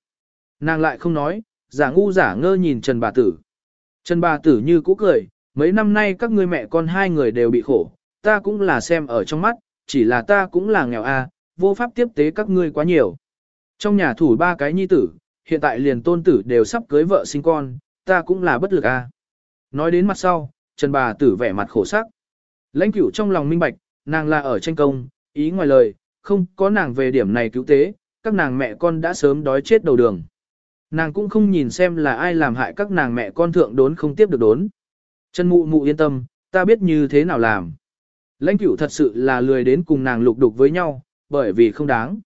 Nàng lại không nói, giả ngu giả ngơ nhìn Trần bà tử. Trần bà tử như cũ cười, mấy năm nay các ngươi mẹ con hai người đều bị khổ, ta cũng là xem ở trong mắt, chỉ là ta cũng là nghèo a, vô pháp tiếp tế các ngươi quá nhiều. Trong nhà thủ ba cái nhi tử, hiện tại liền tôn tử đều sắp cưới vợ sinh con, ta cũng là bất lực a. Nói đến mặt sau, Trần bà tử vẻ mặt khổ sắc. Lãnh cửu trong lòng minh bạch, nàng là ở tranh công, ý ngoài lời, không có nàng về điểm này cứu tế, các nàng mẹ con đã sớm đói chết đầu đường. Nàng cũng không nhìn xem là ai làm hại các nàng mẹ con thượng đốn không tiếp được đốn. Trần mụ mụ yên tâm, ta biết như thế nào làm. Lãnh cửu thật sự là lười đến cùng nàng lục đục với nhau, bởi vì không đáng.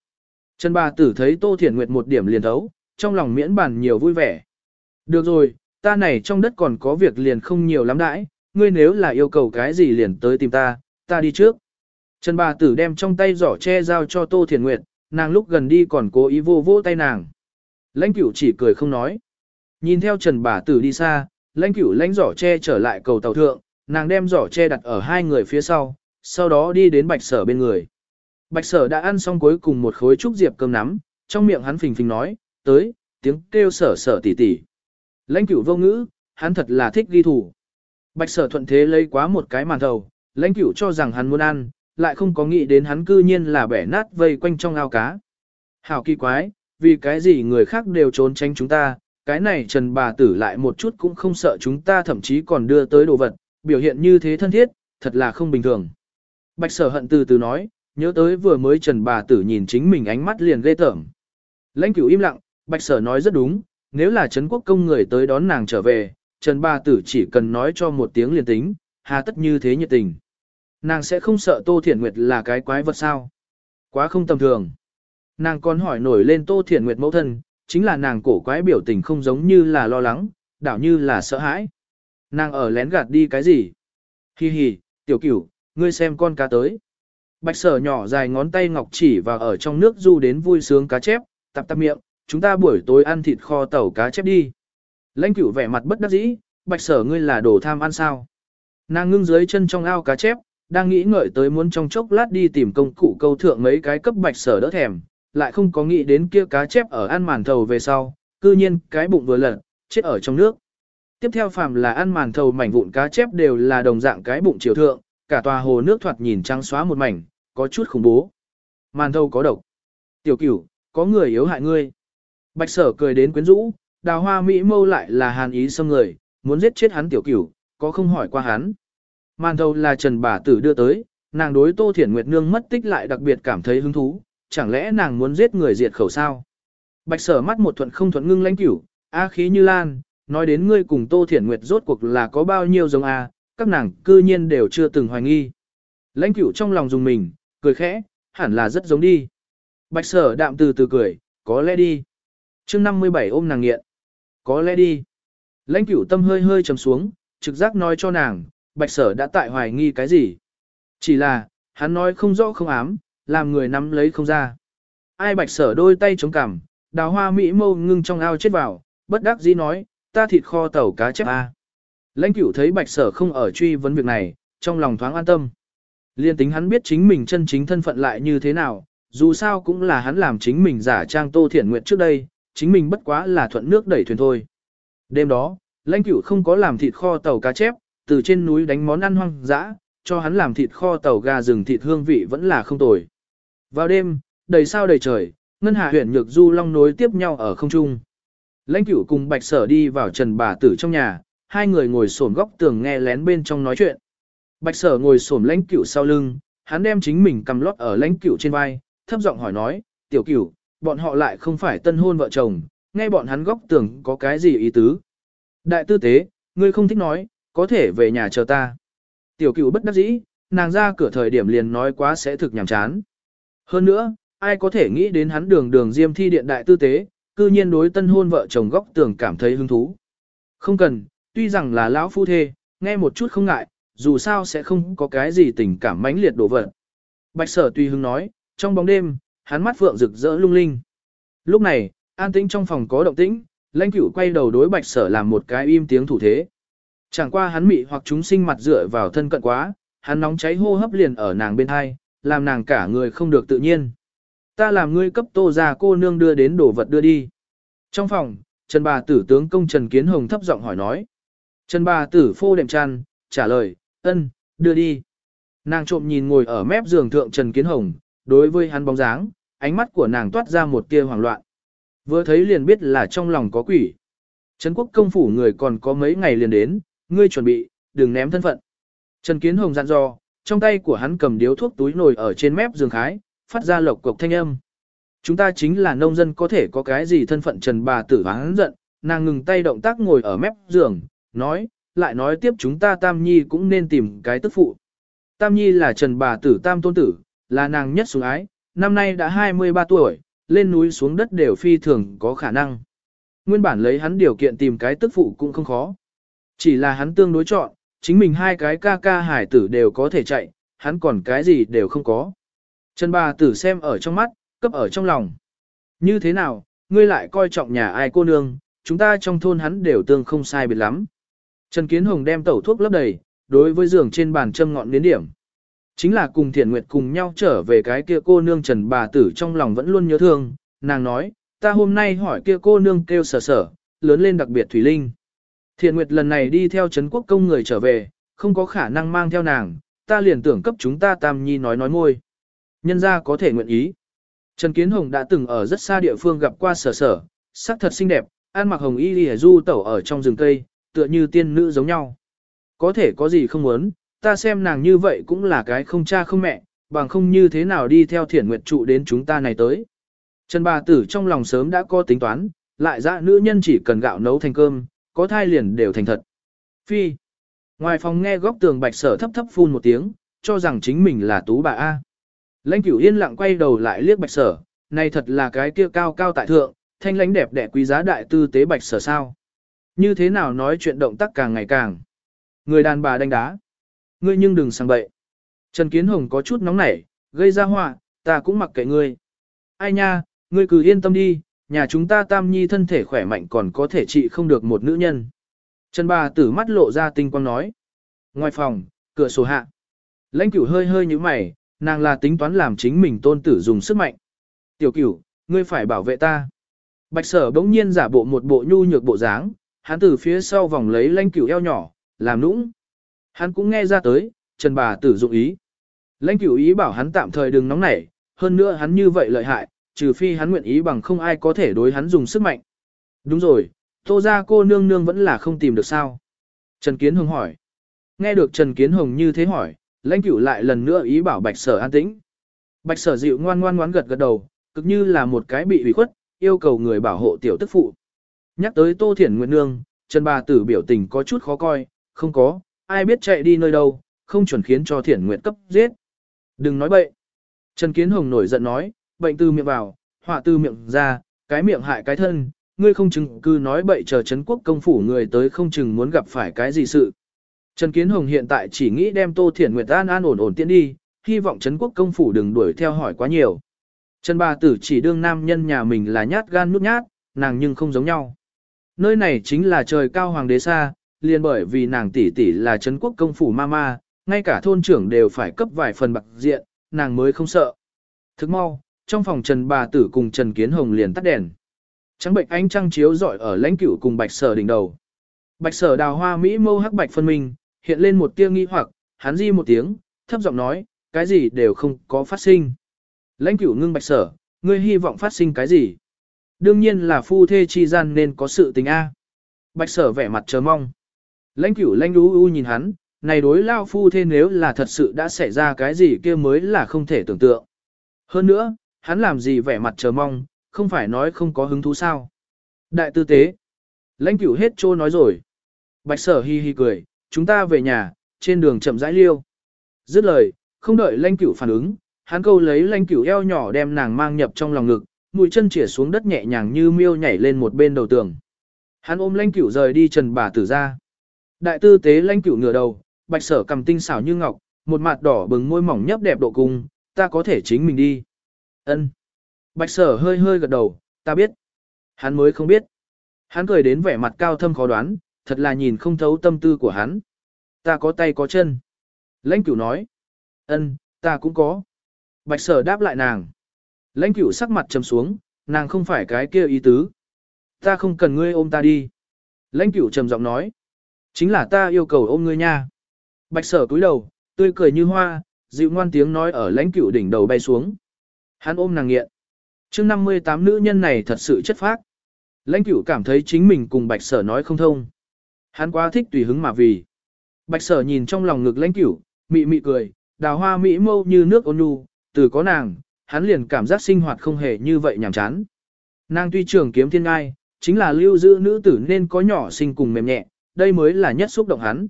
Trần bà tử thấy Tô Thiển Nguyệt một điểm liền thấu, trong lòng miễn bàn nhiều vui vẻ. Được rồi, ta này trong đất còn có việc liền không nhiều lắm đãi, ngươi nếu là yêu cầu cái gì liền tới tìm ta, ta đi trước. Trần bà tử đem trong tay giỏ che giao cho Tô Thiền Nguyệt, nàng lúc gần đi còn cố ý vô vô tay nàng. Lãnh cửu chỉ cười không nói. Nhìn theo Trần bà tử đi xa, lãnh cửu lãnh giỏ che trở lại cầu tàu thượng, nàng đem giỏ che đặt ở hai người phía sau, sau đó đi đến bạch sở bên người. Bạch sở đã ăn xong cuối cùng một khối trúc diệp cơm nắm, trong miệng hắn phình phình nói, tới, tiếng kêu sở sở tỉ tỉ. Lãnh cửu vô ngữ, hắn thật là thích ghi thủ. Bạch sở thuận thế lấy quá một cái màn thầu, lãnh cửu cho rằng hắn muốn ăn, lại không có nghĩ đến hắn cư nhiên là bẻ nát vây quanh trong ao cá. Hảo kỳ quái, vì cái gì người khác đều trốn tránh chúng ta, cái này trần bà tử lại một chút cũng không sợ chúng ta thậm chí còn đưa tới đồ vật, biểu hiện như thế thân thiết, thật là không bình thường. Bạch sở hận từ từ nói, nhớ tới vừa mới trần bà tử nhìn chính mình ánh mắt liền ghê tởm. Lãnh cửu im lặng, bạch sở nói rất đúng, nếu là Trấn quốc công người tới đón nàng trở về, Trần bà Tử chỉ cần nói cho một tiếng liền tính, hà tất như thế nhiệt tình. Nàng sẽ không sợ Tô Thiển Nguyệt là cái quái vật sao. Quá không tầm thường. Nàng còn hỏi nổi lên Tô Thiển Nguyệt mẫu thân, chính là nàng cổ quái biểu tình không giống như là lo lắng, đảo như là sợ hãi. Nàng ở lén gạt đi cái gì? Hi hi, tiểu cửu, ngươi xem con cá tới. Bạch sở nhỏ dài ngón tay ngọc chỉ và ở trong nước du đến vui sướng cá chép, tạp tạp miệng, chúng ta buổi tối ăn thịt kho tàu cá chép đi. Lãnh cửu vẻ mặt bất đắc dĩ, bạch sở ngươi là đồ tham ăn sao. Nàng ngưng dưới chân trong ao cá chép, đang nghĩ ngợi tới muốn trong chốc lát đi tìm công cụ câu thượng mấy cái cấp bạch sở đỡ thèm, lại không có nghĩ đến kia cá chép ở ăn màn thầu về sau, cư nhiên cái bụng vừa lật, chết ở trong nước. Tiếp theo phàm là ăn màn thầu mảnh vụn cá chép đều là đồng dạng cái bụng chiều thượng, cả tòa hồ nước thoạt nhìn trắng xóa một mảnh, có chút khủng bố. Màn thầu có độc. Tiểu cửu, có người yếu hại ngươi. Bạch sở cười đến quyến rũ, đào hoa Mỹ mâu lại là hàn ý xâm người, muốn giết chết hắn tiểu cửu, có không hỏi qua hắn. Màn thầu là Trần Bà Tử đưa tới, nàng đối Tô Thiển Nguyệt Nương mất tích lại đặc biệt cảm thấy hứng thú, chẳng lẽ nàng muốn giết người diệt khẩu sao? Bạch sở mắt một thuận không thuận ngưng lãnh cửu, a khí như lan, nói đến ngươi cùng Tô Thiển Nguyệt rốt cuộc là có bao nhiêu giống a, các nàng cư nhiên đều chưa từng hoài nghi. Lãnh cửu trong lòng dùng mình, cười khẽ, hẳn là rất giống đi. Bạch sở đạm từ từ cười, có lẽ đi chương 57 ôm nàng nghiện. Có lẽ đi. Lãnh cửu tâm hơi hơi trầm xuống, trực giác nói cho nàng, bạch sở đã tại hoài nghi cái gì. Chỉ là, hắn nói không rõ không ám, làm người nắm lấy không ra. Ai bạch sở đôi tay chống cằm, đào hoa mỹ mâu ngưng trong ao chết vào, bất đắc dĩ nói, ta thịt kho tàu cá chép a. Lãnh cửu thấy bạch sở không ở truy vấn việc này, trong lòng thoáng an tâm. Liên tính hắn biết chính mình chân chính thân phận lại như thế nào, dù sao cũng là hắn làm chính mình giả trang tô thiển nguyện trước đây, chính mình bất quá là thuận nước đẩy thuyền thôi. Đêm đó, lãnh cửu không có làm thịt kho tàu cá chép, từ trên núi đánh món ăn hoang dã, cho hắn làm thịt kho tàu gà rừng thịt hương vị vẫn là không tồi. Vào đêm, đầy sao đầy trời, ngân hạ huyện nhược du long nối tiếp nhau ở không trung. Lãnh cửu cùng bạch sở đi vào trần bà tử trong nhà, hai người ngồi xổm góc tường nghe lén bên trong nói chuyện. Bạch sở ngồi xổm lãnh cửu sau lưng, hắn đem chính mình cầm lót ở lãnh cửu trên vai, thấp giọng hỏi nói, tiểu cửu, bọn họ lại không phải tân hôn vợ chồng, nghe bọn hắn góc tưởng có cái gì ý tứ. Đại tư tế, ngươi không thích nói, có thể về nhà chờ ta. Tiểu cửu bất đắc dĩ, nàng ra cửa thời điểm liền nói quá sẽ thực nhàm chán. Hơn nữa, ai có thể nghĩ đến hắn đường đường diêm thi điện đại tư tế, cư nhiên đối tân hôn vợ chồng góc tường cảm thấy hứng thú. Không cần, tuy rằng là lão phu thê, nghe một chút không ngại, dù sao sẽ không có cái gì tình cảm mãnh liệt đổ vật. Bạch sở tuy hứng nói, trong bóng đêm, hắn mắt phượng rực rỡ lung linh. Lúc này, an tĩnh trong phòng có động tĩnh, lãnh cửu quay đầu đối bạch sở làm một cái im tiếng thủ thế. Chẳng qua hắn mị hoặc chúng sinh mặt dựa vào thân cận quá, hắn nóng cháy hô hấp liền ở nàng bên hai, làm nàng cả người không được tự nhiên. Ta làm ngươi cấp tô ra cô nương đưa đến đồ vật đưa đi. Trong phòng, Trần bà tử tướng công Trần Kiến Hồng thấp giọng hỏi nói. Trần bà tử phô đệm chăn, trả lời, ân, đưa đi. Nàng trộm nhìn ngồi ở mép giường thượng Trần Kiến Hồng, đối với hắn bóng dáng, ánh mắt của nàng toát ra một tia hoảng loạn. Vừa thấy liền biết là trong lòng có quỷ. Trấn quốc công phủ người còn có mấy ngày liền đến, ngươi chuẩn bị, đừng ném thân phận. Trần Kiến Hồng dặn dò, trong tay của hắn cầm điếu thuốc túi nồi ở trên mép giường khái, phát ra lộc cục thanh âm. Chúng ta chính là nông dân có thể có cái gì thân phận Trần bà tử hắn giận, nàng ngừng tay động tác ngồi ở mép giường, nói, lại nói tiếp chúng ta Tam Nhi cũng nên tìm cái tức phụ. Tam Nhi là Trần bà tử Tam Tôn Tử, là nàng nhất sủng ái, năm nay đã 23 tuổi, lên núi xuống đất đều phi thường có khả năng. Nguyên bản lấy hắn điều kiện tìm cái tức phụ cũng không khó. Chỉ là hắn tương đối chọn, chính mình hai cái ca ca hải tử đều có thể chạy, hắn còn cái gì đều không có. Trần bà tử xem ở trong mắt, cấp ở trong lòng. Như thế nào, ngươi lại coi trọng nhà ai cô nương, chúng ta trong thôn hắn đều tương không sai biệt lắm. Trần Kiến Hồng đem tẩu thuốc lấp đầy, đối với giường trên bàn châm ngọn đến điểm. Chính là cùng Thiện Nguyệt cùng nhau trở về cái kia cô nương Trần bà tử trong lòng vẫn luôn nhớ thương, nàng nói, ta hôm nay hỏi kia cô nương kêu sở sở, lớn lên đặc biệt Thủy Linh. Thiện Nguyệt lần này đi theo Trấn Quốc công người trở về, không có khả năng mang theo nàng, ta liền tưởng cấp chúng ta Tam Nhi nói nói môi. Nhân ra có thể nguyện ý. Trần Kiến Hồng đã từng ở rất xa địa phương gặp qua sở sở, sắc thật xinh đẹp, ăn mặc hồng y lìa du tẩu ở trong rừng cây, tựa như tiên nữ giống nhau. Có thể có gì không muốn, ta xem nàng như vậy cũng là cái không cha không mẹ, bằng không như thế nào đi theo thiển nguyện trụ đến chúng ta này tới. Trần bà tử trong lòng sớm đã có tính toán, lại dã nữ nhân chỉ cần gạo nấu thành cơm, có thai liền đều thành thật. Phi. Ngoài phòng nghe góc tường bạch sở thấp thấp phun một tiếng, cho rằng chính mình là tú bà A. Lãnh cửu yên lặng quay đầu lại liếc bạch sở, này thật là cái kia cao cao tại thượng, thanh lãnh đẹp đẽ quý giá đại tư tế bạch sở sao. Như thế nào nói chuyện động tác càng ngày càng. Người đàn bà đánh đá. Ngươi nhưng đừng sang bậy. Trần Kiến Hồng có chút nóng nảy, gây ra họa, ta cũng mặc kệ ngươi. Ai nha, ngươi cứ yên tâm đi, nhà chúng ta tam nhi thân thể khỏe mạnh còn có thể trị không được một nữ nhân. Trần bà tử mắt lộ ra tinh quang nói. Ngoài phòng, cửa sổ hạ. Lãnh cửu hơi hơi như mày, nàng là tính toán làm chính mình tôn tử dùng sức mạnh. Tiểu cửu, ngươi phải bảo vệ ta. Bạch sở bỗng nhiên giả bộ một bộ nhu nhược bộ dáng, hắn từ phía sau vòng lấy lãnh cửu eo nhỏ, làm nũng. Hắn cũng nghe ra tới, Trần bà tử dụng ý. Lãnh cửu ý bảo hắn tạm thời đừng nóng nảy, hơn nữa hắn như vậy lợi hại, trừ phi hắn nguyện ý bằng không ai có thể đối hắn dùng sức mạnh. Đúng rồi, tô ra cô nương nương vẫn là không tìm được sao. Trần Kiến Hồng hỏi. Nghe được Trần Kiến Hồng như thế hỏi, lãnh cửu lại lần nữa ý bảo bạch sở an tĩnh. Bạch sở dịu ngoan ngoan ngoán gật gật đầu, cực như là một cái bị ủy khuất, yêu cầu người bảo hộ tiểu tức phụ. Nhắc tới Tô Thiển Nguyệt Nương, Trần bà tử biểu tình có chút khó coi, không có, ai biết chạy đi nơi đâu, không chuẩn khiến cho Thiển Nguyệt cấp giết. Đừng nói bậy. Trần Kiến Hồng nổi giận nói, bệnh từ miệng vào, họa từ miệng ra, cái miệng hại cái thân, ngươi không chứng cứ nói bậy chờ Trấn quốc công phủ người tới không chừng muốn gặp phải cái gì sự. Trần Kiến Hồng hiện tại chỉ nghĩ đem Tô Thiển Nguyệt an an ổn ổn tiễn đi, hy vọng Trấn quốc công phủ đừng đuổi theo hỏi quá nhiều. Trần bà tử chỉ đương nam nhân nhà mình là nhát gan nút nhát, nàng nhưng không giống nhau. Nơi này chính là trời cao hoàng đế xa, liền bởi vì nàng tỷ tỷ là Trấn quốc công phủ mama, ngay cả thôn trưởng đều phải cấp vài phần bạc diện, nàng mới không sợ. Thức mau, trong phòng Trần bà tử cùng Trần Kiến Hồng liền tắt đèn. Trắng bệnh ánh trăng chiếu rọi ở lãnh cửu cùng bạch sở đỉnh đầu. Bạch sở đào hoa mỹ mâu hắc bạch phân minh, hiện lên một tia nghi hoặc, hắn di một tiếng, thấp giọng nói, cái gì đều không có phát sinh. Lãnh cửu ngưng bạch sở, ngươi hy vọng phát sinh cái gì? Đương nhiên là phu thê chi gian nên có sự tình A. Bạch sở vẻ mặt chờ mong. Lãnh cửu lãnh đú u nhìn hắn, này đối lao phu thê nếu là thật sự đã xảy ra cái gì kia mới là không thể tưởng tượng. Hơn nữa, hắn làm gì vẻ mặt chờ mong, không phải nói không có hứng thú sao. Đại tư tế. Lãnh cửu hết trô nói rồi. Bạch sở hi hi cười, chúng ta về nhà, trên đường chậm rãi liêu. Dứt lời, không đợi lãnh cửu phản ứng, hắn câu lấy lãnh cửu eo nhỏ đem nàng mang nhập trong lòng ngực, mũi chân chỉa xuống đất nhẹ nhàng như miêu nhảy lên một bên đầu tường. Hắn ôm lãnh cửu rời đi trần bà tử ra. Đại tư tế lãnh cửu ngửa đầu, bạch sở cầm tinh xảo như ngọc, một mặt đỏ bừng môi mỏng nhấp đẹp độ cung, ta có thể chính mình đi. Ân. Bạch sở hơi hơi gật đầu, ta biết. Hắn mới không biết. Hắn cười đến vẻ mặt cao thâm khó đoán, thật là nhìn không thấu tâm tư của hắn. Ta có tay có chân. Lãnh cửu nói. Ân, ta cũng có. Bạch sở đáp lại nàng. Lãnh cửu sắc mặt trầm xuống, nàng không phải cái kia ý tứ. Ta không cần ngươi ôm ta đi. Lãnh cửu trầm giọng nói. Chính là ta yêu cầu ôm ngươi nha. Bạch sở cúi đầu, tươi cười như hoa, dịu ngoan tiếng nói ở lãnh cửu đỉnh đầu bay xuống. Hắn ôm nàng nghiện. chương 58 nữ nhân này thật sự chất phác. Lãnh cửu cảm thấy chính mình cùng bạch sở nói không thông. Hắn quá thích tùy hứng mà vì. Bạch sở nhìn trong lòng ngực lãnh cửu, mị mị cười, đào hoa mỹ mâu như nước ôn nhu, từ có nàng, hắn liền cảm giác sinh hoạt không hề như vậy nhàm chán. Nàng tuy trường kiếm thiên ngai, chính là lưu giữ nữ tử nên có nhỏ sinh cùng mềm nhẹ, đây mới là nhất xúc động hắn.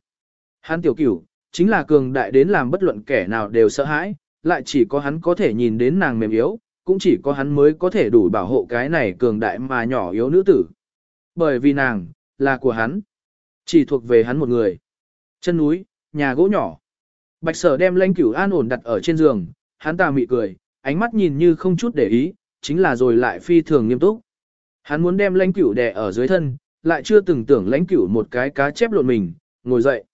Hắn tiểu cửu, chính là cường đại đến làm bất luận kẻ nào đều sợ hãi, lại chỉ có hắn có thể nhìn đến nàng mềm yếu, cũng chỉ có hắn mới có thể đủ bảo hộ cái này cường đại mà nhỏ yếu nữ tử. Bởi vì nàng, là của hắn. Chỉ thuộc về hắn một người. Chân núi, nhà gỗ nhỏ. Bạch sở đem lãnh cửu an ổn đặt ở trên giường, hắn ta mị cười, ánh mắt nhìn như không chút để ý, chính là rồi lại phi thường nghiêm túc. Hắn muốn đem lãnh cửu đè ở dưới thân, lại chưa từng tưởng lãnh cửu một cái cá chép lộn mình, ngồi dậy.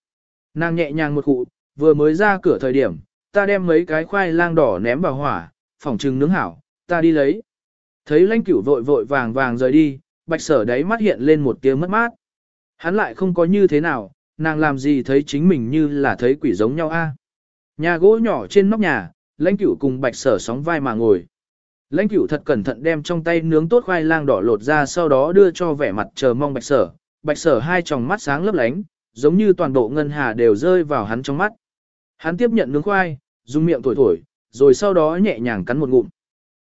Nàng nhẹ nhàng một cụ, vừa mới ra cửa thời điểm, ta đem mấy cái khoai lang đỏ ném vào hỏa, phòng trừng nướng hảo, ta đi lấy. Thấy lãnh cửu vội vội vàng vàng rời đi, bạch sở đáy mắt hiện lên một tiếng mất mát. Hắn lại không có như thế nào, nàng làm gì thấy chính mình như là thấy quỷ giống nhau a? Nhà gỗ nhỏ trên nóc nhà, lãnh cửu cùng bạch sở sóng vai mà ngồi. Lãnh cửu thật cẩn thận đem trong tay nướng tốt khoai lang đỏ lột ra sau đó đưa cho vẻ mặt chờ mong bạch sở. Bạch sở hai tròng mắt sáng lấp lánh, giống như toàn bộ ngân hà đều rơi vào hắn trong mắt. Hắn tiếp nhận nướng khoai, dùng miệng thổi thổi, rồi sau đó nhẹ nhàng cắn một ngụm.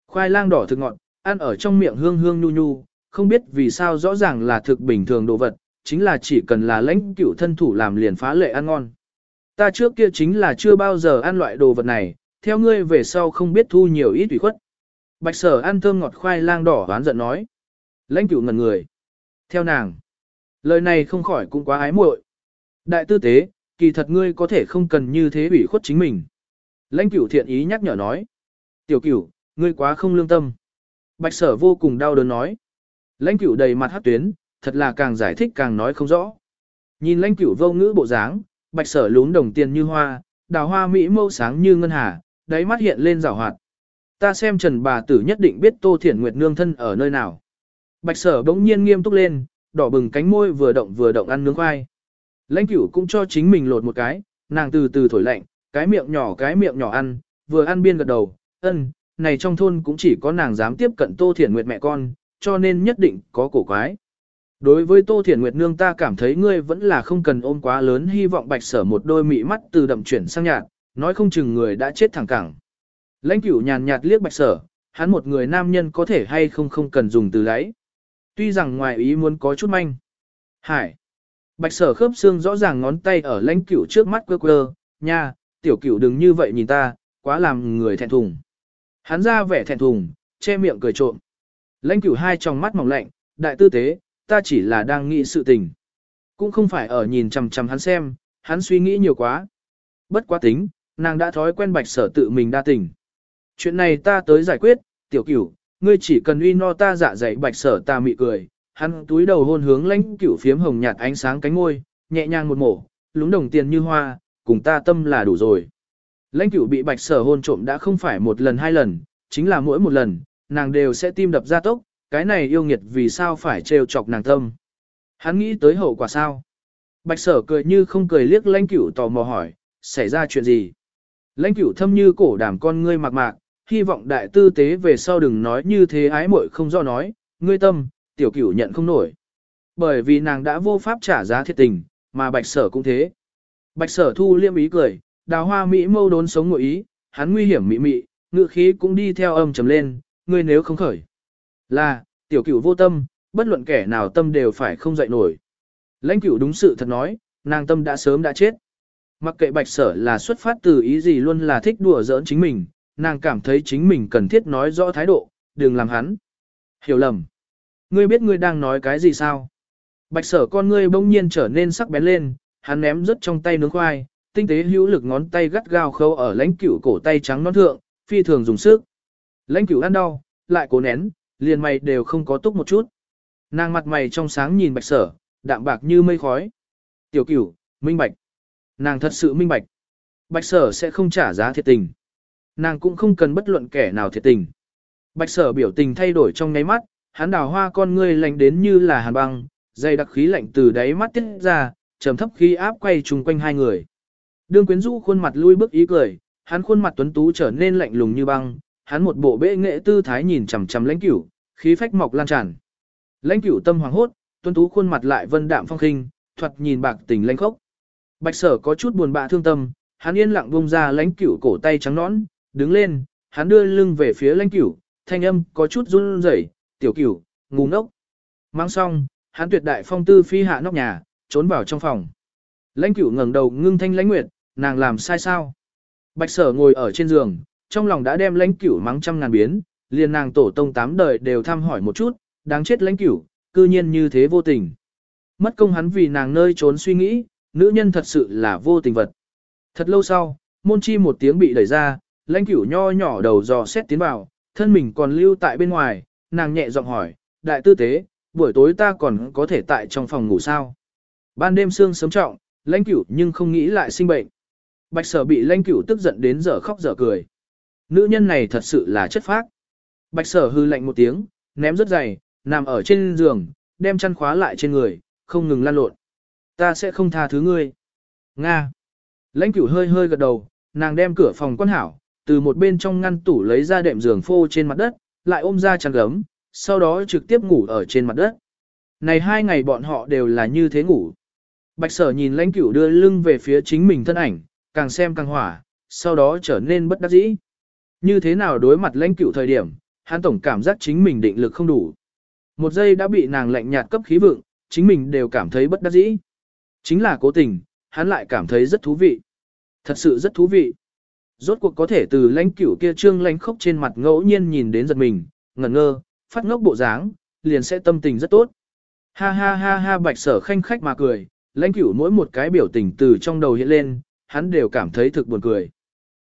Khoai lang đỏ thực ngọt, ăn ở trong miệng hương hương nhu nhu, không biết vì sao rõ ràng là thực bình thường đồ vật, chính là chỉ cần là lãnh cửu thân thủ làm liền phá lệ ăn ngon. Ta trước kia chính là chưa bao giờ ăn loại đồ vật này, theo ngươi về sau không biết thu nhiều ít ủy khuất. Bạch sở ăn thơm ngọt khoai lang đỏ oán giận nói. Lãnh cửu ngần người. Theo nàng. Lời này không khỏi cũng quá ái muội. Đại tư tế, kỳ thật ngươi có thể không cần như thế ủy khuất chính mình. Lãnh cửu thiện ý nhắc nhở nói. Tiểu cửu, ngươi quá không lương tâm. Bạch sở vô cùng đau đớn nói. Lãnh cửu đầy mặt hát tuyến, thật là càng giải thích càng nói không rõ. Nhìn lãnh cửu vô ngữ bộ dáng, bạch sở lún đồng tiền như hoa, đào hoa mỹ mâu sáng như ngân hà, đáy mắt hiện lên rào hoạt. Ta xem trần bà tử nhất định biết tô thiển nguyệt nương thân ở nơi nào. Bạch sở bỗng nhiên nghiêm túc lên, đỏ bừng cánh môi vừa động vừa động ăn nướng khoai. Lãnh cửu cũng cho chính mình lột một cái, nàng từ từ thổi lạnh, cái miệng nhỏ cái miệng nhỏ ăn, vừa ăn biên gật đầu, ân, này trong thôn cũng chỉ có nàng dám tiếp cận Tô Thiển Nguyệt mẹ con, cho nên nhất định có cổ quái. Đối với Tô Thiển Nguyệt nương ta cảm thấy ngươi vẫn là không cần ôm quá lớn hy vọng bạch sở một đôi mị mắt từ đậm chuyển sang nhạt, nói không chừng người đã chết thẳng cẳng. Lãnh cửu nhàn nhạt liếc bạch sở, hắn một người nam nhân có thể hay không không cần dùng từ lấy. Tuy rằng ngoài ý muốn có chút manh. Hải. Bạch sở khớp xương rõ ràng ngón tay ở lãnh cửu trước mắt quơ quơ, nha, tiểu cửu đừng như vậy nhìn ta, quá làm người thẹn thùng. Hắn ra vẻ thẹn thùng, che miệng cười trộm. Lãnh cửu hai trong mắt mỏng lạnh, đại tư tế, ta chỉ là đang nghĩ sự tình. Cũng không phải ở nhìn chằm chằm hắn xem, hắn suy nghĩ nhiều quá. Bất quá tính, nàng đã thói quen bạch sở tự mình đa tình. Chuyện này ta tới giải quyết, tiểu cửu, ngươi chỉ cần uy no ta dạ dày bạch sở ta mị cười. Hắn túi đầu hôn hướng lãnh cửu phiếm hồng nhạt ánh sáng cánh ngôi, nhẹ nhàng một mổ, lúng đồng tiền như hoa, cùng ta tâm là đủ rồi. Lãnh cửu bị bạch sở hôn trộm đã không phải một lần hai lần, chính là mỗi một lần, nàng đều sẽ tim đập ra tốc, cái này yêu nghiệt vì sao phải trêu chọc nàng tâm. Hắn nghĩ tới hậu quả sao? Bạch sở cười như không cười liếc lãnh cửu tò mò hỏi, xảy ra chuyện gì? Lãnh cửu thâm như cổ đảm con ngươi mạc mạc, hy vọng đại tư tế về sau đừng nói như thế ái muội không do nói, ngươi tâm, tiểu cửu nhận không nổi. Bởi vì nàng đã vô pháp trả giá thiệt tình, mà bạch sở cũng thế. Bạch sở thu liêm ý cười, đào hoa mỹ mâu đốn sống ngụy ý, hắn nguy hiểm mị mị, ngự khí cũng đi theo âm trầm lên, ngươi nếu không khởi. Là, tiểu cửu vô tâm, bất luận kẻ nào tâm đều phải không dậy nổi. Lãnh cửu đúng sự thật nói, nàng tâm đã sớm đã chết. Mặc kệ bạch sở là xuất phát từ ý gì luôn là thích đùa giỡn chính mình, nàng cảm thấy chính mình cần thiết nói rõ thái độ, đừng làm hắn. Hiểu lầm. Ngươi biết ngươi đang nói cái gì sao? Bạch sở con ngươi bỗng nhiên trở nên sắc bén lên, hắn ném rớt trong tay nướng khoai, tinh tế hữu lực ngón tay gắt gao khâu ở lãnh cửu cổ tay trắng non thượng, phi thường dùng sức. Lãnh cửu ăn đau, lại cố nén, liền mày đều không có túc một chút. Nàng mặt mày trong sáng nhìn bạch sở, đạm bạc như mây khói. Tiểu cửu, minh bạch. Nàng thật sự minh bạch. Bạch sở sẽ không trả giá thiệt tình. Nàng cũng không cần bất luận kẻ nào thiệt tình. Bạch sở biểu tình thay đổi trong nháy mắt, hắn đào hoa con ngươi lạnh đến như là hàn băng, dây đặc khí lạnh từ đáy mắt tiết ra, trầm thấp khí áp quay chung quanh hai người. Đương quyến rũ khuôn mặt lui bước ý cười, hắn khuôn mặt tuấn tú trở nên lạnh lùng như băng, hắn một bộ bệ nghệ tư thái nhìn chằm chằm lãnh cửu, khí phách mọc lan tràn. Lãnh cửu tâm hoàng hốt, Tuấn tú khuôn mặt lại vân đạm phong khinh, thoạt nhìn bạc tình lãnh khốc. Bạch sở có chút buồn bã thương tâm, hắn yên lặng buông ra lãnh cửu cổ tay trắng nõn, đứng lên, hắn đưa lưng về phía lãnh cửu, thanh âm có chút run rẩy, tiểu cửu, ngu ngốc. Mang xong, hắn tuyệt đại phong tư phi hạ nóc nhà, trốn vào trong phòng. Lãnh cửu ngẩng đầu ngưng thanh lãnh nguyệt, nàng làm sai sao? Bạch sở ngồi ở trên giường, trong lòng đã đem lãnh cửu mắng trăm ngàn biến, liền nàng tổ tông tám đời đều thăm hỏi một chút, đáng chết lãnh cửu, cư nhiên như thế vô tình. Mất công hắn vì nàng nơi trốn suy nghĩ, nữ nhân thật sự là vô tình vật. Thật lâu sau, môn chi một tiếng bị đẩy ra, lãnh cửu nho nhỏ đầu dò xét tiến vào, thân mình còn lưu tại bên ngoài, nàng nhẹ giọng hỏi, đại tư tế, buổi tối ta còn có thể tại trong phòng ngủ sao? Ban đêm sương sớm trọng, lãnh cửu nhưng không nghĩ lại sinh bệnh. Bạch sở bị lãnh cửu tức giận đến giờ khóc giờ cười. Nữ nhân này thật sự là chất phác. Bạch sở hư lạnh một tiếng, ném rất dày, nằm ở trên giường, đem chăn khóa lại trên người, không ngừng lan lộn. Ta sẽ không tha thứ ngươi. Nga. Lãnh cửu hơi hơi gật đầu, nàng đem cửa phòng quan hảo, từ một bên trong ngăn tủ lấy ra đệm giường phô trên mặt đất, lại ôm ra chăn gấm, sau đó trực tiếp ngủ ở trên mặt đất. Này hai ngày bọn họ đều là như thế ngủ. Bạch sở nhìn lãnh cửu đưa lưng về phía chính mình thân ảnh, càng xem càng hỏa, sau đó trở nên bất đắc dĩ. Như thế nào đối mặt lãnh cửu thời điểm, hắn tổng cảm giác chính mình định lực không đủ. Một giây đã bị nàng lạnh nhạt cấp khí vượng, chính mình đều cảm thấy bất đắc dĩ. Chính là cố tình, hắn lại cảm thấy rất thú vị. Thật sự rất thú vị. Rốt cuộc có thể từ lãnh cửu kia trương lãnh khốc trên mặt ngẫu nhiên nhìn đến giật mình, ngẩn ngơ, phát ngốc bộ dáng, liền sẽ tâm tình rất tốt. Ha ha ha ha bạch sở khanh khách mà cười, lãnh cửu mỗi một cái biểu tình từ trong đầu hiện lên, hắn đều cảm thấy thực buồn cười.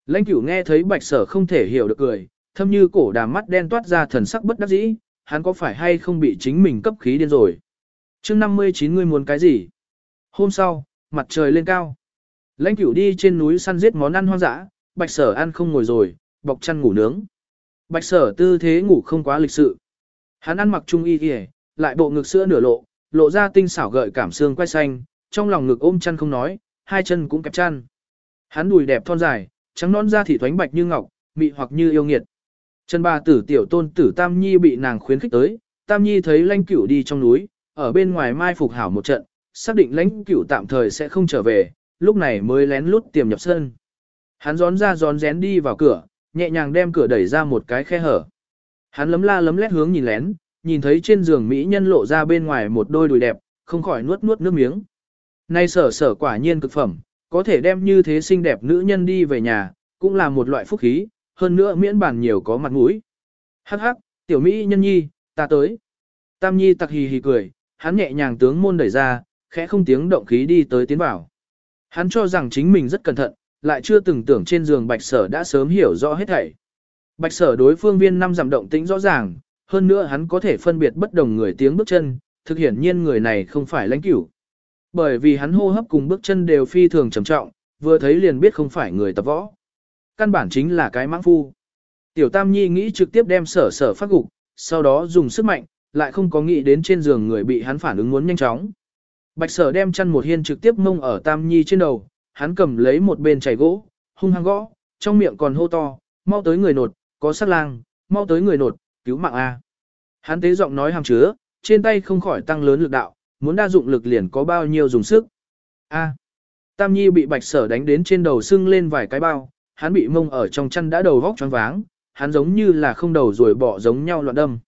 Lãnh cửu nghe thấy bạch sở không thể hiểu được cười, thâm như cổ đàm mắt đen toát ra thần sắc bất đắc dĩ, hắn có phải hay không bị chính mình cấp khí điên rồi. chương 59 ngươi muốn cái gì? Hôm sau, mặt trời lên cao. Lãnh cửu đi trên núi săn giết món ăn hoang dã, bạch sở ăn không ngồi rồi, bọc chăn ngủ nướng. Bạch sở tư thế ngủ không quá lịch sự. Hắn ăn mặc trung y kìa, lại bộ ngực sữa nửa lộ, lộ ra tinh xảo gợi cảm xương quay xanh, trong lòng ngực ôm chăn không nói, hai chân cũng kẹp chăn. Hắn đùi đẹp thon dài, trắng non da thịt thoánh bạch như ngọc, mị hoặc như yêu nghiệt. Trần bà tử tiểu tôn tử Tam Nhi bị nàng khuyến khích tới, Tam Nhi thấy lãnh cửu đi trong núi, ở bên ngoài mai phục hảo một trận, xác định lãnh cửu tạm thời sẽ không trở về, lúc này mới lén lút tiềm nhập sân. Hắn gión ra gión rén đi vào cửa, nhẹ nhàng đem cửa đẩy ra một cái khe hở. Hắn lấm la lấm lét hướng nhìn lén, nhìn thấy trên giường mỹ nhân lộ ra bên ngoài một đôi đùi đẹp, không khỏi nuốt nuốt nước miếng. Nay sở sở quả nhiên cực phẩm, có thể đem như thế xinh đẹp nữ nhân đi về nhà, cũng là một loại phúc khí, hơn nữa miễn bản nhiều có mặt mũi. Hắc hắc, tiểu mỹ nhân nhi, ta tới. Tam nhi tặc hì hì cười, hắn nhẹ nhàng tướng môn đẩy ra, khẽ không tiếng động khí đi tới tiến vào. Hắn cho rằng chính mình rất cẩn thận, lại chưa từng tưởng trên giường bạch sở đã sớm hiểu rõ hết thảy. Bạch sở đối phương viên năm giảm động tĩnh rõ ràng, hơn nữa hắn có thể phân biệt bất đồng người tiếng bước chân, thực hiển nhiên người này không phải lãnh cửu. Bởi vì hắn hô hấp cùng bước chân đều phi thường trầm trọng, vừa thấy liền biết không phải người tập võ. Căn bản chính là cái mãng phu. Tiểu Tam Nhi nghĩ trực tiếp đem sở sở phát gục, sau đó dùng sức mạnh, lại không có nghĩ đến trên giường người bị hắn phản ứng muốn nhanh chóng. Bạch sở đem chăn một hiên trực tiếp mông ở Tam Nhi trên đầu, hắn cầm lấy một bên chảy gỗ, hung hăng gõ, trong miệng còn hô to, mau tới người nột, có sát lang, mau tới người nột, cứu mạng A. Hắn tế giọng nói hàng chứa, trên tay không khỏi tăng lớn lực đạo, muốn đa dụng lực liền có bao nhiêu dùng sức. A. Tam Nhi bị bạch sở đánh đến trên đầu sưng lên vài cái bao, hắn bị mông ở trong chăn đã đầu vóc choáng váng, hắn giống như là không đầu rồi bỏ giống nhau loạn đâm.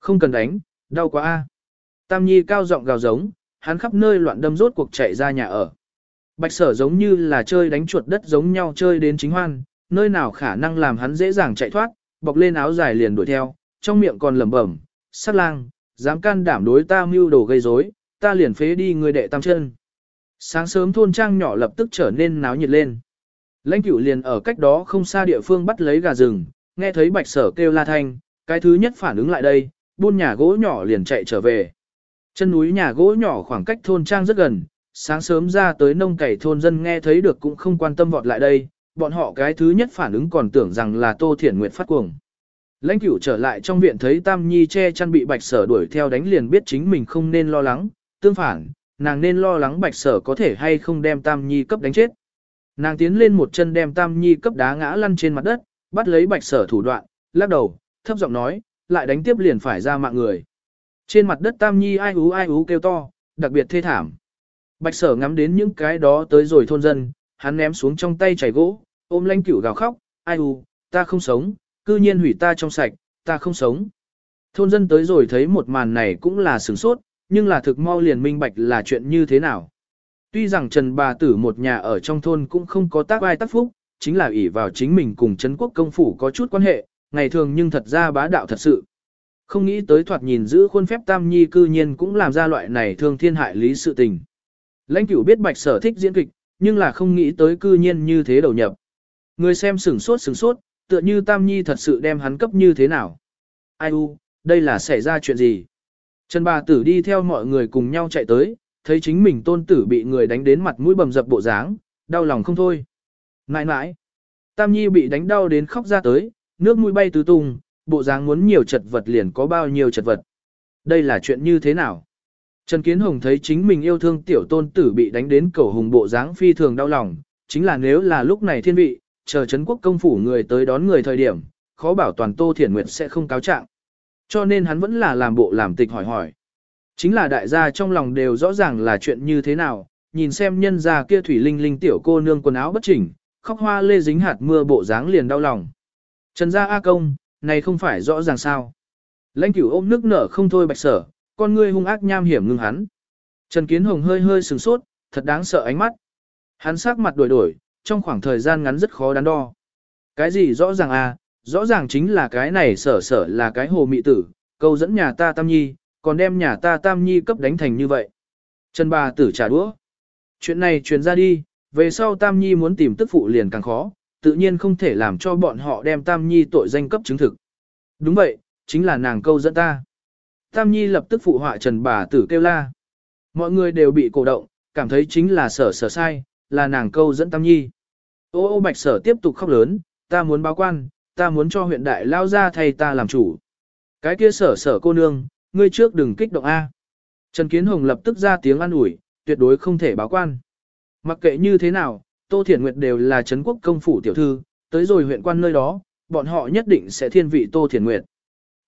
Không cần đánh, đau quá a. Tam Nhi cao giọng gào giống, hắn khắp nơi loạn đâm rốt cuộc chạy ra nhà ở. Bạch sở giống như là chơi đánh chuột đất giống nhau chơi đến chính hoan, nơi nào khả năng làm hắn dễ dàng chạy thoát, bọc lên áo dài liền đuổi theo, trong miệng còn lẩm bẩm, sát lang, dám can đảm đối ta mưu đồ gây rối, ta liền phế đi người đệ tam chân. Sáng sớm thôn trang nhỏ lập tức trở nên náo nhiệt lên. Lãnh cửu liền ở cách đó không xa địa phương bắt lấy gà rừng, nghe thấy bạch sở kêu la thanh, cái thứ nhất phản ứng lại đây, buôn nhà gỗ nhỏ liền chạy trở về. Chân núi nhà gỗ nhỏ khoảng cách thôn trang rất gần, sáng sớm ra tới nông cày thôn dân nghe thấy được cũng không quan tâm vọt lại đây, bọn họ cái thứ nhất phản ứng còn tưởng rằng là Tô Thiển Nguyệt phát cuồng. Lãnh cửu trở lại trong viện thấy Tam Nhi che chăn bị bạch sở đuổi theo đánh liền biết chính mình không nên lo lắng, tương phản, nàng nên lo lắng bạch sở có thể hay không đem Tam Nhi cấp đánh chết. Nàng tiến lên một chân đem Tam Nhi cấp đá ngã lăn trên mặt đất, bắt lấy bạch sở thủ đoạn, lắc đầu, thấp giọng nói, lại đánh tiếp liền phải ra mạng người. Trên mặt đất Tam Nhi ai ú ai ú kêu to, đặc biệt thê thảm. Bạch sở ngắm đến những cái đó tới rồi thôn dân, hắn ném xuống trong tay chảy gỗ, ôm lanh cửu gào khóc, ai u, ta không sống, cư nhiên hủy ta trong sạch, ta không sống. Thôn dân tới rồi thấy một màn này cũng là sửng sốt, nhưng là thực mau liền minh bạch là chuyện như thế nào. Tuy rằng Trần bà tử một nhà ở trong thôn cũng không có tác ai tác phúc, chính là ỷ vào chính mình cùng Trấn quốc công phủ có chút quan hệ, ngày thường nhưng thật ra bá đạo thật sự. Không nghĩ tới thoạt nhìn giữ khuôn phép tam nhi cư nhiên cũng làm ra loại này thương thiên hại lý sự tình. Lãnh cửu biết bạch sở thích diễn kịch, nhưng là không nghĩ tới cư nhiên như thế đầu nhập. Người xem sửng sốt sửng sốt, tựa như tam nhi thật sự đem hắn cấp như thế nào. Ai u, đây là xảy ra chuyện gì? Trần bà tử đi theo mọi người cùng nhau chạy tới, thấy chính mình tôn tử bị người đánh đến mặt mũi bầm dập bộ dáng, đau lòng không thôi. Nãi nãi, Tam Nhi bị đánh đau đến khóc ra tới, nước mũi bay tứ tung, bộ dáng muốn nhiều chật vật liền có bao nhiêu chật vật. Đây là chuyện như thế nào? Trần Kiến Hồng thấy chính mình yêu thương tiểu tôn tử bị đánh đến cầu hùng bộ dáng phi thường đau lòng, chính là nếu là lúc này thiên vị, chờ Trấn quốc công phủ người tới đón người thời điểm, khó bảo toàn Tô Thiển Nguyệt sẽ không cáo trạng. Cho nên hắn vẫn là làm bộ làm tịch hỏi hỏi. Chính là đại gia trong lòng đều rõ ràng là chuyện như thế nào, nhìn xem nhân gia kia thủy linh linh tiểu cô nương quần áo bất chỉnh, khóc hoa lê dính hạt mưa bộ dáng liền đau lòng. Trần gia A công, này không phải rõ ràng sao. Lãnh cửu ôm nước nở không thôi bạch sở, con ngươi hung ác nham hiểm ngưng hắn. Trần Kiến Hồng hơi hơi sừng sốt, thật đáng sợ ánh mắt. Hắn sắc mặt đổi đổi, trong khoảng thời gian ngắn rất khó đắn đo. Cái gì rõ ràng à, rõ ràng chính là cái này sở sở là cái hồ mị tử, câu dẫn nhà ta Tam Nhi, còn đem nhà ta Tam Nhi cấp đánh thành như vậy. Trần bà tử trả đũa. Chuyện này truyền ra đi, về sau Tam Nhi muốn tìm tức phụ liền càng khó, tự nhiên không thể làm cho bọn họ đem Tam Nhi tội danh cấp chứng thực. Đúng vậy, chính là nàng câu dẫn ta. Tam Nhi lập tức phụ họa Trần bà tử kêu la. Mọi người đều bị cổ động, cảm thấy chính là sở sở sai, là nàng câu dẫn Tam Nhi. Ô ô bạch sở tiếp tục khóc lớn, ta muốn báo quan, ta muốn cho huyện đại lao ra thay ta làm chủ. Cái kia sở sở cô nương, ngươi trước đừng kích động A. Trần Kiến Hồng lập tức ra tiếng an ủi, tuyệt đối không thể báo quan. Mặc kệ như thế nào, Tô Thiển Nguyệt đều là Trấn quốc công phủ tiểu thư, tới rồi huyện quan nơi đó, bọn họ nhất định sẽ thiên vị Tô Thiển Nguyệt.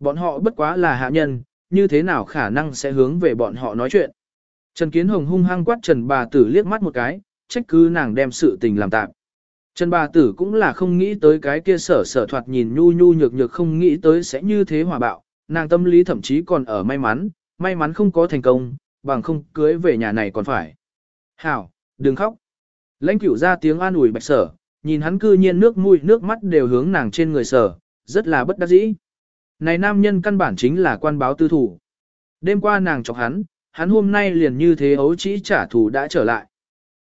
Bọn họ bất quá là hạ nhân, như thế nào khả năng sẽ hướng về bọn họ nói chuyện. Trần Kiến Hồng hung hăng quát Trần bà tử liếc mắt một cái, trách cứ nàng đem sự tình làm tạm. Trần bà tử cũng là không nghĩ tới cái kia sở sở thoạt nhìn nhu nhu nhược nhược không nghĩ tới sẽ như thế hòa bạo, nàng tâm lý thậm chí còn ở may mắn, may mắn không có thành công, bằng không cưới về nhà này còn phải. Hảo, đừng khóc. Lãnh cửu ra tiếng an ủi bạch sở, nhìn hắn cư nhiên nước mũi nước mắt đều hướng nàng trên người sở, rất là bất đắc dĩ. Này nam nhân căn bản chính là quan báo tư thủ. Đêm qua nàng chọc hắn, hắn hôm nay liền như thế ấu chỉ trả thù đã trở lại.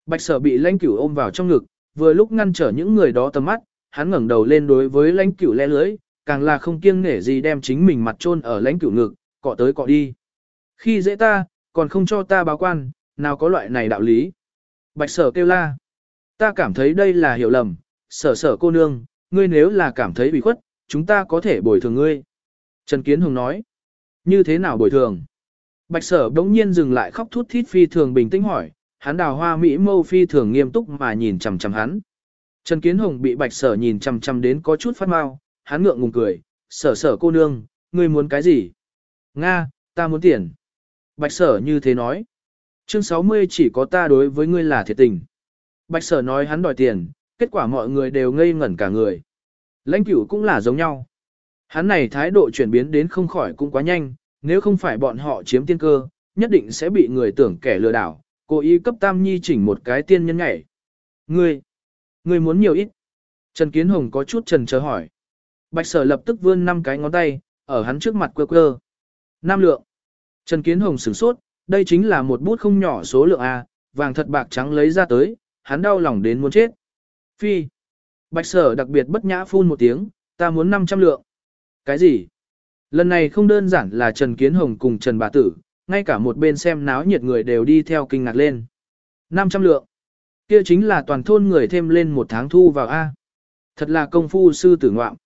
Bạch sở bị lãnh cửu ôm vào trong ngực, vừa lúc ngăn trở những người đó tầm mắt, hắn ngẩng đầu lên đối với lãnh cửu le lưới, càng là không kiêng nể gì đem chính mình mặt chôn ở lãnh cửu ngực, cọ tới cọ đi. Khi dễ ta, còn không cho ta báo quan, nào có loại này đạo lý. Bạch sở kêu la. Ta cảm thấy đây là hiểu lầm, sở sở cô nương, ngươi nếu là cảm thấy bị khuất, chúng ta có thể bồi thường ngươi. Trần Kiến Hùng nói. Như thế nào bồi thường? Bạch sở đống nhiên dừng lại khóc thút thít phi thường bình tĩnh hỏi, hắn đào hoa Mỹ mâu phi thường nghiêm túc mà nhìn chằm chằm hắn. Trần Kiến Hồng bị bạch sở nhìn chằm chằm đến có chút phát mau, hắn ngượng ngùng cười, sở sở cô nương, ngươi muốn cái gì? Nga, ta muốn tiền. Bạch sở như thế nói. Chương 60 chỉ có ta đối với ngươi là thiệt tình. Bạch sở nói hắn đòi tiền, kết quả mọi người đều ngây ngẩn cả người. Lãnh cửu cũng là giống nhau. Hắn này thái độ chuyển biến đến không khỏi cũng quá nhanh, nếu không phải bọn họ chiếm tiên cơ, nhất định sẽ bị người tưởng kẻ lừa đảo, cố ý cấp Tam Nhi chỉnh một cái tiên nhân nhảy. Ngươi, ngươi muốn nhiều ít. Trần Kiến Hồng có chút trần chờ hỏi. Bạch sở lập tức vươn năm cái ngón tay, ở hắn trước mặt quơ quơ. Nam lượng. Trần Kiến Hồng sửng sốt, đây chính là một bút không nhỏ số lượng A, vàng thật bạc trắng lấy ra tới, hắn đau lòng đến muốn chết. Phi. Bạch sở đặc biệt bất nhã phun một tiếng, ta muốn 500 lượng. Cái gì? Lần này không đơn giản là Trần Kiến Hồng cùng Trần Bà Tử, ngay cả một bên xem náo nhiệt người đều đi theo kinh ngạc lên. 500 lượng. Kia chính là toàn thôn người thêm lên một tháng thu vào A. Thật là công phu sư tử ngoạm.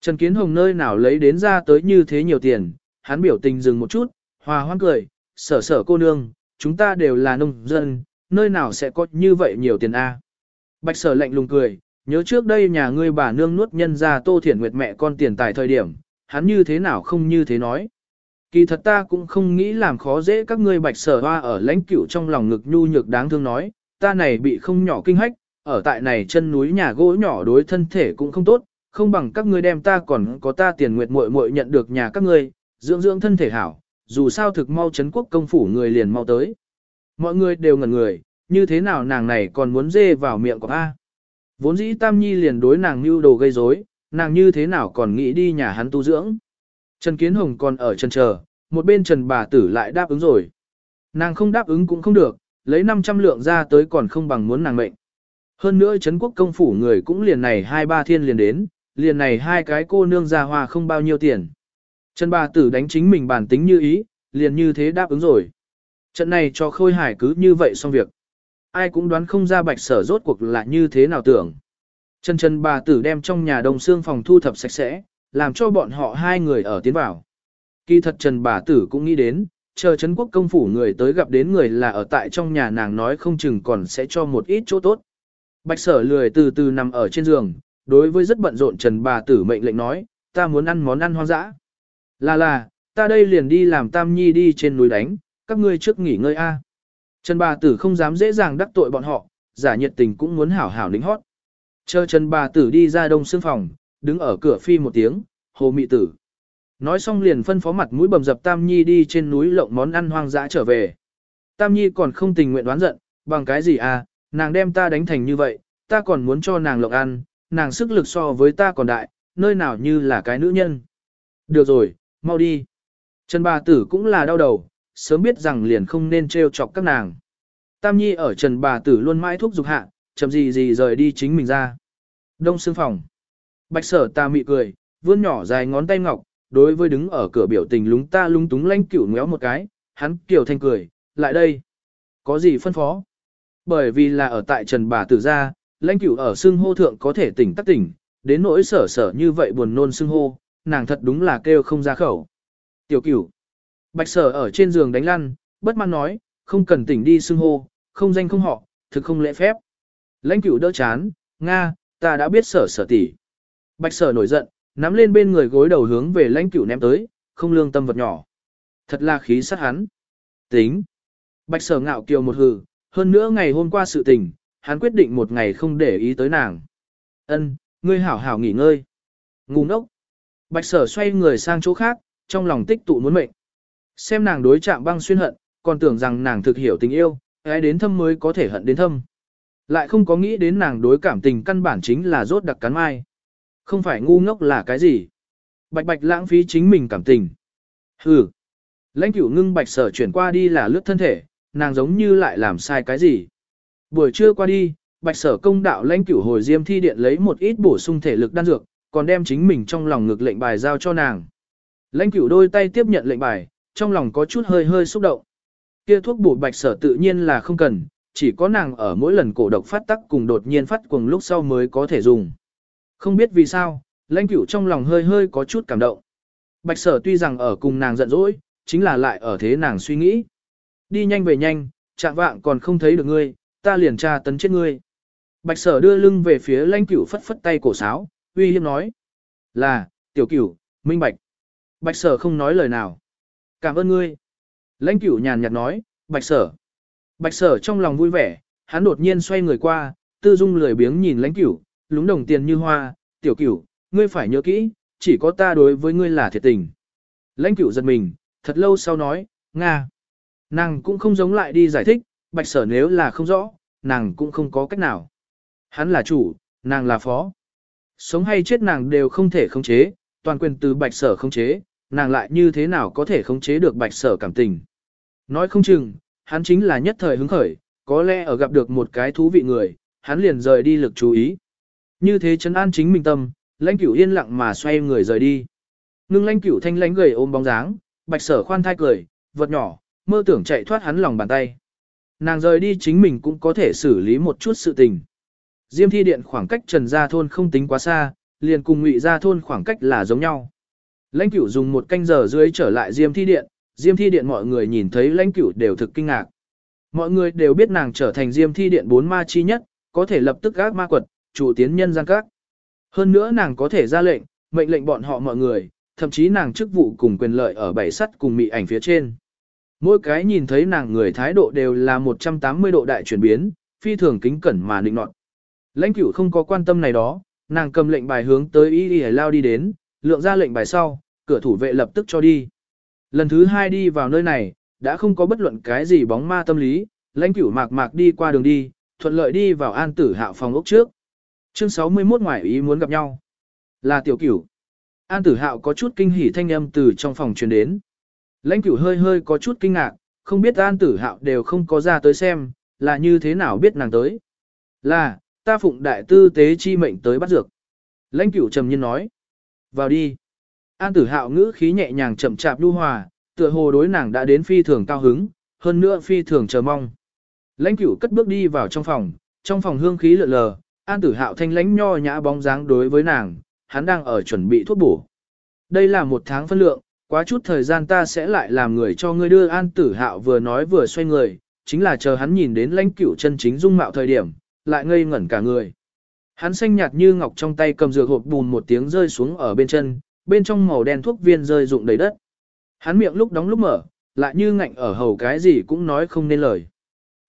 Trần Kiến Hồng nơi nào lấy đến ra tới như thế nhiều tiền, hắn biểu tình dừng một chút, hòa hoan cười, sở sở cô nương, chúng ta đều là nông dân, nơi nào sẽ có như vậy nhiều tiền A. Bạch sở lạnh lùng cười, Nhớ trước đây nhà ngươi bà nương nuốt nhân ra Tô Thiển Nguyệt mẹ con tiền tài thời điểm, hắn như thế nào không như thế nói. Kỳ thật ta cũng không nghĩ làm khó dễ các ngươi bạch sở hoa ở lãnh cửu trong lòng ngực nhu nhược đáng thương nói, ta này bị không nhỏ kinh hách, ở tại này chân núi nhà gỗ nhỏ đối thân thể cũng không tốt, không bằng các ngươi đem ta còn có ta tiền nguyệt muội muội nhận được nhà các ngươi, dưỡng dưỡng thân thể hảo, dù sao thực mau chấn quốc công phủ người liền mau tới. Mọi người đều ngẩn người, như thế nào nàng này còn muốn dê vào miệng của A. Vốn dĩ Tam Nhi liền đối nàng như đồ gây rối, nàng như thế nào còn nghĩ đi nhà hắn tu dưỡng. Trần Kiến Hồng còn ở chân chờ, một bên Trần bà tử lại đáp ứng rồi. Nàng không đáp ứng cũng không được, lấy 500 lượng ra tới còn không bằng muốn nàng mệnh. Hơn nữa Trấn quốc công phủ người cũng liền này hai ba thiên liền đến, liền này hai cái cô nương ra hoa không bao nhiêu tiền. Trần bà tử đánh chính mình bản tính như ý, liền như thế đáp ứng rồi. Trận này cho khôi hải cứ như vậy xong việc. Ai cũng đoán không ra bạch sở rốt cuộc là như thế nào tưởng. Trần Trần bà tử đem trong nhà đồng xương phòng thu thập sạch sẽ, làm cho bọn họ hai người ở tiến vào. Kỳ thật Trần bà tử cũng nghĩ đến, chờ Trấn quốc công phủ người tới gặp đến người là ở tại trong nhà nàng nói không chừng còn sẽ cho một ít chỗ tốt. Bạch sở lười từ từ nằm ở trên giường, đối với rất bận rộn Trần bà tử mệnh lệnh nói, ta muốn ăn món ăn hoang dã. Là là, ta đây liền đi làm tam nhi đi trên núi đánh, các ngươi trước nghỉ ngơi a. Trần bà tử không dám dễ dàng đắc tội bọn họ, giả nhiệt tình cũng muốn hảo hảo lính hót. Chờ Trần bà tử đi ra đông xương phòng, đứng ở cửa phi một tiếng, hồ mị tử. Nói xong liền phân phó mặt mũi bầm dập Tam Nhi đi trên núi lộng món ăn hoang dã trở về. Tam Nhi còn không tình nguyện đoán giận, bằng cái gì à, nàng đem ta đánh thành như vậy, ta còn muốn cho nàng lộng ăn, nàng sức lực so với ta còn đại, nơi nào như là cái nữ nhân. Được rồi, mau đi. Trần bà tử cũng là đau đầu, sớm biết rằng liền không nên trêu chọc các nàng. Tam Nhi ở Trần bà tử luôn mãi thúc giục hạ, chậm gì gì rời đi chính mình ra. Đông xương phòng. Bạch sở ta mị cười, vươn nhỏ dài ngón tay ngọc, đối với đứng ở cửa biểu tình lúng ta lung túng lanh cửu ngéo một cái, hắn kiểu thanh cười, lại đây. Có gì phân phó? Bởi vì là ở tại Trần bà tử gia, lãnh cửu ở xương hô thượng có thể tỉnh tắc tỉnh, đến nỗi sở sở như vậy buồn nôn xương hô, nàng thật đúng là kêu không ra khẩu. Tiểu cửu. Bạch sở ở trên giường đánh lăn, bất mãn nói, không cần tỉnh đi xưng hô, không danh không họ, thực không lễ phép. Lãnh cửu đỡ chán, Nga, ta đã biết sở sở tỷ. Bạch sở nổi giận, nắm lên bên người gối đầu hướng về lãnh cửu ném tới, không lương tâm vật nhỏ. Thật là khí sát hắn. Tính. Bạch sở ngạo kiều một hừ, hơn nữa ngày hôm qua sự tình, hắn quyết định một ngày không để ý tới nàng. Ân, ngươi hảo hảo nghỉ ngơi. Ngu ngốc. Bạch sở xoay người sang chỗ khác, trong lòng tích tụ muốn mệnh. Xem nàng đối chạm băng xuyên hận, còn tưởng rằng nàng thực hiểu tình yêu, ai đến thâm mới có thể hận đến thâm. Lại không có nghĩ đến nàng đối cảm tình căn bản chính là rốt đặc cắn mai. Không phải ngu ngốc là cái gì. Bạch bạch lãng phí chính mình cảm tình. Hừ. Lãnh cửu ngưng bạch sở chuyển qua đi là lướt thân thể, nàng giống như lại làm sai cái gì. Buổi trưa qua đi, bạch sở công đạo lãnh cửu hồi diêm thi điện lấy một ít bổ sung thể lực đan dược, còn đem chính mình trong lòng ngực lệnh bài giao cho nàng. Lãnh cửu đôi tay tiếp nhận lệnh bài, trong lòng có chút hơi hơi xúc động. Kia thuốc bổ bạch sở tự nhiên là không cần, chỉ có nàng ở mỗi lần cổ độc phát tắc cùng đột nhiên phát cuồng lúc sau mới có thể dùng. Không biết vì sao, lãnh cửu trong lòng hơi hơi có chút cảm động. Bạch sở tuy rằng ở cùng nàng giận dỗi, chính là lại ở thế nàng suy nghĩ. Đi nhanh về nhanh, chạm vạng còn không thấy được ngươi, ta liền tra tấn chết ngươi. Bạch sở đưa lưng về phía lãnh cửu phất phất tay cổ sáo, uy hiếp nói. Là, tiểu cửu, minh bạch. Bạch sở không nói lời nào. Cảm ơn ngươi. Lãnh cửu nhàn nhạt nói, bạch sở. Bạch sở trong lòng vui vẻ, hắn đột nhiên xoay người qua, tư dung lười biếng nhìn lãnh cửu, lúng đồng tiền như hoa, tiểu cửu, ngươi phải nhớ kỹ, chỉ có ta đối với ngươi là thiệt tình. Lãnh cửu giật mình, thật lâu sau nói, Nga. Nàng cũng không giống lại đi giải thích, bạch sở nếu là không rõ, nàng cũng không có cách nào. Hắn là chủ, nàng là phó. Sống hay chết nàng đều không thể khống chế, toàn quyền từ bạch sở khống chế, nàng lại như thế nào có thể khống chế được bạch sở cảm tình. Nói không chừng, hắn chính là nhất thời hứng khởi, có lẽ ở gặp được một cái thú vị người, hắn liền rời đi lực chú ý. Như thế chấn an chính mình tâm, lãnh cửu yên lặng mà xoay người rời đi. Ngưng lãnh cửu thanh lãnh gầy ôm bóng dáng, bạch sở khoan thai cười, vật nhỏ, mơ tưởng chạy thoát hắn lòng bàn tay. Nàng rời đi chính mình cũng có thể xử lý một chút sự tình. Diêm thi điện khoảng cách trần gia thôn không tính quá xa, liền cùng ngụy gia thôn khoảng cách là giống nhau. Lãnh cửu dùng một canh giờ dưới trở lại diêm thi điện, diêm thi điện mọi người nhìn thấy lãnh cửu đều thực kinh ngạc. Mọi người đều biết nàng trở thành diêm thi điện bốn ma chi nhất, có thể lập tức gác ma quật, chủ tiến nhân gian các. Hơn nữa nàng có thể ra lệnh, mệnh lệnh bọn họ mọi người, thậm chí nàng chức vụ cùng quyền lợi ở bảy sắt cùng mị ảnh phía trên. Mỗi cái nhìn thấy nàng người thái độ đều là 180 độ đại chuyển biến, phi thường kính cẩn mà định nọt. Lãnh cửu không có quan tâm này đó, nàng cầm lệnh bài hướng tới y y lao đi đến, lượng ra lệnh bài sau, cửa thủ vệ lập tức cho đi. Lần thứ hai đi vào nơi này, đã không có bất luận cái gì bóng ma tâm lý, lãnh cửu mạc mạc đi qua đường đi, thuận lợi đi vào an tử hạo phòng ốc trước. Chương 61 ngoại ý muốn gặp nhau. Là tiểu cửu. An tử hạo có chút kinh hỉ thanh âm từ trong phòng truyền đến. Lãnh cửu hơi hơi có chút kinh ngạc, không biết an tử hạo đều không có ra tới xem, là như thế nào biết nàng tới. Là, ta phụng đại tư tế chi mệnh tới bắt dược. Lãnh cửu trầm nhiên nói. Vào đi. An tử hạo ngữ khí nhẹ nhàng chậm chạp lưu hòa, tựa hồ đối nàng đã đến phi thường cao hứng, hơn nữa phi thường chờ mong. Lãnh cửu cất bước đi vào trong phòng, trong phòng hương khí lượn lờ, an tử hạo thanh lãnh nho nhã bóng dáng đối với nàng, hắn đang ở chuẩn bị thuốc bổ. Đây là một tháng phân lượng, quá chút thời gian ta sẽ lại làm người cho ngươi đưa an tử hạo vừa nói vừa xoay người, chính là chờ hắn nhìn đến lãnh cửu chân chính dung mạo thời điểm, lại ngây ngẩn cả người. Hắn xanh nhạt như ngọc trong tay cầm dược hộp bùn một tiếng rơi xuống ở bên chân, bên trong màu đen thuốc viên rơi rụng đầy đất. Hắn miệng lúc đóng lúc mở, lại như ngạnh ở hầu cái gì cũng nói không nên lời.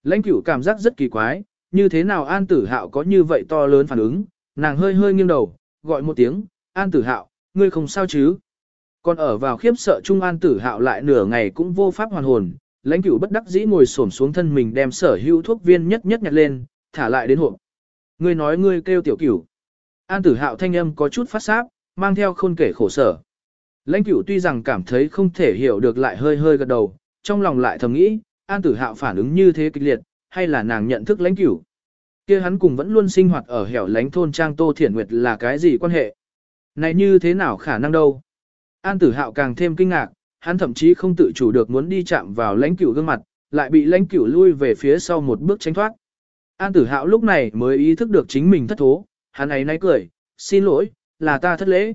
Lãnh cửu cảm giác rất kỳ quái, như thế nào an tử hạo có như vậy to lớn phản ứng, nàng hơi hơi nghiêng đầu, gọi một tiếng, an tử hạo, ngươi không sao chứ. Còn ở vào khiếp sợ trung an tử hạo lại nửa ngày cũng vô pháp hoàn hồn, lãnh cửu bất đắc dĩ ngồi xổm xuống thân mình đem sở hữu thuốc viên nhất nhất nhặt lên, thả lại đến hộp. Ngươi nói ngươi kêu tiểu cửu. An tử hạo thanh âm có chút phát sáp, mang theo khôn kể khổ sở. Lãnh cửu tuy rằng cảm thấy không thể hiểu được lại hơi hơi gật đầu, trong lòng lại thầm nghĩ, an tử hạo phản ứng như thế kịch liệt, hay là nàng nhận thức lãnh cửu. kia hắn cùng vẫn luôn sinh hoạt ở hẻo lánh thôn trang Tô Thiển Nguyệt là cái gì quan hệ? Này như thế nào khả năng đâu? An tử hạo càng thêm kinh ngạc, hắn thậm chí không tự chủ được muốn đi chạm vào lãnh cửu gương mặt, lại bị lãnh cửu lui về phía sau một bước tránh thoát. An tử hạo lúc này mới ý thức được chính mình thất thố, hắn ấy nay cười, xin lỗi, là ta thất lễ.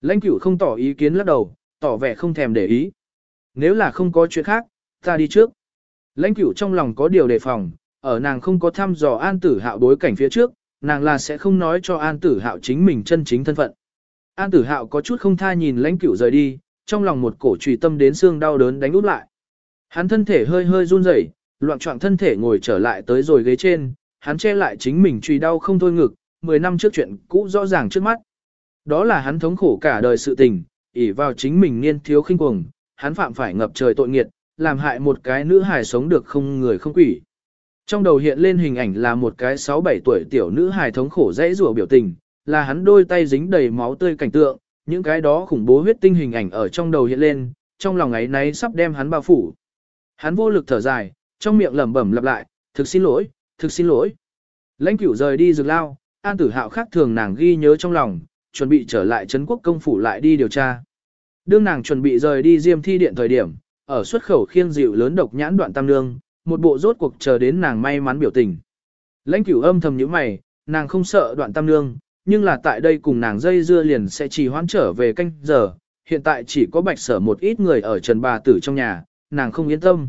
Lãnh cửu không tỏ ý kiến lắc đầu, tỏ vẻ không thèm để ý. Nếu là không có chuyện khác, ta đi trước. Lãnh cửu trong lòng có điều đề phòng, ở nàng không có thăm dò an tử hạo đối cảnh phía trước, nàng là sẽ không nói cho an tử hạo chính mình chân chính thân phận. An tử hạo có chút không tha nhìn lãnh cửu rời đi, trong lòng một cổ trùy tâm đến xương đau đớn đánh út lại. Hắn thân thể hơi hơi run rẩy, loạn trọng thân thể ngồi trở lại tới rồi ghế trên, hắn che lại chính mình truy đau không thôi ngực, 10 năm trước chuyện cũ rõ ràng trước mắt. Đó là hắn thống khổ cả đời sự tình, ỷ vào chính mình niên thiếu khinh cuồng, hắn phạm phải ngập trời tội nghiệt, làm hại một cái nữ hài sống được không người không quỷ. Trong đầu hiện lên hình ảnh là một cái 6-7 tuổi tiểu nữ hài thống khổ dãy rủa biểu tình, là hắn đôi tay dính đầy máu tươi cảnh tượng, những cái đó khủng bố huyết tinh hình ảnh ở trong đầu hiện lên, trong lòng ấy nấy sắp đem hắn bao phủ. Hắn vô lực thở dài, trong miệng lẩm bẩm lặp lại, thực xin lỗi, thực xin lỗi. Lãnh cửu rời đi rực lao, an tử hạo khác thường nàng ghi nhớ trong lòng, chuẩn bị trở lại Trấn quốc công phủ lại đi điều tra. Đương nàng chuẩn bị rời đi diêm thi điện thời điểm, ở xuất khẩu khiêng dịu lớn độc nhãn đoạn tam nương, một bộ rốt cuộc chờ đến nàng may mắn biểu tình. Lãnh cửu âm thầm nhíu mày, nàng không sợ đoạn tam nương, nhưng là tại đây cùng nàng dây dưa liền sẽ trì hoãn trở về canh giờ, hiện tại chỉ có bạch sở một ít người ở trần bà tử trong nhà, nàng không yên tâm.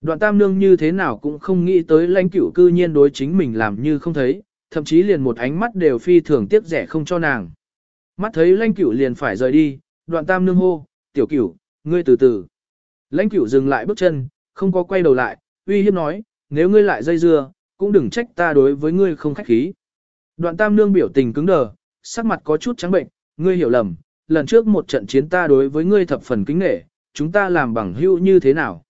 Đoạn tam nương như thế nào cũng không nghĩ tới lãnh cửu cư nhiên đối chính mình làm như không thấy, thậm chí liền một ánh mắt đều phi thường tiếc rẻ không cho nàng. Mắt thấy lãnh cửu liền phải rời đi, đoạn tam nương hô, tiểu cửu, ngươi từ từ. Lãnh cửu dừng lại bước chân, không có quay đầu lại, uy hiếp nói, nếu ngươi lại dây dưa, cũng đừng trách ta đối với ngươi không khách khí. Đoạn tam nương biểu tình cứng đờ, sắc mặt có chút trắng bệnh, ngươi hiểu lầm, lần trước một trận chiến ta đối với ngươi thập phần kính nể, chúng ta làm bằng hữu như thế nào.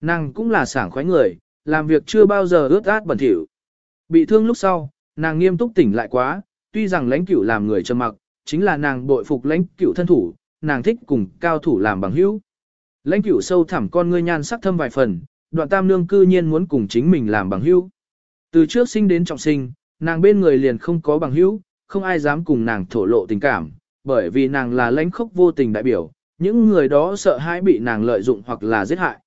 Nàng cũng là sảng khoái người, làm việc chưa bao giờ ướt át bẩn thỉu. Bị thương lúc sau, nàng nghiêm túc tỉnh lại quá, tuy rằng lãnh cửu làm người trầm mặc, chính là nàng bội phục lãnh cửu thân thủ, nàng thích cùng cao thủ làm bằng hữu. Lãnh cửu sâu thẳm con ngươi nhan sắc thâm vài phần, đoạn tam nương cư nhiên muốn cùng chính mình làm bằng hữu. Từ trước sinh đến trọng sinh, nàng bên người liền không có bằng hữu, không ai dám cùng nàng thổ lộ tình cảm, bởi vì nàng là lãnh khốc vô tình đại biểu, những người đó sợ hãi bị nàng lợi dụng hoặc là giết hại.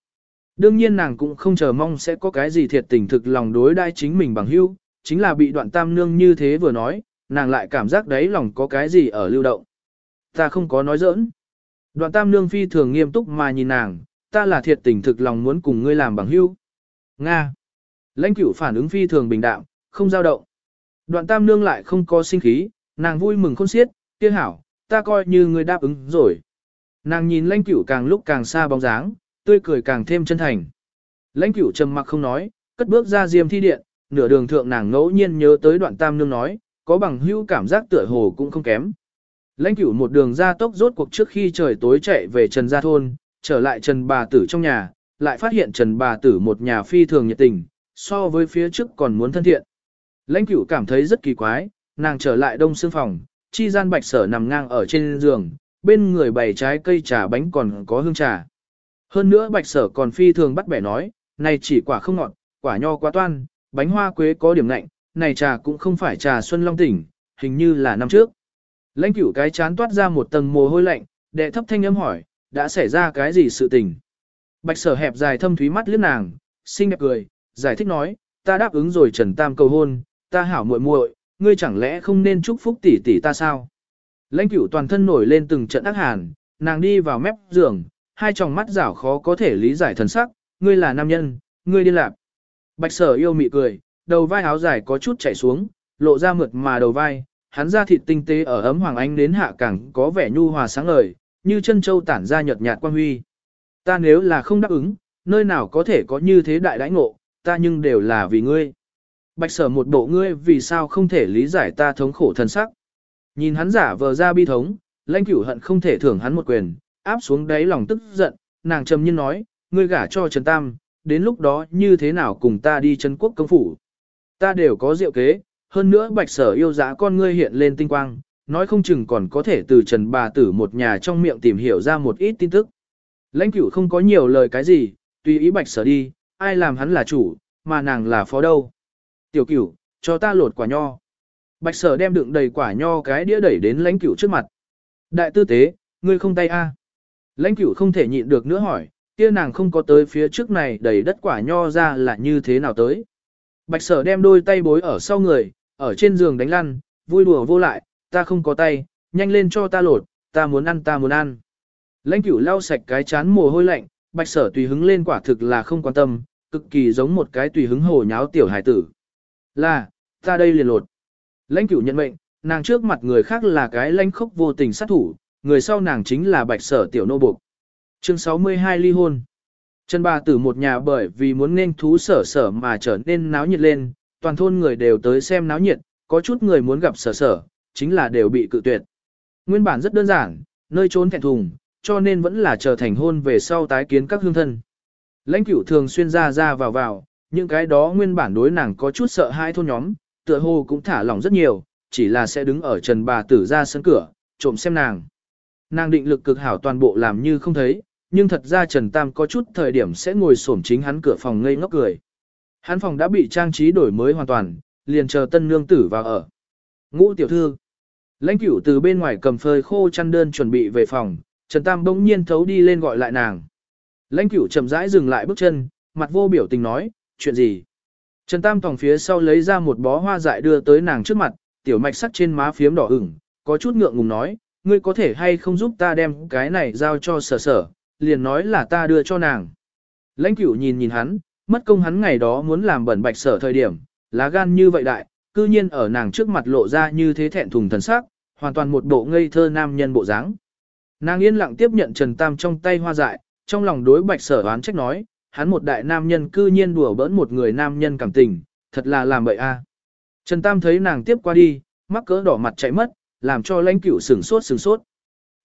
Đương nhiên nàng cũng không chờ mong sẽ có cái gì thiệt tình thực lòng đối đai chính mình bằng hữu, chính là bị đoạn tam nương như thế vừa nói, nàng lại cảm giác đấy lòng có cái gì ở lưu động. Ta không có nói giỡn. Đoạn tam nương phi thường nghiêm túc mà nhìn nàng, ta là thiệt tình thực lòng muốn cùng ngươi làm bằng hữu. Nga. Lãnh cửu phản ứng phi thường bình đạm, không dao động. Đoạn tam nương lại không có sinh khí, nàng vui mừng khôn xiết, kia hảo, ta coi như ngươi đáp ứng rồi. Nàng nhìn lãnh cửu càng lúc càng xa bóng dáng, tươi cười càng thêm chân thành. Lãnh cửu trầm mặc không nói, cất bước ra diêm thi điện, nửa đường thượng nàng ngẫu nhiên nhớ tới đoạn tam nương nói, có bằng hữu cảm giác tựa hồ cũng không kém. Lãnh cửu một đường ra tốc rốt cuộc trước khi trời tối chạy về Trần Gia Thôn, trở lại Trần Bà Tử trong nhà, lại phát hiện Trần Bà Tử một nhà phi thường nhiệt tình, so với phía trước còn muốn thân thiện. Lãnh cửu cảm thấy rất kỳ quái, nàng trở lại đông xương phòng, chi gian bạch sở nằm ngang ở trên giường, bên người bày trái cây trà bánh còn có hương trà. Hơn nữa bạch sở còn phi thường bắt bẻ nói, này chỉ quả không ngọt, quả nho quá toan, bánh hoa quế có điểm lạnh, này trà cũng không phải trà xuân long tỉnh, hình như là năm trước. Lãnh cửu cái chán toát ra một tầng mồ hôi lạnh, đệ thấp thanh âm hỏi, đã xảy ra cái gì sự tình? Bạch sở hẹp dài thâm thúy mắt liếc nàng, xinh đẹp cười, giải thích nói, ta đáp ứng rồi Trần Tam cầu hôn, ta hảo muội muội, ngươi chẳng lẽ không nên chúc phúc tỷ tỷ ta sao? Lãnh cửu toàn thân nổi lên từng trận ác hàn, nàng đi vào mép giường, hai tròng mắt rảo khó có thể lý giải thần sắc, ngươi là nam nhân, ngươi đi lạc. Bạch sở yêu mị cười, đầu vai áo dài có chút chảy xuống, lộ ra mượt mà đầu vai, hắn da thịt tinh tế ở ấm hoàng ánh đến hạ cẳng có vẻ nhu hòa sáng ngời, như chân châu tản ra nhợt nhạt quang huy. Ta nếu là không đáp ứng, nơi nào có thể có như thế đại đãi ngộ, ta nhưng đều là vì ngươi. Bạch sở một bộ ngươi vì sao không thể lý giải ta thống khổ thân sắc. Nhìn hắn giả vờ ra bi thống, lãnh cửu hận không thể thưởng hắn một quyền, áp xuống đáy lòng tức giận, nàng trầm nhiên nói, ngươi gả cho Trần Tam, đến lúc đó như thế nào cùng ta đi chân quốc công phủ. Ta đều có diệu kế, hơn nữa bạch sở yêu giá con ngươi hiện lên tinh quang, nói không chừng còn có thể từ Trần bà tử một nhà trong miệng tìm hiểu ra một ít tin tức. Lãnh cửu không có nhiều lời cái gì, tùy ý bạch sở đi, ai làm hắn là chủ, mà nàng là phó đâu. Tiểu cửu, cho ta lột quả nho. Bạch sở đem đựng đầy quả nho cái đĩa đẩy đến lãnh cửu trước mặt. Đại tư tế, ngươi không tay a? Lãnh cửu không thể nhịn được nữa hỏi, kia nàng không có tới phía trước này đẩy đất quả nho ra là như thế nào tới. Bạch sở đem đôi tay bối ở sau người, ở trên giường đánh lăn, vui đùa vô lại, ta không có tay, nhanh lên cho ta lột, ta muốn ăn ta muốn ăn. Lãnh cửu lau sạch cái chán mồ hôi lạnh, bạch sở tùy hứng lên quả thực là không quan tâm, cực kỳ giống một cái tùy hứng hồ nháo tiểu hải tử. Là, ta đây liền lột. Lãnh cửu nhận mệnh, nàng trước mặt người khác là cái lãnh khốc vô tình sát thủ, người sau nàng chính là bạch sở tiểu nô buộc. Chương 62 ly hôn. Trần bà tử một nhà bởi vì muốn nên thú sở sở mà trở nên náo nhiệt lên, toàn thôn người đều tới xem náo nhiệt, có chút người muốn gặp sở sở, chính là đều bị cự tuyệt. Nguyên bản rất đơn giản, nơi trốn thẹn thùng, cho nên vẫn là trở thành hôn về sau tái kiến các hương thân. Lãnh cửu thường xuyên ra ra vào vào, những cái đó nguyên bản đối nàng có chút sợ hai thôn nhóm, tựa hồ cũng thả lỏng rất nhiều, chỉ là sẽ đứng ở trần bà tử ra sân cửa, trộm xem nàng. Nàng định lực cực hảo toàn bộ làm như không thấy, nhưng thật ra Trần Tam có chút thời điểm sẽ ngồi xổm chính hắn cửa phòng ngây ngốc cười. Hắn phòng đã bị trang trí đổi mới hoàn toàn, liền chờ tân nương tử vào ở. Ngũ tiểu thư. Lãnh cửu từ bên ngoài cầm phơi khô chăn đơn chuẩn bị về phòng, Trần Tam bỗng nhiên thấu đi lên gọi lại nàng. Lãnh cửu chậm rãi dừng lại bước chân, mặt vô biểu tình nói, chuyện gì? Trần Tam tòng phía sau lấy ra một bó hoa dại đưa tới nàng trước mặt, tiểu mạch sắc trên má phiếm đỏ ửng, có chút ngượng ngùng nói, ngươi có thể hay không giúp ta đem cái này giao cho sở sở, liền nói là ta đưa cho nàng. Lãnh cửu nhìn nhìn hắn, mất công hắn ngày đó muốn làm bẩn bạch sở thời điểm, lá gan như vậy đại, cư nhiên ở nàng trước mặt lộ ra như thế thẹn thùng thần sắc, hoàn toàn một bộ ngây thơ nam nhân bộ dáng. Nàng yên lặng tiếp nhận Trần Tam trong tay hoa dại, trong lòng đối bạch sở oán trách nói, hắn một đại nam nhân cư nhiên đùa bỡn một người nam nhân cảm tình, thật là làm bậy a. Trần Tam thấy nàng tiếp qua đi, mắc cỡ đỏ mặt chạy mất, làm cho lãnh cửu sửng sốt sửng sốt.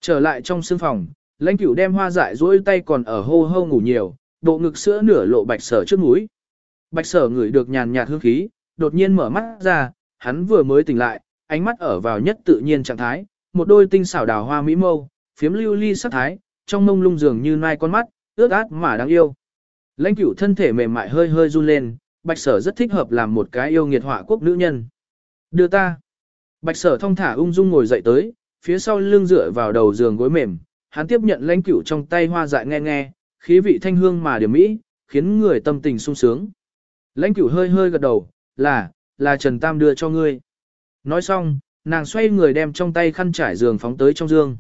Trở lại trong sương phòng, lãnh cửu đem hoa dại dỗi tay còn ở hô hô ngủ nhiều, bộ ngực sữa nửa lộ bạch sở trước mũi. Bạch sở ngửi được nhàn nhạt hương khí, đột nhiên mở mắt ra, hắn vừa mới tỉnh lại, ánh mắt ở vào nhất tự nhiên trạng thái, một đôi tinh xảo đào hoa mỹ mâu, phiếm lưu ly sắc thái, trong mông lung dường như nai con mắt, ướt át mà đáng yêu. Lãnh cửu thân thể mềm mại hơi hơi run lên, bạch sở rất thích hợp làm một cái yêu nghiệt họa quốc nữ nhân. Đưa ta. Bạch sở thong thả ung dung ngồi dậy tới, phía sau lưng dựa vào đầu giường gối mềm, hắn tiếp nhận lãnh cửu trong tay hoa dại nghe nghe, khí vị thanh hương mà điểm mỹ, khiến người tâm tình sung sướng. Lãnh cửu hơi hơi gật đầu, là, là Trần Tam đưa cho ngươi. Nói xong, nàng xoay người đem trong tay khăn trải giường phóng tới trong giường.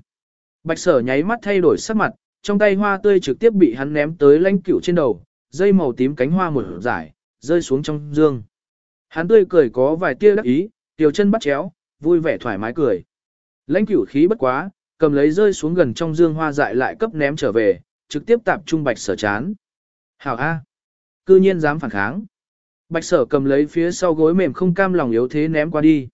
Bạch sở nháy mắt thay đổi sắc mặt, trong tay hoa tươi trực tiếp bị hắn ném tới lãnh cửu trên đầu, dây màu tím cánh hoa một giải, rơi xuống trong giường. Hắn tươi cười có vài tia đắc ý, Tiểu chân bắt chéo, vui vẻ thoải mái cười. Lãnh cửu khí bất quá, cầm lấy rơi xuống gần trong dương hoa dại lại cấp ném trở về, trực tiếp tạp trung bạch sở chán. Hảo A. Cư nhiên dám phản kháng. Bạch sở cầm lấy phía sau gối mềm không cam lòng yếu thế ném qua đi.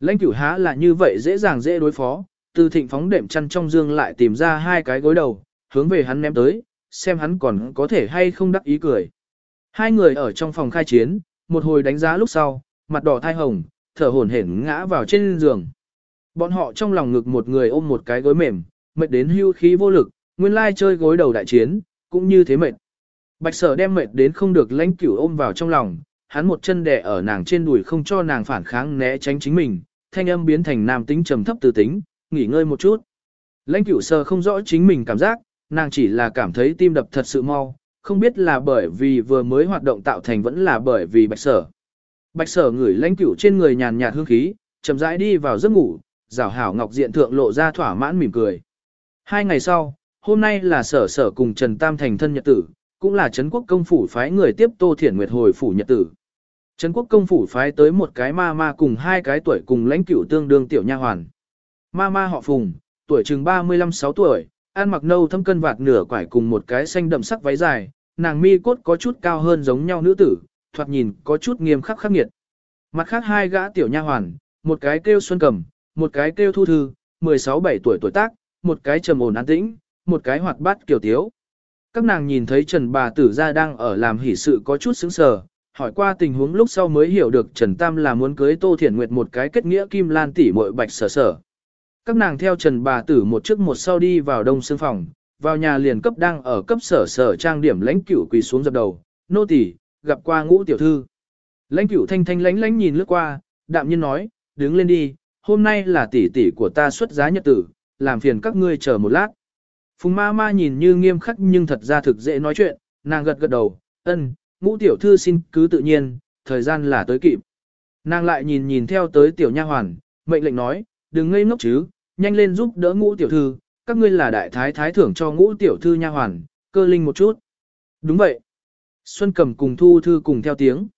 Lãnh cửu há là như vậy dễ dàng dễ đối phó, từ thịnh phóng đệm chăn trong dương lại tìm ra hai cái gối đầu, hướng về hắn ném tới, xem hắn còn có thể hay không đắc ý cười. Hai người ở trong phòng khai chiến, một hồi đánh giá lúc sau, mặt đỏ thai hồng, thở hổn hển ngã vào trên giường. Bọn họ trong lòng ngực một người ôm một cái gối mềm, mệt đến hưu khí vô lực, nguyên lai chơi gối đầu đại chiến, cũng như thế mệt. Bạch sở đem mệt đến không được lãnh cửu ôm vào trong lòng, hắn một chân đè ở nàng trên đùi không cho nàng phản kháng né tránh chính mình, thanh âm biến thành nam tính trầm thấp từ tính, nghỉ ngơi một chút. Lãnh cửu sờ không rõ chính mình cảm giác, nàng chỉ là cảm thấy tim đập thật sự mau, không biết là bởi vì vừa mới hoạt động tạo thành vẫn là bởi vì bạch sở. Bạch sở ngửi lãnh cửu trên người nhàn nhạt hương khí, chậm rãi đi vào giấc ngủ, rảo hảo ngọc diện thượng lộ ra thỏa mãn mỉm cười. Hai ngày sau, hôm nay là sở sở cùng Trần Tam thành thân nhật tử, cũng là Trấn quốc công phủ phái người tiếp Tô Thiển Nguyệt hồi phủ nhật tử. Trấn quốc công phủ phái tới một cái ma ma cùng hai cái tuổi cùng lãnh cửu tương đương tiểu nha hoàn. Ma ma họ Phùng, tuổi chừng 35-6 tuổi, ăn mặc nâu thâm cân vạt nửa quải cùng một cái xanh đậm sắc váy dài, nàng mi cốt có chút cao hơn giống nhau nữ tử, thoạt nhìn có chút nghiêm khắc khắc nghiệt. Mặt khác hai gã tiểu nha hoàn, một cái kêu Xuân Cầm, một cái kêu Thu Thư, 16-17 tuổi tuổi tác, một cái trầm ổn an tĩnh, một cái hoạt bát kiểu tiếu. Các nàng nhìn thấy Trần bà tử gia đang ở làm hỷ sự có chút sững sờ, hỏi qua tình huống lúc sau mới hiểu được Trần Tam là muốn cưới Tô Thiển Nguyệt một cái kết nghĩa kim lan tỷ muội bạch sở sở. Các nàng theo Trần bà tử một trước một sau đi vào đông xương phòng, vào nhà liền cấp đang ở cấp sở sở trang điểm lãnh cửu quỳ xuống dập đầu, nô tỷ, gặp qua ngũ tiểu thư. Lãnh cửu thanh thanh lánh lánh nhìn lướt qua, đạm nhiên nói, đứng lên đi, hôm nay là tỷ tỷ của ta xuất giá nhật tử, làm phiền các ngươi chờ một lát. Phùng ma ma nhìn như nghiêm khắc nhưng thật ra thực dễ nói chuyện, nàng gật gật đầu, ân, ngũ tiểu thư xin cứ tự nhiên, thời gian là tới kịp. Nàng lại nhìn nhìn theo tới tiểu nha hoàn, mệnh lệnh nói, đừng ngây ngốc chứ, nhanh lên giúp đỡ ngũ tiểu thư, các ngươi là đại thái thái thưởng cho ngũ tiểu thư nha hoàn, cơ linh một chút. Đúng vậy. Xuân cầm cùng thu thư cùng theo tiếng.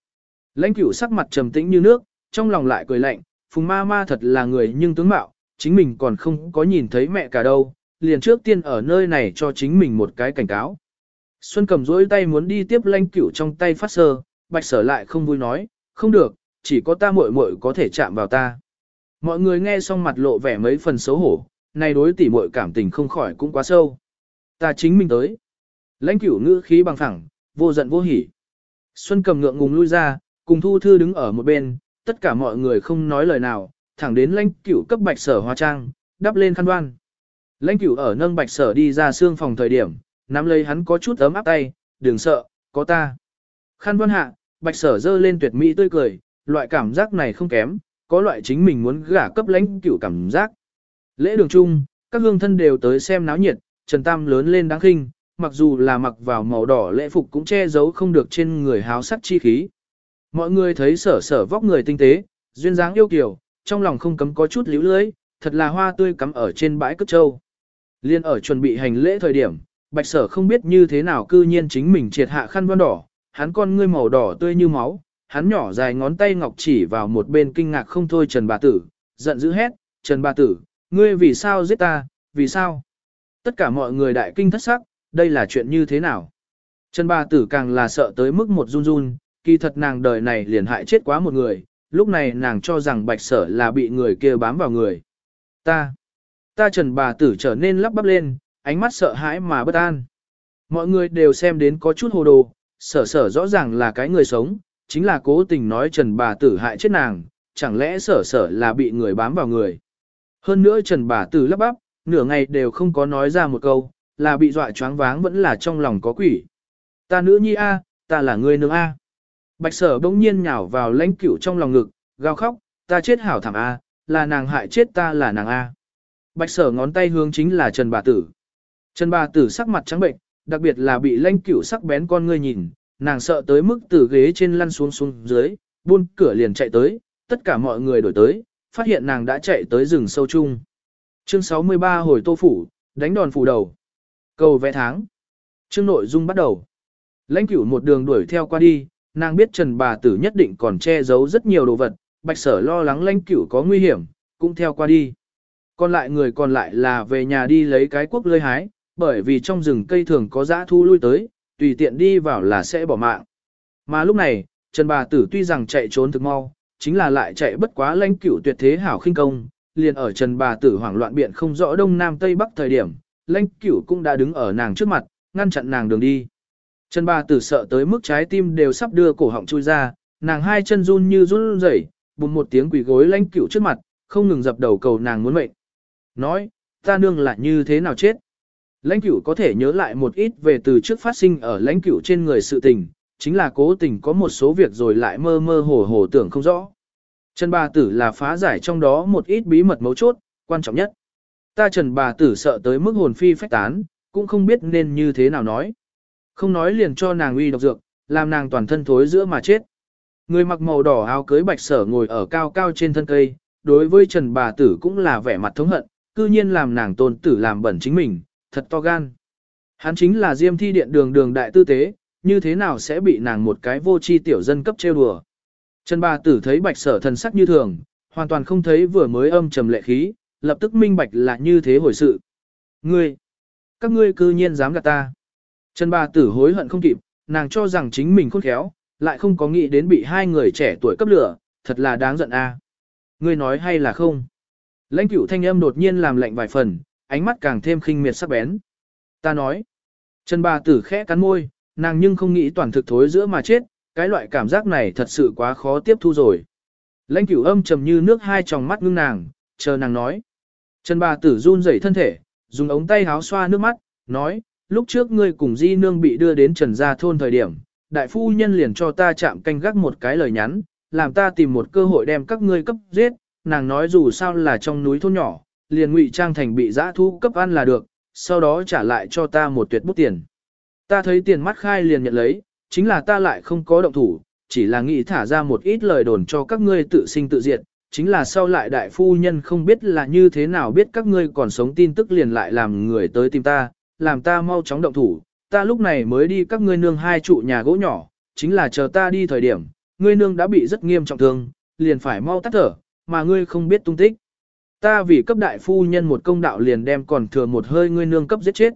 Lãnh cửu sắc mặt trầm tĩnh như nước, trong lòng lại cười lạnh, phùng ma ma thật là người nhưng tướng mạo, chính mình còn không có nhìn thấy mẹ cả đâu, liền trước tiên ở nơi này cho chính mình một cái cảnh cáo. Xuân cầm rỗi tay muốn đi tiếp lãnh cửu trong tay phát sơ, bạch sở lại không vui nói, không được, chỉ có ta muội muội có thể chạm vào ta. Mọi người nghe xong mặt lộ vẻ mấy phần xấu hổ, này đối tỉ muội cảm tình không khỏi cũng quá sâu. Ta chính mình tới. Lãnh cửu ngữ khí bằng thẳng, vô giận vô hỉ. Xuân cầm ngượng ngùng lui ra, cùng thu thư đứng ở một bên, tất cả mọi người không nói lời nào, thẳng đến lãnh cửu cấp bạch sở hoa trang, đắp lên khăn đoan. Lãnh cửu ở nâng bạch sở đi ra xương phòng thời điểm, nắm lấy hắn có chút ấm áp tay, đừng sợ, có ta. Khăn đoan hạ, bạch sở dơ lên tuyệt mỹ tươi cười, loại cảm giác này không kém, có loại chính mình muốn gả cấp lãnh cửu cảm giác. Lễ đường chung, các hương thân đều tới xem náo nhiệt, Trần Tam lớn lên đáng khinh, mặc dù là mặc vào màu đỏ lễ phục cũng che giấu không được trên người háo sắc chi khí. Mọi người thấy sở sở vóc người tinh tế, duyên dáng yêu kiều, trong lòng không cấm có chút líu lưới, thật là hoa tươi cắm ở trên bãi cất trâu. Liên ở chuẩn bị hành lễ thời điểm, bạch sở không biết như thế nào cư nhiên chính mình triệt hạ khăn vân đỏ, hắn con ngươi màu đỏ tươi như máu, hắn nhỏ dài ngón tay ngọc chỉ vào một bên kinh ngạc không thôi Trần Bà Tử, giận dữ hét, Trần Bà Tử, ngươi vì sao giết ta, vì sao? Tất cả mọi người đại kinh thất sắc, đây là chuyện như thế nào? Trần Bà Tử càng là sợ tới mức một run run, kỳ thật nàng đời này liền hại chết quá một người, lúc này nàng cho rằng bạch sở là bị người kia bám vào người. Ta, ta Trần Bà Tử trở nên lắp bắp lên, ánh mắt sợ hãi mà bất an. Mọi người đều xem đến có chút hồ đồ, sở sở rõ ràng là cái người sống, chính là cố tình nói Trần bà tử hại chết nàng, chẳng lẽ sở sở là bị người bám vào người. Hơn nữa Trần bà tử lắp bắp, nửa ngày đều không có nói ra một câu, là bị dọa choáng váng vẫn là trong lòng có quỷ. Ta nữ nhi A, ta là người nương A. Bạch sở bỗng nhiên nhào vào lãnh cửu trong lòng ngực, gào khóc, ta chết hảo thảm A, là nàng hại chết ta là nàng A. Bạch sở ngón tay hướng chính là Trần bà tử. Trần bà tử sắc mặt trắng bệnh, đặc biệt là bị lãnh cửu sắc bén con ngươi nhìn, nàng sợ tới mức từ ghế trên lăn xuống xuống dưới, buôn cửa liền chạy tới, tất cả mọi người đổi tới, phát hiện nàng đã chạy tới rừng sâu chung. Chương 63 hồi tô phủ, đánh đòn phủ đầu. Cầu vẽ tháng. Chương nội dung bắt đầu. Lãnh cửu một đường đuổi theo qua đi, nàng biết Trần bà tử nhất định còn che giấu rất nhiều đồ vật, bạch sở lo lắng lãnh cửu có nguy hiểm, cũng theo qua đi. Còn lại người còn lại là về nhà đi lấy cái quốc lơi hái, bởi vì trong rừng cây thường có dã thu lui tới, tùy tiện đi vào là sẽ bỏ mạng. Mà lúc này, Trần Bà Tử tuy rằng chạy trốn thực mau, chính là lại chạy bất quá lãnh cửu tuyệt thế hảo khinh công, liền ở Trần Bà Tử hoảng loạn biện không rõ đông nam tây bắc thời điểm, lãnh cửu cũng đã đứng ở nàng trước mặt, ngăn chặn nàng đường đi. Trần Bà Tử sợ tới mức trái tim đều sắp đưa cổ họng chui ra, nàng hai chân run như run rẩy, bùng một tiếng quỳ gối lãnh cửu trước mặt, không ngừng dập đầu cầu nàng muốn mệnh. Nói, ta nương là như thế nào chết? Lãnh cửu có thể nhớ lại một ít về từ trước phát sinh ở lãnh cửu trên người sự tình, chính là cố tình có một số việc rồi lại mơ mơ hồ hồ tưởng không rõ. Trần bà tử là phá giải trong đó một ít bí mật mấu chốt, quan trọng nhất. Ta trần bà tử sợ tới mức hồn phi phách tán, cũng không biết nên như thế nào nói. Không nói liền cho nàng uy độc dược, làm nàng toàn thân thối giữa mà chết. Người mặc màu đỏ áo cưới bạch sở ngồi ở cao cao trên thân cây, đối với trần bà tử cũng là vẻ mặt thống hận, cư nhiên làm nàng tôn tử làm bẩn chính mình, thật to gan. Hắn chính là diêm thi điện đường đường đại tư tế, như thế nào sẽ bị nàng một cái vô tri tiểu dân cấp trêu đùa. Trần bà tử thấy bạch sở thần sắc như thường, hoàn toàn không thấy vừa mới âm trầm lệ khí, lập tức minh bạch là như thế hồi sự. Ngươi, các ngươi cư nhiên dám gạt ta. Trần bà tử hối hận không kịp, nàng cho rằng chính mình khôn khéo, lại không có nghĩ đến bị hai người trẻ tuổi cấp lửa, thật là đáng giận a. Ngươi nói hay là không? Lãnh cửu thanh âm đột nhiên làm lạnh vài phần, ánh mắt càng thêm khinh miệt sắc bén. Ta nói. Trần bà tử khẽ cắn môi, nàng nhưng không nghĩ toàn thực thối giữa mà chết, cái loại cảm giác này thật sự quá khó tiếp thu rồi. Lãnh cửu âm trầm như nước hai tròng mắt ngưng nàng, chờ nàng nói. Trần bà tử run rẩy thân thể, dùng ống tay háo xoa nước mắt, nói, lúc trước ngươi cùng di nương bị đưa đến trần gia thôn thời điểm, đại phu nhân liền cho ta chạm canh gác một cái lời nhắn, làm ta tìm một cơ hội đem các ngươi cấp giết, nàng nói dù sao là trong núi thôn nhỏ, liền ngụy trang thành bị giã thu cấp ăn là được, sau đó trả lại cho ta một tuyệt bút tiền. Ta thấy tiền mắt khai liền nhận lấy, chính là ta lại không có động thủ, chỉ là nghĩ thả ra một ít lời đồn cho các ngươi tự sinh tự diệt, chính là sau lại đại phu nhân không biết là như thế nào biết các ngươi còn sống tin tức liền lại làm người tới tìm ta, làm ta mau chóng động thủ, ta lúc này mới đi các ngươi nương hai trụ nhà gỗ nhỏ, chính là chờ ta đi thời điểm, ngươi nương đã bị rất nghiêm trọng thương, liền phải mau tắt thở, mà ngươi không biết tung tích. Ta vì cấp đại phu nhân một công đạo liền đem còn thừa một hơi ngươi nương cấp giết chết.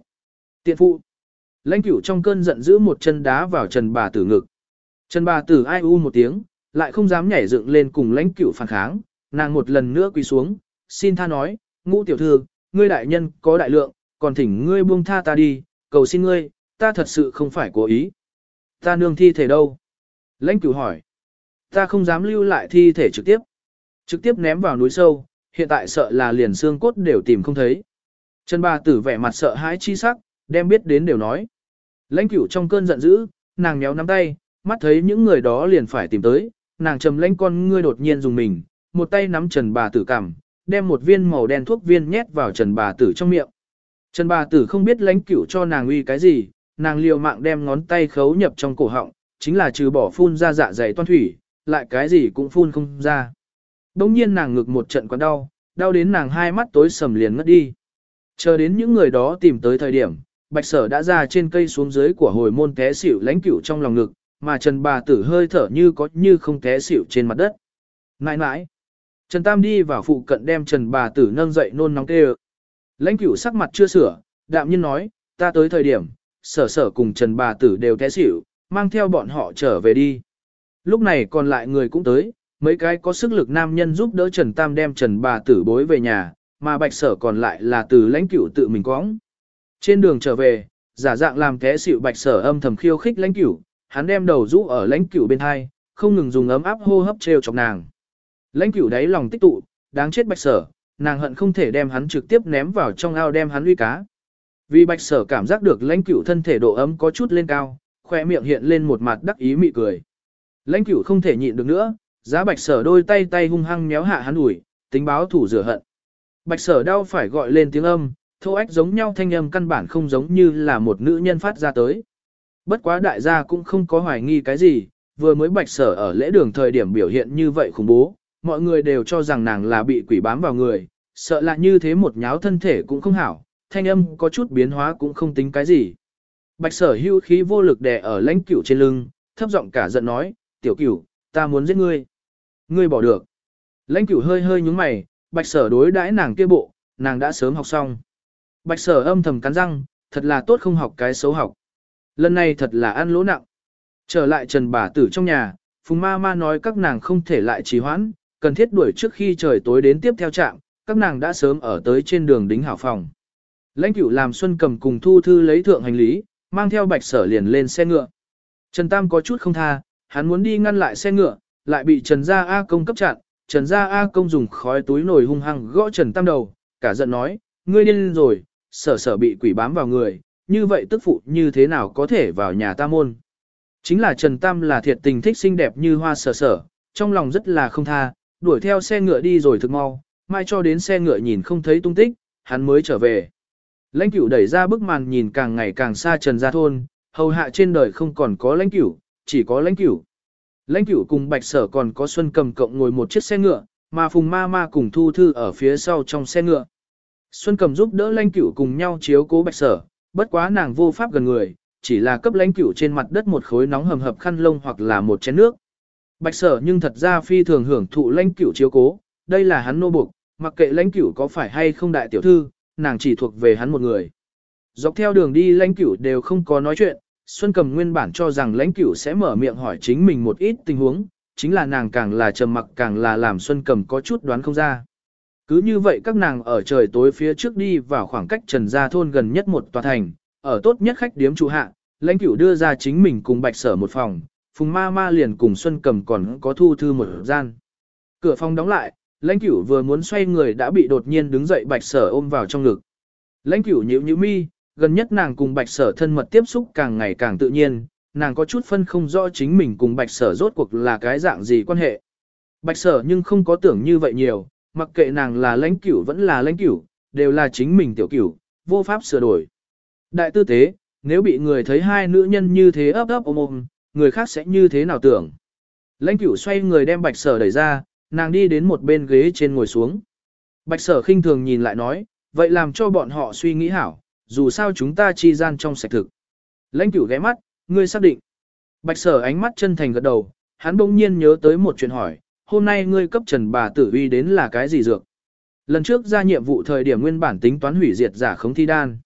Tiện phụ. Lãnh cửu trong cơn giận giữ một chân đá vào trần bà tử ngực. Trần bà tử ai u một tiếng, lại không dám nhảy dựng lên cùng lãnh cửu phản kháng, nàng một lần nữa quỳ xuống, xin tha nói, ngũ tiểu thư, ngươi đại nhân có đại lượng, còn thỉnh ngươi buông tha ta đi, cầu xin ngươi, ta thật sự không phải cố ý. Ta nương thi thể đâu? Lãnh cửu hỏi. Ta không dám lưu lại thi thể trực tiếp. Trực tiếp ném vào núi sâu, hiện tại sợ là liền xương cốt đều tìm không thấy. Trần bà tử vẻ mặt sợ hãi chi sắc, đem biết đến đều nói. Lãnh cửu trong cơn giận dữ, nàng nhéo nắm tay, mắt thấy những người đó liền phải tìm tới, nàng trầm lãnh con ngươi đột nhiên dùng mình, một tay nắm trần bà tử cằm, đem một viên màu đen thuốc viên nhét vào trần bà tử trong miệng. Trần bà tử không biết lãnh cửu cho nàng uy cái gì, nàng liều mạng đem ngón tay khấu nhập trong cổ họng, chính là trừ bỏ phun ra dạ dày toan thủy, lại cái gì cũng phun không ra. Đông nhiên nàng ngực một trận quặn đau, đau đến nàng hai mắt tối sầm liền ngất đi. Chờ đến những người đó tìm tới thời điểm, bạch sở đã ra trên cây xuống dưới của hồi môn té xỉu lãnh cửu trong lòng ngực, mà Trần bà tử hơi thở như có như không té xỉu trên mặt đất. Nãi nãi. Trần Tam đi vào phụ cận đem Trần bà tử nâng dậy nôn nóng kêu. Lãnh cửu sắc mặt chưa sửa, đạm nhiên nói, ta tới thời điểm, sở sở cùng Trần bà tử đều té xỉu, mang theo bọn họ trở về đi. Lúc này còn lại người cũng tới, mấy cái có sức lực nam nhân giúp đỡ Trần Tam đem Trần bà tử bối về nhà, mà bạch sở còn lại là từ lãnh cửu tự mình quõng. Trên đường trở về, giả dạng làm té xỉu bạch sở âm thầm khiêu khích lãnh cửu, hắn đem đầu rũ ở lãnh cửu bên hai, không ngừng dùng ấm áp hô hấp treo chọc nàng. Lãnh cửu đáy lòng tích tụ, đáng chết bạch sở, nàng hận không thể đem hắn trực tiếp ném vào trong ao đem hắn uy cá. Vì bạch sở cảm giác được lãnh cửu thân thể độ ấm có chút lên cao, khoe miệng hiện lên một mặt đắc ý mị cười. Lãnh cửu không thể nhịn được nữa, giá bạch sở đôi tay tay hung hăng méo hạ hắn ủi, tính báo thủ rửa hận. Bạch sở đau phải gọi lên tiếng âm, thô ách giống nhau thanh âm căn bản không giống như là một nữ nhân phát ra tới. Bất quá đại gia cũng không có hoài nghi cái gì, vừa mới bạch sở ở lễ đường thời điểm biểu hiện như vậy khủng bố, mọi người đều cho rằng nàng là bị quỷ bám vào người, sợ là như thế một nháo thân thể cũng không hảo, thanh âm có chút biến hóa cũng không tính cái gì. Bạch sở hưu khí vô lực đè ở lãnh cửu trên lưng, thấp giọng cả giận nói, tiểu cửu, ta muốn giết ngươi. Ngươi bỏ được. Lãnh cửu hơi hơi nhúng mày, bạch sở đối đãi nàng kia bộ, nàng đã sớm học xong. Bạch sở âm thầm cắn răng, thật là tốt không học cái xấu học. Lần này thật là ăn lỗ nặng. Trở lại trần bà tử trong nhà, Phùng ma ma nói các nàng không thể lại trì hoãn, cần thiết đuổi trước khi trời tối đến tiếp theo trạm, các nàng đã sớm ở tới trên đường đính hảo phòng. Lãnh cửu làm Xuân cầm cùng thu thư lấy thượng hành lý, mang theo bạch sở liền lên xe ngựa. Trần Tam có chút không tha, hắn muốn đi ngăn lại xe ngựa, lại bị Trần Gia A công cấp chặn, Trần Gia A công dùng khói túi nổi hung hăng gõ Trần Tam đầu, cả giận nói, ngươi điên rồi, sở sở bị quỷ bám vào người, như vậy tức phụ như thế nào có thể vào nhà ta môn. Chính là Trần Tam là thiệt tình thích xinh đẹp như hoa sở sở, trong lòng rất là không tha, đuổi theo xe ngựa đi rồi thực mau, mai cho đến xe ngựa nhìn không thấy tung tích, hắn mới trở về. Lãnh cửu đẩy ra bức màn nhìn càng ngày càng xa Trần Gia Thôn, hầu hạ trên đời không còn có lãnh cửu, chỉ có lãnh cửu. Lãnh cửu cùng bạch sở còn có Xuân cầm cộng ngồi một chiếc xe ngựa, mà Phùng Ma Ma cùng Thu Thư ở phía sau trong xe ngựa. Xuân cầm giúp đỡ lãnh cửu cùng nhau chiếu cố bạch sở, bất quá nàng vô pháp gần người, chỉ là cấp lãnh cửu trên mặt đất một khối nóng hầm hập khăn lông hoặc là một chén nước. Bạch sở nhưng thật ra phi thường hưởng thụ lãnh cửu chiếu cố, đây là hắn nô buộc, mặc kệ lãnh cửu có phải hay không đại tiểu thư, nàng chỉ thuộc về hắn một người. Dọc theo đường đi lãnh cửu đều không có nói chuyện, Xuân Cầm nguyên bản cho rằng lãnh cửu sẽ mở miệng hỏi chính mình một ít tình huống, chính là nàng càng là trầm mặc càng là làm Xuân Cầm có chút đoán không ra. Cứ như vậy các nàng ở trời tối phía trước đi vào khoảng cách Trần Gia Thôn gần nhất một tòa thành, ở tốt nhất khách điếm chủ hạ, lãnh cửu đưa ra chính mình cùng bạch sở một phòng, phùng ma ma liền cùng Xuân Cầm còn có thu thư một gian. Cửa phòng đóng lại, lãnh cửu vừa muốn xoay người đã bị đột nhiên đứng dậy bạch sở ôm vào trong ngực. Lãnh cửu nhíu nhíu mi, gần nhất nàng cùng bạch sở thân mật tiếp xúc càng ngày càng tự nhiên, nàng có chút phân không rõ chính mình cùng bạch sở rốt cuộc là cái dạng gì quan hệ. Bạch sở nhưng không có tưởng như vậy nhiều, mặc kệ nàng là lãnh cửu vẫn là lãnh cửu, đều là chính mình tiểu cửu, vô pháp sửa đổi. Đại tư tế, nếu bị người thấy hai nữ nhân như thế ấp ấp ôm ôm, người khác sẽ như thế nào tưởng. Lãnh cửu xoay người đem bạch sở đẩy ra, nàng đi đến một bên ghế trên ngồi xuống. Bạch sở khinh thường nhìn lại nói, vậy làm cho bọn họ suy nghĩ hảo, dù sao chúng ta chi gian trong sạch thực. Lãnh cửu ghé mắt, ngươi xác định. Bạch sở ánh mắt chân thành gật đầu, hắn bỗng nhiên nhớ tới một chuyện hỏi, hôm nay ngươi cấp trần bà tử uy đến là cái gì dược? Lần trước ra nhiệm vụ thời điểm nguyên bản tính toán hủy diệt giả khống thi đan.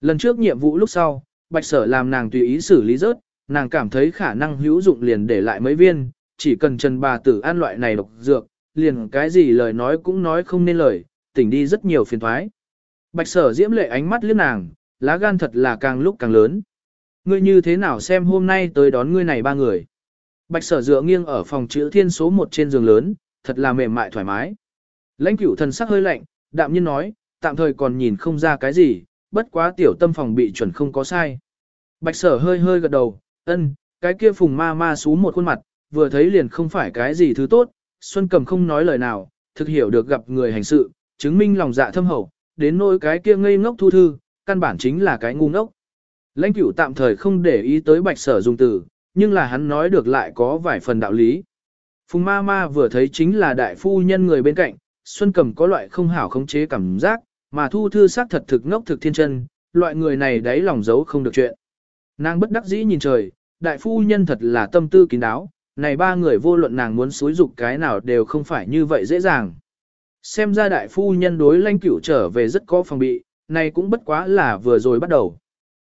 Lần trước nhiệm vụ lúc sau, bạch sở làm nàng tùy ý xử lý rớt, nàng cảm thấy khả năng hữu dụng liền để lại mấy viên, chỉ cần trần bà tử ăn loại này độc dược, liền cái gì lời nói cũng nói không nên lời, tỉnh đi rất nhiều phiền thoái. Bạch sở diễm lệ ánh mắt liếc nàng, lá gan thật là càng lúc càng lớn. Ngươi như thế nào xem hôm nay tới đón ngươi này ba người. Bạch sở dựa nghiêng ở phòng chữ thiên số một trên giường lớn, thật là mềm mại thoải mái. Lãnh cửu thần sắc hơi lạnh, đạm nhiên nói, tạm thời còn nhìn không ra cái gì, bất quá tiểu tâm phòng bị chuẩn không có sai. Bạch sở hơi hơi gật đầu, ân, cái kia phùng ma ma xú một khuôn mặt, vừa thấy liền không phải cái gì thứ tốt, Xuân Cầm không nói lời nào, thực hiểu được gặp người hành sự, chứng minh lòng dạ thâm hậu, đến nỗi cái kia ngây ngốc thu thư, căn bản chính là cái ngu ngốc. Lãnh cửu tạm thời không để ý tới bạch sở dùng từ, nhưng là hắn nói được lại có vài phần đạo lý. Phùng ma ma vừa thấy chính là đại phu nhân người bên cạnh, Xuân Cầm có loại không hảo khống chế cảm giác, mà thu thư xác thật thực ngốc thực thiên chân, loại người này đáy lòng giấu không được chuyện. Nàng bất đắc dĩ nhìn trời, đại phu nhân thật là tâm tư kín đáo, này ba người vô luận nàng muốn xúi dục cái nào đều không phải như vậy dễ dàng. Xem ra đại phu nhân đối lãnh cửu trở về rất có phòng bị, này cũng bất quá là vừa rồi bắt đầu.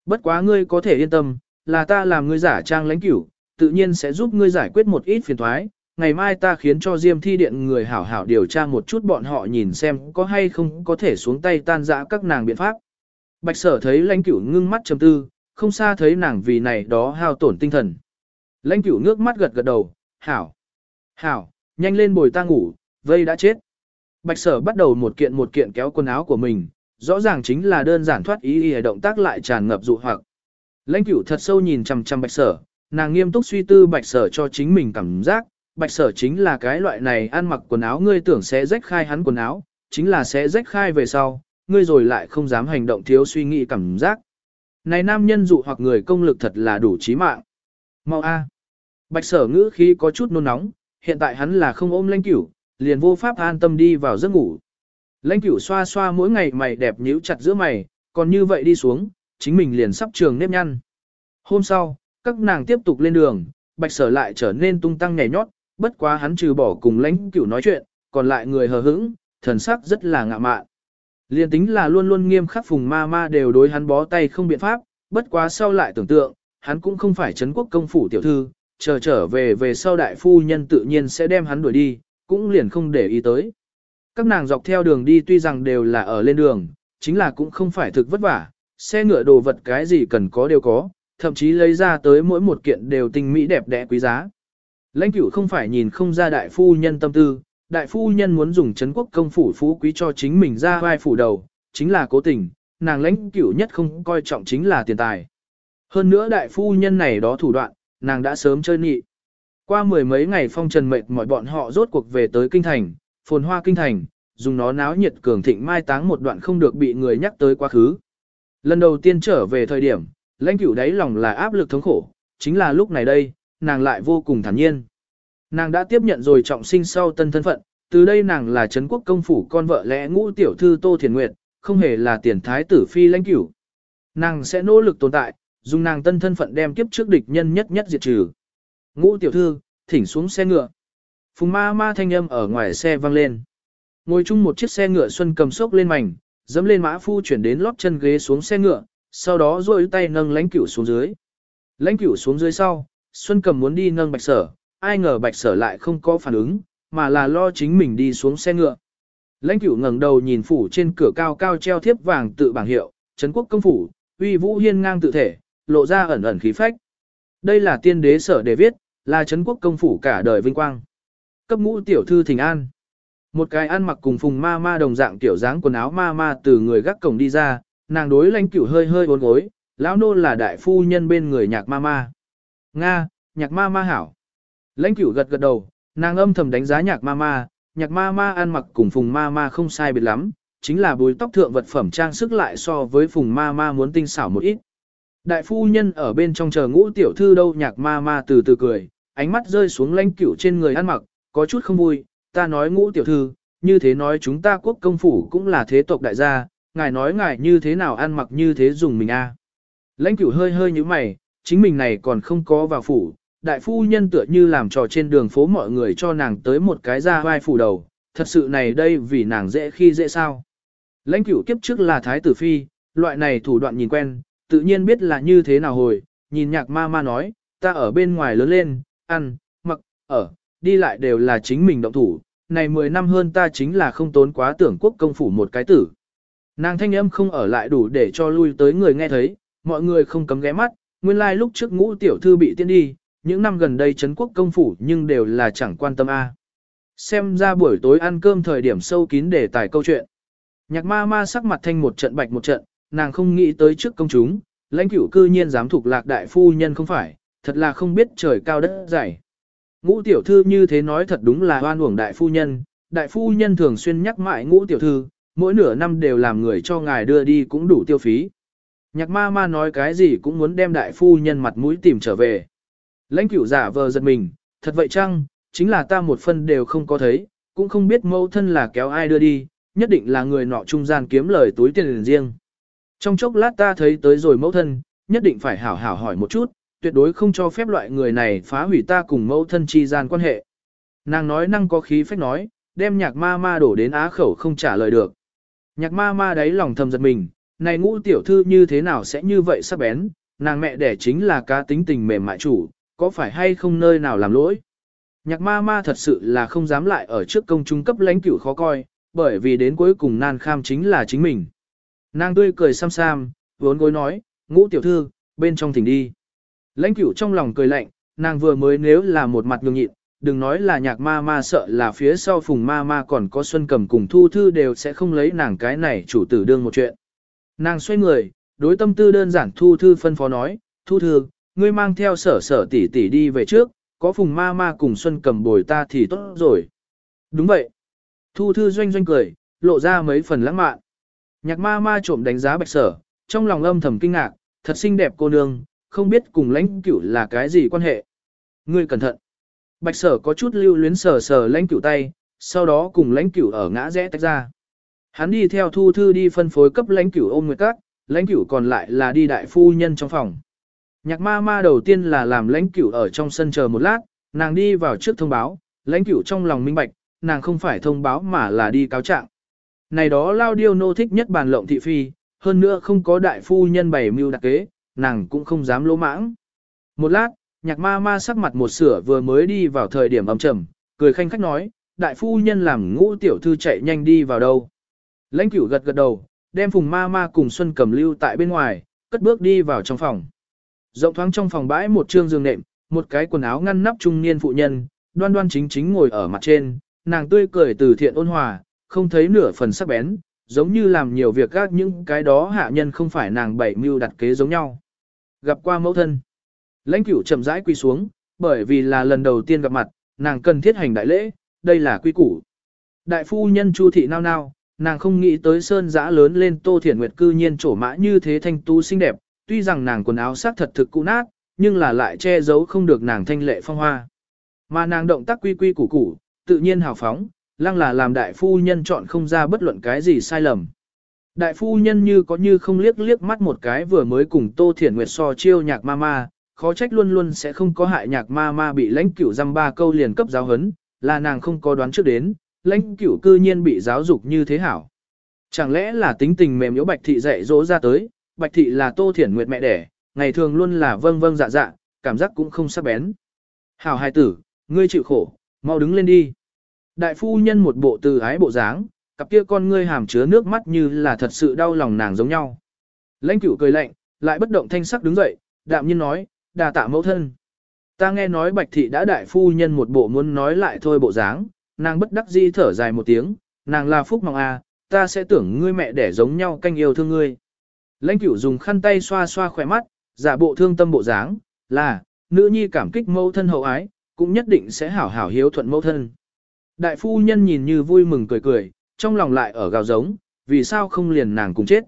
Bất quá ngươi có thể yên tâm, là ta làm ngươi giả trang lãnh cửu, tự nhiên sẽ giúp ngươi giải quyết một ít phiền thoái. Ngày mai ta khiến cho Diêm Thi Điện người hảo hảo điều tra một chút bọn họ nhìn xem có hay không có thể xuống tay tan dã các nàng biện pháp. Bạch sở thấy lãnh cửu ngưng mắt trầm tư, không xa thấy nàng vì này đó hao tổn tinh thần. Lãnh cửu nước mắt gật gật đầu, hảo, hảo, nhanh lên bồi ta ngủ, vây đã chết. Bạch sở bắt đầu một kiện một kiện kéo quần áo của mình, rõ ràng chính là đơn giản thoát ý y động tác lại tràn ngập dụ hoặc. Lãnh cửu thật sâu nhìn chằm chằm bạch sở, nàng nghiêm túc suy tư bạch sở cho chính mình cảm giác, bạch sở chính là cái loại này ăn mặc quần áo ngươi tưởng sẽ rách khai hắn quần áo, chính là sẽ rách khai về sau, ngươi rồi lại không dám hành động thiếu suy nghĩ cảm giác. Này nam nhân dụ hoặc người công lực thật là đủ trí mạng. Mau a. Bạch sở ngữ khí có chút nôn nóng, hiện tại hắn là không ôm lãnh cửu, liền vô pháp an tâm đi vào giấc ngủ. Lãnh cửu xoa xoa mỗi ngày mày đẹp nhíu chặt giữa mày, còn như vậy đi xuống, chính mình liền sắp trường nếp nhăn. Hôm sau, các nàng tiếp tục lên đường, bạch sở lại trở nên tung tăng nhảy nhót, bất quá hắn trừ bỏ cùng lãnh cửu nói chuyện, còn lại người hờ hững, thần sắc rất là ngạ mạn. Liên tính là luôn luôn nghiêm khắc phùng ma ma đều đối hắn bó tay không biện pháp, bất quá sau lại tưởng tượng, hắn cũng không phải Trấn quốc công phủ tiểu thư, chờ trở về về sau đại phu nhân tự nhiên sẽ đem hắn đuổi đi, cũng liền không để ý tới. Các nàng dọc theo đường đi tuy rằng đều là ở lên đường, chính là cũng không phải thực vất vả, xe ngựa đồ vật cái gì cần có đều có, thậm chí lấy ra tới mỗi một kiện đều tinh mỹ đẹp đẽ quý giá. Lãnh cửu không phải nhìn không ra đại phu nhân tâm tư, đại phu nhân muốn dùng chấn quốc công phủ phú quý cho chính mình ra vai phủ đầu, chính là cố tình, nàng lãnh cửu nhất không coi trọng chính là tiền tài. Hơn nữa đại phu nhân này đó thủ đoạn, nàng đã sớm chơi nhị. Qua mười mấy ngày phong trần mệt mọi bọn họ rốt cuộc về tới kinh thành, phồn hoa kinh thành, dùng nó náo nhiệt cường thịnh mai táng một đoạn không được bị người nhắc tới quá khứ. Lần đầu tiên trở về thời điểm, lãnh cửu đáy lòng là áp lực thống khổ, chính là lúc này đây, nàng lại vô cùng thản nhiên. Nàng đã tiếp nhận rồi trọng sinh sau tân thân phận, từ đây nàng là Trấn quốc công phủ con vợ lẽ ngũ tiểu thư Tô Thiền Nguyệt, không hề là tiền thái tử phi lãnh cửu. Nàng sẽ nỗ lực tồn tại, dùng nàng tân thân phận đem kiếp trước địch nhân nhất nhất diệt trừ. Ngũ tiểu thư, thỉnh xuống xe ngựa. Phùng ma ma thanh âm ở ngoài xe vang lên. Ngồi chung một chiếc xe ngựa xuân cầm sốc lên mảnh, dẫm lên mã phu chuyển đến lót chân ghế xuống xe ngựa, sau đó duỗi tay nâng lãnh cửu xuống dưới. Lãnh cửu xuống dưới sau, Xuân cầm muốn đi nâng bạch sở, ai ngờ bạch sở lại không có phản ứng, mà là lo chính mình đi xuống xe ngựa. Lãnh cửu ngẩng đầu nhìn phủ trên cửa cao cao treo thiếp vàng tự bảng hiệu, Trấn quốc công phủ, uy vũ hiên ngang tự thể, lộ ra ẩn ẩn khí phách. Đây là tiên đế sở để viết, là Trấn quốc công phủ cả đời vinh quang. Cấp ngũ tiểu thư thỉnh an. Một cái ăn mặc cùng phùng ma ma đồng dạng tiểu dáng quần áo ma ma từ người gác cổng đi ra, nàng đối lãnh cửu hơi hơi bốn gối, lão nô là đại phu nhân bên người nhạc ma ma. Nga, nhạc ma ma hảo. Lãnh cửu gật gật đầu, nàng âm thầm đánh giá nhạc ma ma, nhạc ma ma ăn mặc cùng phùng ma ma không sai biệt lắm, chính là bùi tóc thượng vật phẩm trang sức lại so với phùng ma ma muốn tinh xảo một ít. Đại phu nhân ở bên trong chờ ngũ tiểu thư đâu nhạc ma ma từ từ cười, ánh mắt rơi xuống lãnh cửu trên người ăn mặc, có chút không vui, ta nói ngũ tiểu thư, như thế nói chúng ta quốc công phủ cũng là thế tộc đại gia, ngài nói ngài như thế nào ăn mặc như thế dùng mình a Lãnh cửu hơi hơi như mày, chính mình này còn không có vào phủ, đại phu nhân tựa như làm trò trên đường phố mọi người cho nàng tới một cái ra vai phủ đầu, thật sự này đây vì nàng dễ khi dễ sao. Lãnh cửu kiếp trước là thái tử phi, loại này thủ đoạn nhìn quen, tự nhiên biết là như thế nào hồi, nhìn nhạc ma ma nói, ta ở bên ngoài lớn lên, ăn, mặc, ở, đi lại đều là chính mình động thủ, này 10 năm hơn ta chính là không tốn quá tưởng quốc công phủ một cái tử. Nàng thanh âm không ở lại đủ để cho lui tới người nghe thấy, mọi người không cấm ghé mắt, nguyên lai like lúc trước ngũ tiểu thư bị tiên đi, những năm gần đây Trấn quốc công phủ nhưng đều là chẳng quan tâm a. Xem ra buổi tối ăn cơm thời điểm sâu kín để tải câu chuyện. Nhạc ma ma sắc mặt thanh một trận bạch một trận, nàng không nghĩ tới trước công chúng, lãnh cửu cư nhiên dám thuộc lạc đại phu nhân không phải, thật là không biết trời cao đất dày. Ngũ tiểu thư như thế nói thật đúng là hoan uổng đại phu nhân, đại phu nhân thường xuyên nhắc mãi ngũ tiểu thư, mỗi nửa năm đều làm người cho ngài đưa đi cũng đủ tiêu phí. Nhạc ma ma nói cái gì cũng muốn đem đại phu nhân mặt mũi tìm trở về. Lãnh cửu giả vờ giật mình, thật vậy chăng, chính là ta một phân đều không có thấy, cũng không biết mẫu thân là kéo ai đưa đi, nhất định là người nọ trung gian kiếm lời túi tiền riêng. Trong chốc lát ta thấy tới rồi mẫu thân, nhất định phải hảo hảo hỏi một chút, tuyệt đối không cho phép loại người này phá hủy ta cùng mẫu thân chi gian quan hệ. Nàng nói năng có khí phách nói, đem nhạc ma ma đổ đến á khẩu không trả lời được. Nhạc ma ma đáy lòng thầm giật mình, này ngũ tiểu thư như thế nào sẽ như vậy sắp bén, nàng mẹ đẻ chính là cá tính tình mềm mại chủ, có phải hay không nơi nào làm lỗi. Nhạc ma ma thật sự là không dám lại ở trước công chúng cấp lãnh cửu khó coi, bởi vì đến cuối cùng nan kham chính là chính mình. Nàng tươi cười sam sam, vốn gối nói, ngũ tiểu thư, bên trong thỉnh đi. Lãnh cửu trong lòng cười lạnh, nàng vừa mới nếu là một mặt nhường nhịn, đừng nói là nhạc ma ma sợ là phía sau phùng ma ma còn có xuân cầm cùng thu thư đều sẽ không lấy nàng cái này chủ tử đương một chuyện. Nàng xoay người, đối tâm tư đơn giản thu thư phân phó nói, thu thư, ngươi mang theo sở sở tỷ tỷ đi về trước, có phùng ma ma cùng xuân cầm bồi ta thì tốt rồi. Đúng vậy. Thu thư doanh doanh cười, lộ ra mấy phần lãng mạn. Nhạc ma ma trộm đánh giá bạch sở, trong lòng âm thầm kinh ngạc, thật xinh đẹp cô nương, không biết cùng lãnh cửu là cái gì quan hệ. Ngươi cẩn thận. Bạch sở có chút lưu luyến sờ sờ lãnh cửu tay, sau đó cùng lãnh cửu ở ngã rẽ tách ra. Hắn đi theo thu thư đi phân phối cấp lãnh cửu ôm nguyệt các, lãnh cửu còn lại là đi đại phu nhân trong phòng. Nhạc ma ma đầu tiên là làm lãnh cửu ở trong sân chờ một lát, nàng đi vào trước thông báo, lãnh cửu trong lòng minh bạch, nàng không phải thông báo mà là đi cáo trạng. Này đó lao điêu nô thích nhất bàn lộng thị phi, hơn nữa không có đại phu nhân bày mưu đặc kế, nàng cũng không dám lỗ mãng. Một lát, nhạc ma ma sắc mặt một sửa vừa mới đi vào thời điểm âm trầm, cười khanh khách nói, đại phu nhân làm ngũ tiểu thư chạy nhanh đi vào đâu. Lãnh cửu gật gật đầu, đem phùng ma ma cùng Xuân cầm lưu tại bên ngoài, cất bước đi vào trong phòng. Rộng thoáng trong phòng bãi một trương giường nệm, một cái quần áo ngăn nắp trung niên phụ nhân, đoan đoan chính chính ngồi ở mặt trên, nàng tươi cười từ thiện ôn hòa, không thấy nửa phần sắc bén, giống như làm nhiều việc gác những cái đó hạ nhân không phải nàng bảy mưu đặt kế giống nhau. Gặp qua mẫu thân, lãnh cửu chậm rãi quy xuống, bởi vì là lần đầu tiên gặp mặt, nàng cần thiết hành đại lễ, đây là quy củ. Đại phu nhân Chu thị nao nao, nàng không nghĩ tới sơn giã lớn lên Tô Thiển Nguyệt cư nhiên trổ mã như thế thanh tú xinh đẹp, tuy rằng nàng quần áo sát thật thực cũ nát, nhưng là lại che giấu không được nàng thanh lệ phong hoa. Mà nàng động tác quy quy củ củ, tự nhiên hào phóng, lăng là làm đại phu nhân chọn không ra bất luận cái gì sai lầm. Đại phu nhân như có như không liếc liếc mắt một cái vừa mới cùng Tô Thiển Nguyệt so chiêu nhạc ma ma, khó trách luôn luôn sẽ không có hại nhạc ma ma bị lãnh cửu dăm ba câu liền cấp giáo hấn, là nàng không có đoán trước đến, lãnh cửu cư nhiên bị giáo dục như thế hảo. Chẳng lẽ là tính tình mềm yếu bạch thị dạy dỗ ra tới, bạch thị là Tô Thiển Nguyệt mẹ đẻ, ngày thường luôn là vâng vâng dạ dạ, cảm giác cũng không sắc bén. Hảo hài tử, ngươi chịu khổ, mau đứng lên đi. Đại phu nhân một bộ từ ái bộ dáng, cặp kia con ngươi hàm chứa nước mắt như là thật sự đau lòng nàng giống nhau. Lãnh cửu cười lạnh, lại bất động thanh sắc đứng dậy, đạm nhiên nói, đà tạ mẫu thân. Ta nghe nói bạch thị đã đại phu nhân một bộ muốn nói lại thôi bộ dáng, nàng bất đắc dĩ thở dài một tiếng, nàng là phúc mong à, ta sẽ tưởng ngươi mẹ đẻ giống nhau canh yêu thương ngươi. Lãnh cửu dùng khăn tay xoa xoa khỏe mắt, giả bộ thương tâm bộ dáng, là, nữ nhi cảm kích mẫu thân hậu ái, cũng nhất định sẽ hảo hảo hiếu thuận mẫu thân. Đại phu nhân nhìn như vui mừng cười cười, trong lòng lại ở gào giống, vì sao không liền nàng cùng chết.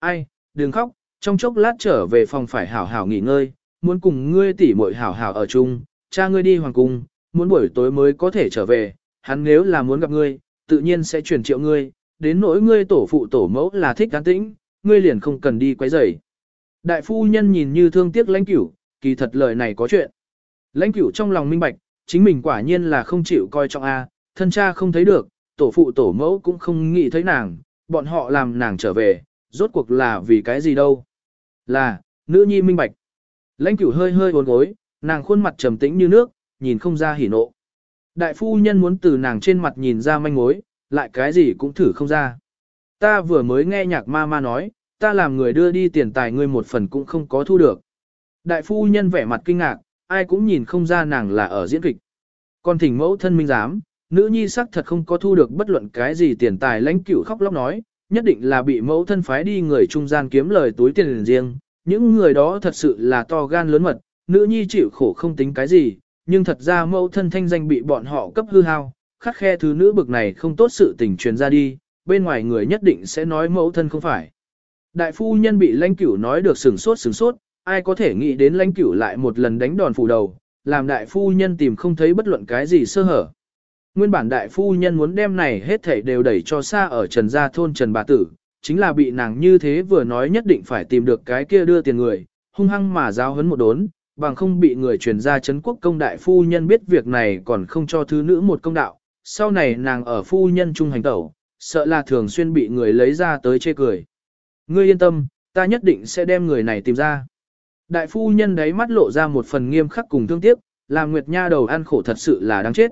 Ai, đừng khóc, trong chốc lát trở về phòng phải hảo hảo nghỉ ngơi, muốn cùng ngươi tỉ muội hảo hảo ở chung, cha ngươi đi hoàng cung, muốn buổi tối mới có thể trở về, hắn nếu là muốn gặp ngươi, tự nhiên sẽ chuyển triệu ngươi, đến nỗi ngươi tổ phụ tổ mẫu là thích cán tĩnh, ngươi liền không cần đi quấy rầy. Đại phu nhân nhìn như thương tiếc lãnh cửu, kỳ thật lời này có chuyện. Lãnh cửu trong lòng minh bạch, chính mình quả nhiên là không chịu coi trọng A, thân cha không thấy được, tổ phụ tổ mẫu cũng không nghĩ thấy nàng, bọn họ làm nàng trở về, rốt cuộc là vì cái gì đâu. Là, nữ nhi minh bạch. Lãnh cửu hơi hơi uốn gối, nàng khuôn mặt trầm tĩnh như nước, nhìn không ra hỉ nộ. Đại phu nhân muốn từ nàng trên mặt nhìn ra manh mối, lại cái gì cũng thử không ra. Ta vừa mới nghe nhạc ma ma nói, ta làm người đưa đi tiền tài ngươi một phần cũng không có thu được. Đại phu nhân vẻ mặt kinh ngạc, ai cũng nhìn không ra nàng là ở diễn kịch. Còn thỉnh mẫu thân minh giám, nữ nhi sắc thật không có thu được bất luận cái gì tiền tài lãnh cửu khóc lóc nói, nhất định là bị mẫu thân phái đi người trung gian kiếm lời túi tiền riêng. Những người đó thật sự là to gan lớn mật, nữ nhi chịu khổ không tính cái gì, nhưng thật ra mẫu thân thanh danh bị bọn họ cấp hư hao, khắc khe thứ nữ bực này không tốt sự tình truyền ra đi, bên ngoài người nhất định sẽ nói mẫu thân không phải. Đại phu nhân bị lãnh cửu nói được sừng sốt sừng sốt, ai có thể nghĩ đến lãnh cửu lại một lần đánh đòn phủ đầu, làm đại phu nhân tìm không thấy bất luận cái gì sơ hở. Nguyên bản đại phu nhân muốn đem này hết thảy đều đẩy cho xa ở trần gia thôn trần bà tử, chính là bị nàng như thế vừa nói nhất định phải tìm được cái kia đưa tiền người, hung hăng mà giao hấn một đốn, bằng không bị người truyền ra chấn quốc công đại phu nhân biết việc này còn không cho thứ nữ một công đạo, sau này nàng ở phu nhân trung hành tẩu, sợ là thường xuyên bị người lấy ra tới chê cười. Ngươi yên tâm, ta nhất định sẽ đem người này tìm ra. Đại phu nhân đấy mắt lộ ra một phần nghiêm khắc cùng thương tiếc, làm Nguyệt Nha đầu ăn khổ thật sự là đáng chết.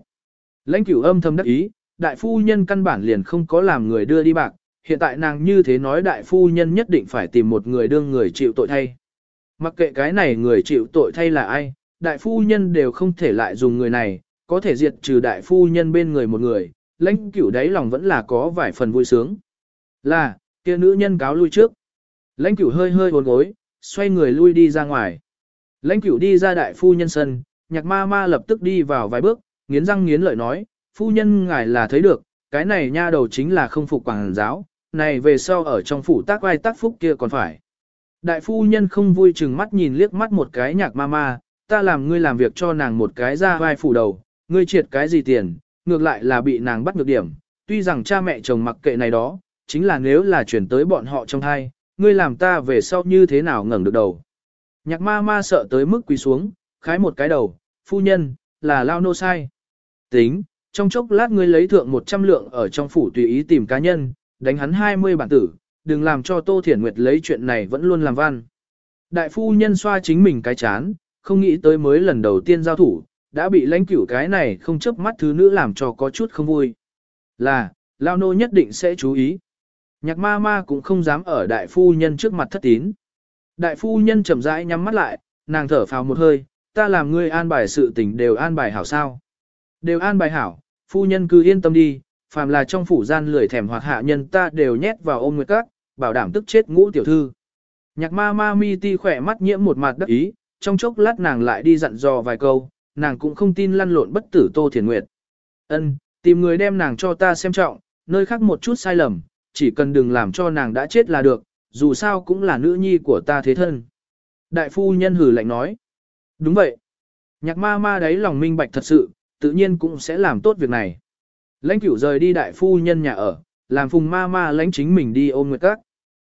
Lãnh cửu âm thầm đắc ý, đại phu nhân căn bản liền không có làm người đưa đi bạc, hiện tại nàng như thế nói đại phu nhân nhất định phải tìm một người đương người chịu tội thay. Mặc kệ cái này người chịu tội thay là ai, đại phu nhân đều không thể lại dùng người này, có thể diệt trừ đại phu nhân bên người một người, lãnh cửu đáy lòng vẫn là có vài phần vui sướng. Là, kia nữ nhân cáo lui trước. Lãnh cửu hơi hơi uốn gối, xoay người lui đi ra ngoài. Lãnh cửu đi ra đại phu nhân sân, nhạc ma ma lập tức đi vào vài bước, nghiến răng nghiến lợi nói, phu nhân ngài là thấy được, cái này nha đầu chính là không phục quảng giáo, này về sau ở trong phủ tác vai tác phúc kia còn phải. Đại phu nhân không vui chừng mắt nhìn liếc mắt một cái nhạc ma ma, ta làm ngươi làm việc cho nàng một cái ra vai phủ đầu, ngươi triệt cái gì tiền, ngược lại là bị nàng bắt ngược điểm, tuy rằng cha mẹ chồng mặc kệ này đó, chính là nếu là chuyển tới bọn họ trong thai, ngươi làm ta về sau như thế nào ngẩng được đầu. Nhạc ma ma sợ tới mức quỳ xuống, khái một cái đầu, phu nhân, là lao nô sai. Tính, trong chốc lát ngươi lấy thượng 100 lượng ở trong phủ tùy ý tìm cá nhân, đánh hắn 20 bản tử, đừng làm cho Tô Thiển Nguyệt lấy chuyện này vẫn luôn làm văn. Đại phu nhân xoa chính mình cái chán, không nghĩ tới mới lần đầu tiên giao thủ, đã bị lãnh cửu cái này không chấp mắt thứ nữ làm cho có chút không vui. Là, Lao Nô nhất định sẽ chú ý. Nhạc ma ma cũng không dám ở đại phu nhân trước mặt thất tín. Đại phu nhân chậm rãi nhắm mắt lại, nàng thở phào một hơi, ta làm ngươi an bài sự tình đều an bài hảo sao. Đều an bài hảo, phu nhân cứ yên tâm đi, phàm là trong phủ gian lười thèm hoặc hạ nhân ta đều nhét vào ôm nguyệt các, bảo đảm tức chết ngũ tiểu thư. Nhạc ma ma mi ti khỏe mắt nhiễm một mặt đắc ý, trong chốc lát nàng lại đi dặn dò vài câu, nàng cũng không tin lăn lộn bất tử Tô Thiền Nguyệt. Ân, tìm người đem nàng cho ta xem trọng, nơi khác một chút sai lầm, chỉ cần đừng làm cho nàng đã chết là được, dù sao cũng là nữ nhi của ta thế thân. Đại phu nhân hử lạnh nói. Đúng vậy. Nhạc ma ma đấy lòng minh bạch thật sự, tự nhiên cũng sẽ làm tốt việc này. Lãnh cửu rời đi đại phu nhân nhà ở, làm phùng ma ma lãnh chính mình đi ôm nguyệt các.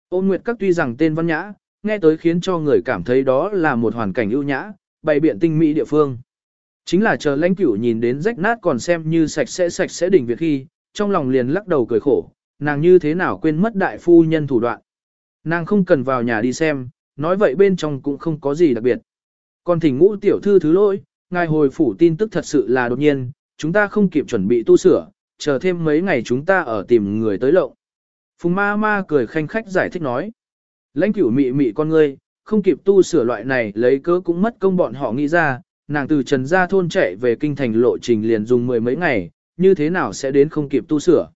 Ôm nguyệt các tuy rằng tên văn nhã, nghe tới khiến cho người cảm thấy đó là một hoàn cảnh ưu nhã, bày biện tinh mỹ địa phương. Chính là chờ lãnh cửu nhìn đến rách nát còn xem như sạch sẽ sạch sẽ đỉnh việc khi, trong lòng liền lắc đầu cười khổ, nàng như thế nào quên mất đại phu nhân thủ đoạn. Nàng không cần vào nhà đi xem, nói vậy bên trong cũng không có gì đặc biệt. Còn thỉnh ngũ tiểu thư thứ lỗi, ngài hồi phủ tin tức thật sự là đột nhiên, chúng ta không kịp chuẩn bị tu sửa, chờ thêm mấy ngày chúng ta ở tìm người tới lộng. Phùng ma ma cười khanh khách giải thích nói. Lãnh cửu mị mị con ngươi, không kịp tu sửa loại này lấy cớ cũng mất công bọn họ nghĩ ra, nàng từ trần gia thôn chạy về kinh thành lộ trình liền dùng mười mấy ngày, như thế nào sẽ đến không kịp tu sửa.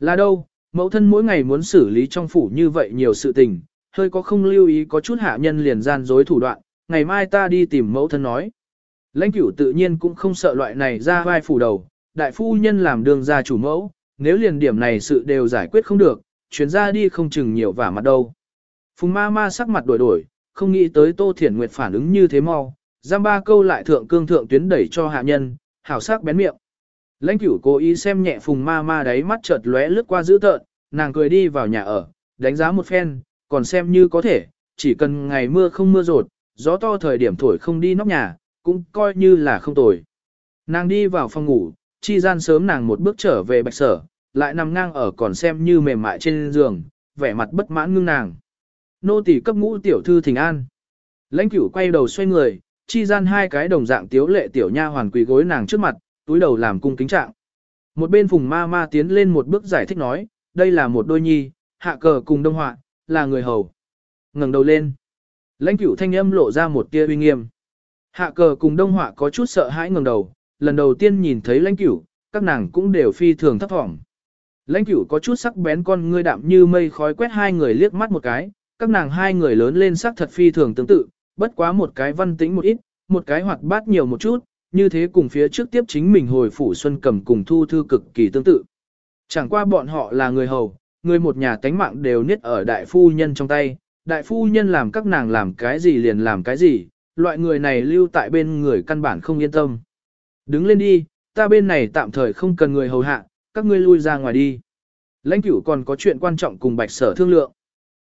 Là đâu, mẫu thân mỗi ngày muốn xử lý trong phủ như vậy nhiều sự tình, hơi có không lưu ý có chút hạ nhân liền gian dối thủ đoạn, ngày mai ta đi tìm mẫu thân nói. Lãnh cửu tự nhiên cũng không sợ loại này ra vai phủ đầu, đại phu nhân làm đường ra chủ mẫu, nếu liền điểm này sự đều giải quyết không được, chuyến ra đi không chừng nhiều vả mặt đâu. Phùng ma ma sắc mặt đổi đổi, không nghĩ tới Tô Thiển Nguyệt phản ứng như thế mau, giam ba câu lại thượng cương thượng tuyến đẩy cho hạ nhân, hảo sắc bén miệng. Lãnh cửu cố ý xem nhẹ phùng ma ma đáy mắt chợt lóe lướt qua dữ tợn, nàng cười đi vào nhà ở, đánh giá một phen, còn xem như có thể, chỉ cần ngày mưa không mưa rột, gió to thời điểm thổi không đi nóc nhà, cũng coi như là không tồi. Nàng đi vào phòng ngủ, chi gian sớm nàng một bước trở về bạch sở, lại nằm ngang ở còn xem như mềm mại trên giường, vẻ mặt bất mãn ngưng nàng. Nô tỳ cấp ngũ tiểu thư thỉnh an. Lãnh cửu quay đầu xoay người, chi gian hai cái đồng dạng tiếu lệ tiểu nha hoàn quỳ gối nàng trước mặt, túi đầu làm cung kính trạng. Một bên phùng ma ma tiến lên một bước giải thích nói, đây là một đôi nhi, hạ cờ cùng đông họa, là người hầu. ngẩng đầu lên. Lãnh cửu thanh âm lộ ra một tia uy nghiêm. Hạ cờ cùng đông họa có chút sợ hãi ngẩng đầu, lần đầu tiên nhìn thấy lãnh cửu, các nàng cũng đều phi thường thấp thỏm. Lãnh cửu có chút sắc bén con ngươi đạm như mây khói quét hai người liếc mắt một cái, các nàng hai người lớn lên sắc thật phi thường tương tự, bất quá một cái văn tĩnh một ít, một cái hoạt bát nhiều một chút, như thế cùng phía trước tiếp chính mình hồi phủ xuân cầm cùng thu thư cực kỳ tương tự. Chẳng qua bọn họ là người hầu, người một nhà tánh mạng đều niết ở đại phu nhân trong tay, đại phu nhân làm các nàng làm cái gì liền làm cái gì, loại người này lưu tại bên người căn bản không yên tâm. Đứng lên đi, ta bên này tạm thời không cần người hầu hạ, các ngươi lui ra ngoài đi. Lãnh cửu còn có chuyện quan trọng cùng bạch sở thương lượng.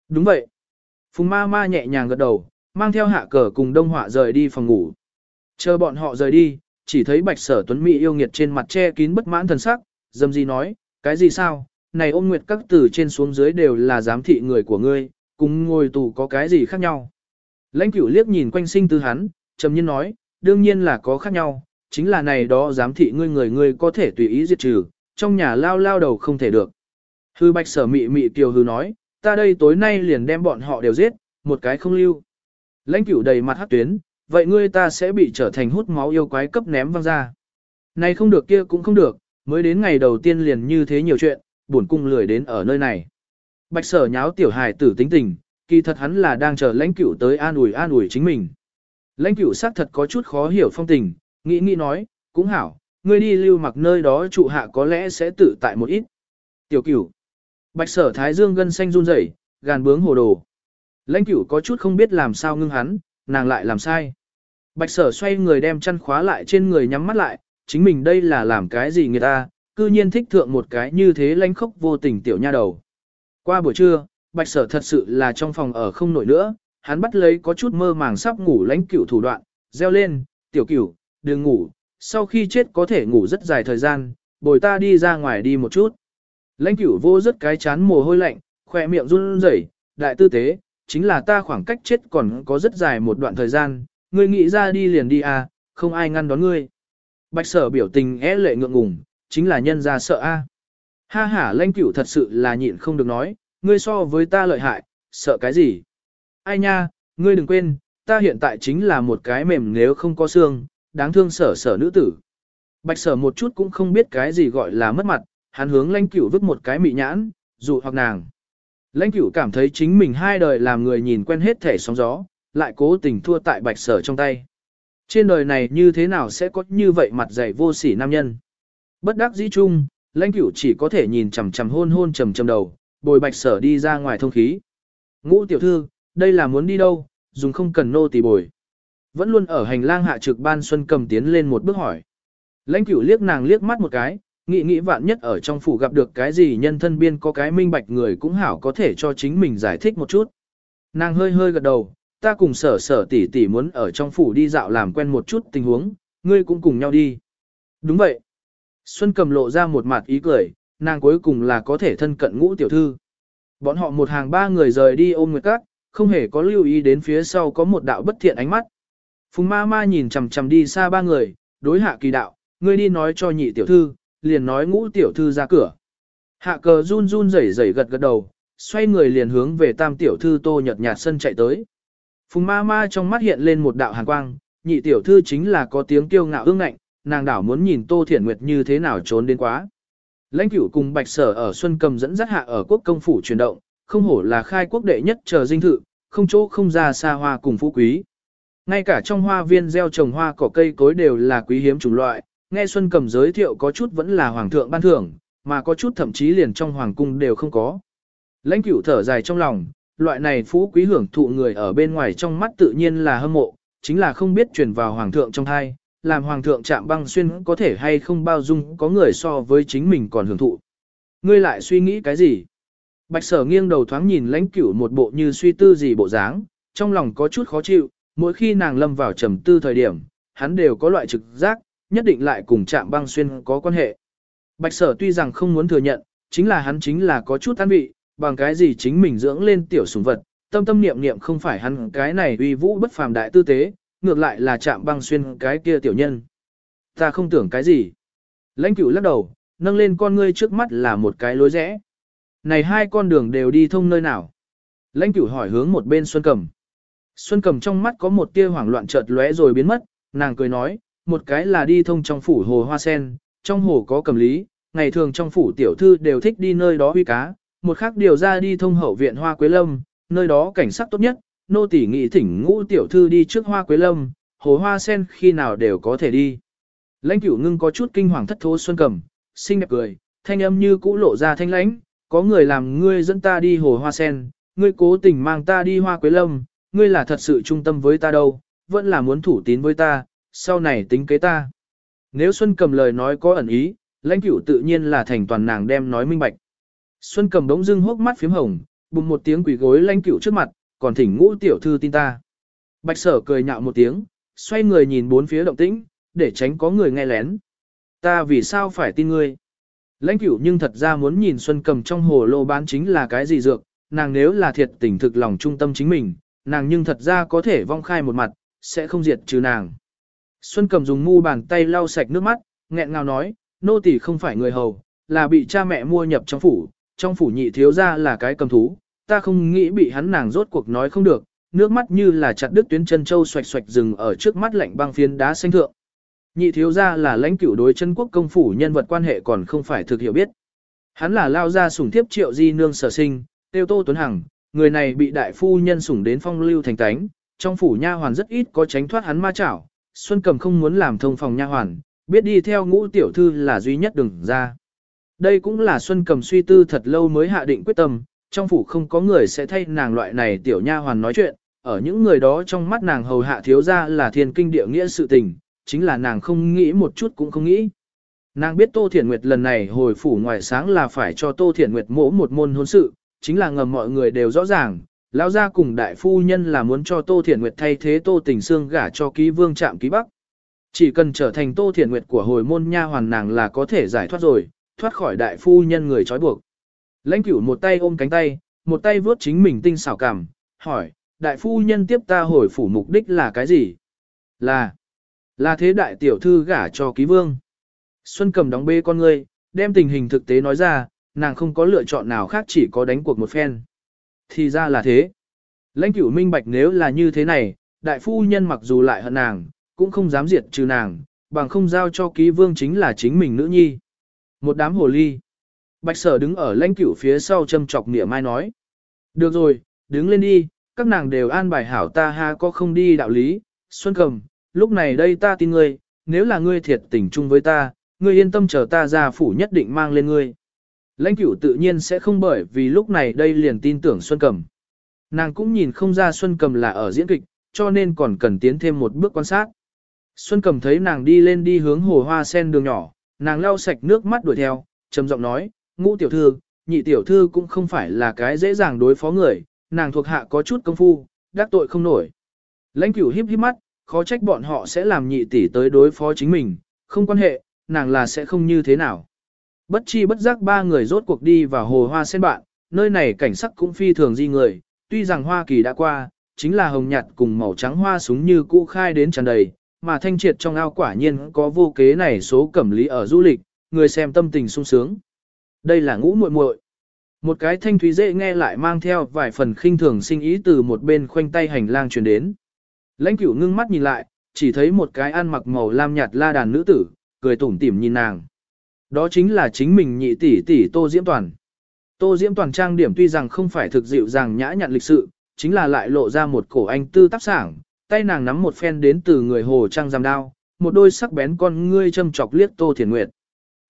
Đúng vậy. Phùng ma ma nhẹ nhàng gật đầu, mang theo hạ cờ cùng đông họa rời đi phòng ngủ. Chờ bọn họ rời đi, chỉ thấy bạch sở tuấn mỹ yêu nghiệt trên mặt che kín bất mãn thần sắc, dâm gì nói, cái gì sao, này ôn nguyệt các từ trên xuống dưới đều là giám thị người của ngươi, cùng ngồi tù có cái gì khác nhau. Lãnh cửu liếc nhìn quanh sinh tư hắn, trầm nhiên nói, đương nhiên là có khác nhau, chính là này đó giám thị ngươi người ngươi có thể tùy ý diệt trừ, trong nhà lao lao đầu không thể được. Hư bạch sở mị mị tiểu hư nói, ta đây tối nay liền đem bọn họ đều giết, một cái không lưu. Lãnh cửu đầy mặt hát tuyến, vậy ngươi ta sẽ bị trở thành hút máu yêu quái cấp ném văng ra. Này không được kia cũng không được, mới đến ngày đầu tiên liền như thế nhiều chuyện, buồn cung lười đến ở nơi này. Bạch sở nháo tiểu hài tử tính tình, kỳ thật hắn là đang chờ lãnh cửu tới an ủi an ủi chính mình. Lãnh cửu xác thật có chút khó hiểu phong tình, nghĩ nghĩ nói, cũng hảo, ngươi đi lưu mặc nơi đó trụ hạ có lẽ sẽ tự tại một ít. Tiểu cửu. Bạch sở thái dương gân xanh run rẩy, gàn bướng hồ đồ. Lãnh cửu có chút không biết làm sao ngưng hắn, nàng lại làm sai. Bạch sở xoay người đem chăn khóa lại trên người nhắm mắt lại, chính mình đây là làm cái gì người ta, cư nhiên thích thượng một cái như thế lãnh khốc vô tình tiểu nha đầu. Qua buổi trưa, bạch sở thật sự là trong phòng ở không nổi nữa, hắn bắt lấy có chút mơ màng sắp ngủ lãnh cửu thủ đoạn, reo lên, tiểu cửu, đừng ngủ, sau khi chết có thể ngủ rất dài thời gian, bồi ta đi ra ngoài đi một chút. Lãnh cửu vô rất cái chán mồ hôi lạnh, khỏe miệng run rẩy, đại tư tế, chính là ta khoảng cách chết còn có rất dài một đoạn thời gian, ngươi nghĩ ra đi liền đi à, không ai ngăn đón ngươi. Bạch sở biểu tình é lệ ngượng ngùng, chính là nhân ra sợ a. Ha ha lãnh cửu thật sự là nhịn không được nói, ngươi so với ta lợi hại, sợ cái gì? Ai nha, ngươi đừng quên, ta hiện tại chính là một cái mềm nếu không có xương, đáng thương sở sở nữ tử. Bạch sở một chút cũng không biết cái gì gọi là mất mặt, hắn hướng lãnh cửu vứt một cái mị nhãn, dụ hoặc nàng. Lãnh cửu cảm thấy chính mình hai đời làm người nhìn quen hết thể sóng gió, lại cố tình thua tại bạch sở trong tay. Trên đời này như thế nào sẽ có như vậy mặt dày vô sỉ nam nhân? Bất đắc dĩ chung, lãnh cửu chỉ có thể nhìn chằm chằm hôn hôn trầm trầm đầu, bồi bạch sở đi ra ngoài thông khí. Ngũ tiểu thư, đây là muốn đi đâu, dùng không cần nô tỳ bồi. Vẫn luôn ở hành lang hạ trực ban xuân cầm tiến lên một bước hỏi. Lãnh cửu liếc nàng liếc mắt một cái, nghĩ nghĩ vạn nhất ở trong phủ gặp được cái gì nhân thân biên có cái minh bạch người cũng hảo có thể cho chính mình giải thích một chút. Nàng hơi hơi gật đầu, ta cùng sở sở tỷ tỷ muốn ở trong phủ đi dạo làm quen một chút tình huống, ngươi cũng cùng nhau đi. Đúng vậy. Xuân cầm lộ ra một mặt ý cười, nàng cuối cùng là có thể thân cận ngũ tiểu thư. Bọn họ một hàng ba người rời đi ôm nguyệt các, không hề có lưu ý đến phía sau có một đạo bất thiện ánh mắt. Phùng ma ma nhìn chằm chằm đi xa ba người, đối hạ kỳ đạo, ngươi đi nói cho nhị tiểu thư, liền nói ngũ tiểu thư ra cửa. Hạ cờ run run rẩy rẩy gật gật đầu, xoay người liền hướng về tam tiểu thư tô nhật nhạt sân chạy tới. Phùng ma ma trong mắt hiện lên một đạo hàn quang, nhị tiểu thư chính là có tiếng kiêu ngạo ương ngạnh, nàng đảo muốn nhìn tô thiển nguyệt như thế nào trốn đến quá. Lãnh cửu cùng bạch sở ở Xuân Cầm dẫn dắt hạ ở quốc công phủ chuyển động, không hổ là khai quốc đệ nhất chờ dinh thự, không chỗ không ra xa hoa cùng phú quý. Ngay cả trong hoa viên gieo trồng hoa cỏ cây cối đều là quý hiếm chủng loại, nghe Xuân Cầm giới thiệu có chút vẫn là hoàng thượng ban thưởng, mà có chút thậm chí liền trong hoàng cung đều không có. Lãnh cửu thở dài trong lòng, loại này phú quý hưởng thụ người ở bên ngoài trong mắt tự nhiên là hâm mộ, chính là không biết truyền vào hoàng thượng trong thai, làm hoàng thượng chạm băng xuyên có thể hay không bao dung có người so với chính mình còn hưởng thụ. Ngươi lại suy nghĩ cái gì? Bạch sở nghiêng đầu thoáng nhìn lãnh cửu một bộ như suy tư gì bộ dáng, trong lòng có chút khó chịu, mỗi khi nàng lâm vào trầm tư thời điểm, hắn đều có loại trực giác, nhất định lại cùng chạm băng xuyên có quan hệ. Bạch sở tuy rằng không muốn thừa nhận, chính là hắn chính là có chút an vị, bằng cái gì chính mình dưỡng lên tiểu sủng vật, tâm tâm niệm niệm không phải hắn cái này uy vũ bất phàm đại tư tế, ngược lại là chạm băng xuyên cái kia tiểu nhân. Ta không tưởng cái gì. Lãnh cửu lắc đầu, nâng lên con ngươi trước mắt là một cái lối rẽ. Này hai con đường đều đi thông nơi nào? Lãnh cửu hỏi hướng một bên Xuân Cầm. Xuân Cầm trong mắt có một tia hoảng loạn chợt lóe rồi biến mất, nàng cười nói, một cái là đi thông trong phủ hồ hoa sen, trong hồ có cầm lý, ngày thường trong phủ tiểu thư đều thích đi nơi đó huy cá, một khác điều ra đi thông hậu viện hoa quế lâm, nơi đó cảnh sắc tốt nhất, nô tỳ nghị thỉnh ngũ tiểu thư đi trước hoa quế lâm, hồ hoa sen khi nào đều có thể đi. Lãnh cửu ngưng có chút kinh hoàng thất thố xuân cầm, xinh đẹp cười, thanh âm như cũ lộ ra thanh lãnh, có người làm ngươi dẫn ta đi hồ hoa sen, ngươi cố tình mang ta đi hoa quế lâm, ngươi là thật sự trung tâm với ta đâu, vẫn là muốn thủ tín với ta, sau này tính kế ta. Nếu Xuân cầm lời nói có ẩn ý, lãnh cửu tự nhiên là thành toàn nàng đem nói minh bạch. Xuân cầm đống dưng hốc mắt phím hồng, bùng một tiếng quỷ gối lãnh cửu trước mặt, còn thỉnh ngũ tiểu thư tin ta. Bạch sở cười nhạo một tiếng, xoay người nhìn bốn phía động tĩnh, để tránh có người nghe lén. Ta vì sao phải tin ngươi? Lãnh cửu nhưng thật ra muốn nhìn Xuân cầm trong hồ lô bán chính là cái gì dược, nàng nếu là thiệt tình thực lòng trung tâm chính mình, nàng nhưng thật ra có thể vong khai một mặt, sẽ không diệt trừ nàng. Xuân cầm dùng mu bàn tay lau sạch nước mắt, nghẹn ngào nói, nô tỳ không phải người hầu, là bị cha mẹ mua nhập trong phủ, trong phủ nhị thiếu ra là cái cầm thú, ta không nghĩ bị hắn nàng rốt cuộc nói không được, nước mắt như là chặt đứt tuyến chân châu xoạch xoạch rừng ở trước mắt lạnh băng phiến đá xanh thượng. Nhị thiếu ra là lãnh cửu đối chân quốc công phủ nhân vật quan hệ còn không phải thực hiểu biết. Hắn là lao ra sủng thiếp triệu di nương sở sinh, tiêu tô tuấn hằng, người này bị đại phu nhân sủng đến phong lưu thành tánh, trong phủ nha hoàn rất ít có tránh thoát hắn ma chảo. Xuân cầm không muốn làm thông phòng nha hoàn, biết đi theo ngũ tiểu thư là duy nhất đừng ra. Đây cũng là Xuân cầm suy tư thật lâu mới hạ định quyết tâm, trong phủ không có người sẽ thay nàng loại này tiểu nha hoàn nói chuyện, ở những người đó trong mắt nàng hầu hạ thiếu ra là thiên kinh địa nghĩa sự tình, chính là nàng không nghĩ một chút cũng không nghĩ. Nàng biết Tô Thiển Nguyệt lần này hồi phủ ngoài sáng là phải cho Tô Thiển Nguyệt mỗ một môn hôn sự, chính là ngầm mọi người đều rõ ràng, lão gia cùng đại phu nhân là muốn cho Tô Thiển Nguyệt thay thế Tô Tình Sương gả cho ký vương trạm ký bắc. Chỉ cần trở thành Tô Thiển Nguyệt của hồi môn nha hoàn nàng là có thể giải thoát rồi, thoát khỏi đại phu nhân người trói buộc. Lãnh cửu một tay ôm cánh tay, một tay vuốt chính mình tinh xảo cảm, hỏi, đại phu nhân tiếp ta hồi phủ mục đích là cái gì? Là, là thế đại tiểu thư gả cho ký vương. Xuân cầm đóng bê con ngươi, đem tình hình thực tế nói ra, nàng không có lựa chọn nào khác chỉ có đánh cuộc một phen. Thì ra là thế. Lãnh cửu minh bạch nếu là như thế này, đại phu nhân mặc dù lại hận nàng, cũng không dám diệt trừ nàng, bằng không giao cho ký vương chính là chính mình nữ nhi. Một đám hồ ly. Bạch sở đứng ở lãnh cửu phía sau châm chọc nịa mai nói. Được rồi, đứng lên đi, các nàng đều an bài hảo ta ha có không đi đạo lý. Xuân cầm, lúc này đây ta tin ngươi, nếu là ngươi thiệt tình chung với ta, ngươi yên tâm chờ ta ra phủ nhất định mang lên ngươi. Lãnh cửu tự nhiên sẽ không bởi vì lúc này đây liền tin tưởng Xuân Cầm. Nàng cũng nhìn không ra Xuân Cầm là ở diễn kịch, cho nên còn cần tiến thêm một bước quan sát. Xuân Cầm thấy nàng đi lên đi hướng hồ hoa sen đường nhỏ, nàng lau sạch nước mắt đuổi theo, trầm giọng nói, ngũ tiểu thư, nhị tiểu thư cũng không phải là cái dễ dàng đối phó người, nàng thuộc hạ có chút công phu, đắc tội không nổi. Lãnh cửu híp híp mắt, khó trách bọn họ sẽ làm nhị tỷ tới đối phó chính mình, không quan hệ, nàng là sẽ không như thế nào. Bất chi bất giác ba người rốt cuộc đi vào hồ hoa sen bạn, nơi này cảnh sắc cũng phi thường di người, tuy rằng Hoa Kỳ đã qua, chính là hồng nhạt cùng màu trắng hoa súng như cũ khai đến tràn đầy, mà thanh triệt trong ao quả nhiên có vô kế này số cẩm lý ở du lịch, người xem tâm tình sung sướng. Đây là ngũ muội muội. Một cái thanh thúy dễ nghe lại mang theo vài phần khinh thường sinh ý từ một bên khoanh tay hành lang truyền đến. Lãnh cửu ngưng mắt nhìn lại, chỉ thấy một cái ăn mặc màu lam nhạt la đàn nữ tử, cười tủm tỉm nhìn nàng. Đó chính là chính mình nhị tỷ tỷ Tô Diễm Toàn. Tô Diễm Toàn trang điểm tuy rằng không phải thực dịu dàng nhã nhặn lịch sự, chính là lại lộ ra một cổ anh tư tác sảng, tay nàng nắm một phen đến từ người hồ trang giam đao, một đôi sắc bén con ngươi châm chọc liếc Tô Thiền Nguyệt.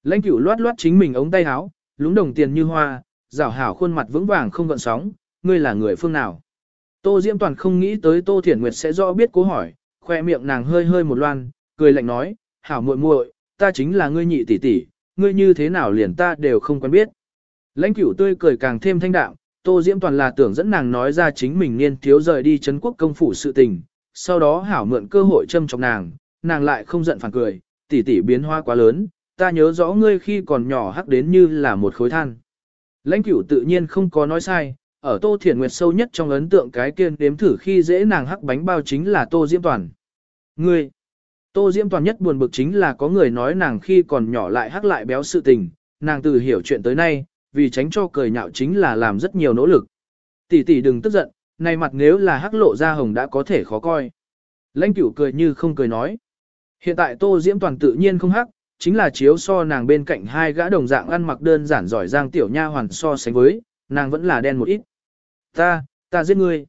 Lãnh cửu loát loát chính mình ống tay áo, lúng đồng tiền như hoa, rảo hảo khuôn mặt vững vàng không gợn sóng, ngươi là người phương nào? Tô Diễm Toàn không nghĩ tới Tô Thiển Nguyệt sẽ rõ biết cố hỏi, khoe miệng nàng hơi hơi một loan, cười lạnh nói, hảo muội muội, ta chính là ngươi nhị tỷ tỷ, ngươi như thế nào liền ta đều không quen biết. Lãnh cửu tươi cười càng thêm thanh đạm, Tô Diễm toàn là tưởng dẫn nàng nói ra chính mình niên thiếu rời đi Trấn quốc công phủ sự tình, sau đó hảo mượn cơ hội châm chọc nàng, nàng lại không giận phản cười, tỷ tỷ biến hoa quá lớn, ta nhớ rõ ngươi khi còn nhỏ hắc đến như là một khối than. Lãnh cửu tự nhiên không có nói sai, ở Tô Thiển Nguyệt sâu nhất trong ấn tượng cái kiên đếm thử khi dễ nàng hắc bánh bao chính là Tô Diễm toàn. Ngươi, Tô Diễm toàn nhất buồn bực chính là có người nói nàng khi còn nhỏ lại hắc lại béo sự tình, nàng từ hiểu chuyện tới nay, vì tránh cho cười nhạo chính là làm rất nhiều nỗ lực. Tỷ tỷ đừng tức giận, này mặt nếu là hắc lộ ra hồng đã có thể khó coi. Lãnh cửu cười như không cười nói. Hiện tại Tô Diễm toàn tự nhiên không hắc, chính là chiếu so nàng bên cạnh hai gã đồng dạng ăn mặc đơn giản giỏi giang tiểu nha hoàn so sánh với, nàng vẫn là đen một ít. Ta, ta giết ngươi.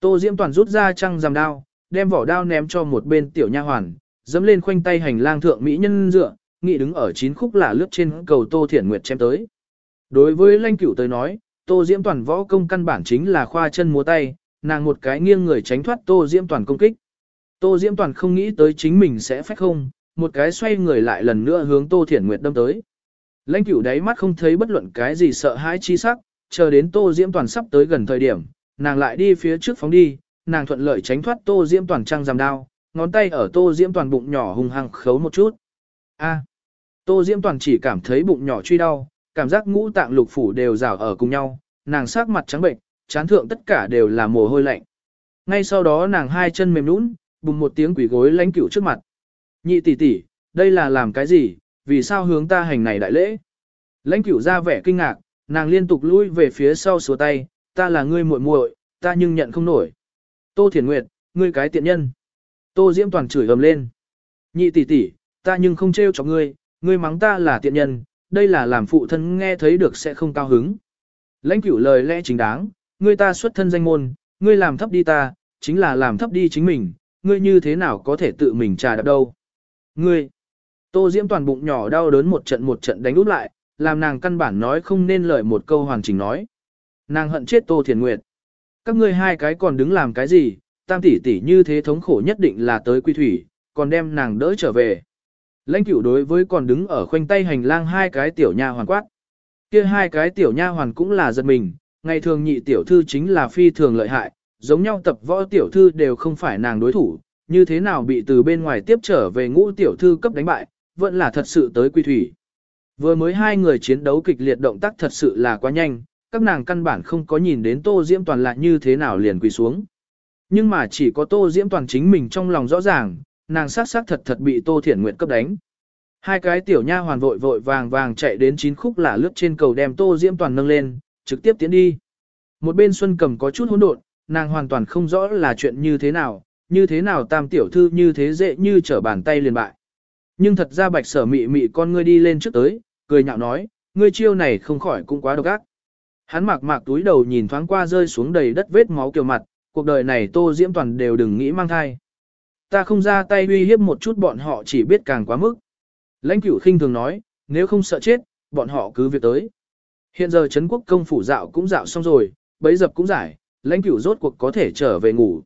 Tô Diễm toàn rút ra trăng rằm đao, đem vỏ đao ném cho một bên tiểu nha hoàn, dẫm lên khoanh tay hành lang thượng mỹ nhân dựa, nghị đứng ở chín khúc là lướt trên cầu Tô Thiển Nguyệt chém tới. Đối với Lanh Cửu tới nói, Tô Diễm Toàn võ công căn bản chính là khoa chân múa tay, nàng một cái nghiêng người tránh thoát Tô Diễm Toàn công kích. Tô Diễm Toàn không nghĩ tới chính mình sẽ phách không, một cái xoay người lại lần nữa hướng Tô Thiển Nguyệt đâm tới. Lãnh Cửu đáy mắt không thấy bất luận cái gì sợ hãi chi sắc, chờ đến Tô Diễm Toàn sắp tới gần thời điểm, nàng lại đi phía trước phóng đi, nàng thuận lợi tránh thoát Tô Diễm Toàn trang giam đao, ngón tay ở Tô Diễm Toàn bụng nhỏ hung hăng khấu một chút. A. À. Tô Diễm Toàn chỉ cảm thấy bụng nhỏ truy đau, cảm giác ngũ tạng lục phủ đều rào ở cùng nhau, nàng sắc mặt trắng bệnh, chán thượng tất cả đều là mồ hôi lạnh. Ngay sau đó nàng hai chân mềm nũng, bùng một tiếng quỷ gối lãnh cửu trước mặt. Nhị tỷ tỷ, đây là làm cái gì, vì sao hướng ta hành này đại lễ? Lãnh cửu ra vẻ kinh ngạc, nàng liên tục lui về phía sau sửa tay, ta là ngươi muội muội, ta nhưng nhận không nổi. Tô Thiển Nguyệt, ngươi cái tiện nhân. Tô Diễm Toàn chửi ầm lên. Nhị tỷ tỷ, ta nhưng không trêu cho ngươi, ngươi mắng ta là tiện nhân, đây là làm phụ thân nghe thấy được sẽ không cao hứng. Lãnh cửu lời lẽ chính đáng, ngươi ta xuất thân danh môn, ngươi làm thấp đi ta, chính là làm thấp đi chính mình, ngươi như thế nào có thể tự mình trà đạp đâu. Ngươi, tô diễm toàn bụng nhỏ đau đớn một trận một trận đánh út lại, làm nàng căn bản nói không nên lời một câu hoàn chỉnh nói. Nàng hận chết tô thiền nguyệt. Các ngươi hai cái còn đứng làm cái gì, tam tỷ tỷ như thế thống khổ nhất định là tới quy thủy, còn đem nàng đỡ trở về. Lãnh cửu đối với còn đứng ở khoanh tay hành lang hai cái tiểu nha hoàn quát. Kia hai cái tiểu nha hoàn cũng là giật mình, ngày thường nhị tiểu thư chính là phi thường lợi hại, giống nhau tập võ tiểu thư đều không phải nàng đối thủ, như thế nào bị từ bên ngoài tiếp trở về ngũ tiểu thư cấp đánh bại, vẫn là thật sự tới quy thủy. Vừa mới hai người chiến đấu kịch liệt động tác thật sự là quá nhanh, các nàng căn bản không có nhìn đến Tô Diễm Toàn lại như thế nào liền quỳ xuống. Nhưng mà chỉ có Tô Diễm Toàn chính mình trong lòng rõ ràng, nàng sát sát thật thật bị Tô Thiển Nguyệt cấp đánh. Hai cái tiểu nha hoàn vội vội vàng vàng chạy đến chín khúc là lướt trên cầu đem Tô Diễm Toàn nâng lên, trực tiếp tiến đi. Một bên Xuân Cầm có chút hỗn độn, nàng hoàn toàn không rõ là chuyện như thế nào, như thế nào tam tiểu thư như thế dễ như trở bàn tay liền bại. Nhưng thật ra bạch sở mị mị con ngươi đi lên trước tới, cười nhạo nói, ngươi chiêu này không khỏi cũng quá độc ác. Hắn mạc mạc túi đầu nhìn thoáng qua rơi xuống đầy đất vết máu kiều mặt, cuộc đời này tô diễm toàn đều đừng nghĩ mang thai. Ta không ra tay uy hiếp một chút bọn họ chỉ biết càng quá mức. Lãnh cửu khinh thường nói, nếu không sợ chết, bọn họ cứ việc tới. Hiện giờ Trấn quốc công phủ dạo cũng dạo xong rồi, bấy dập cũng giải, lãnh cửu rốt cuộc có thể trở về ngủ.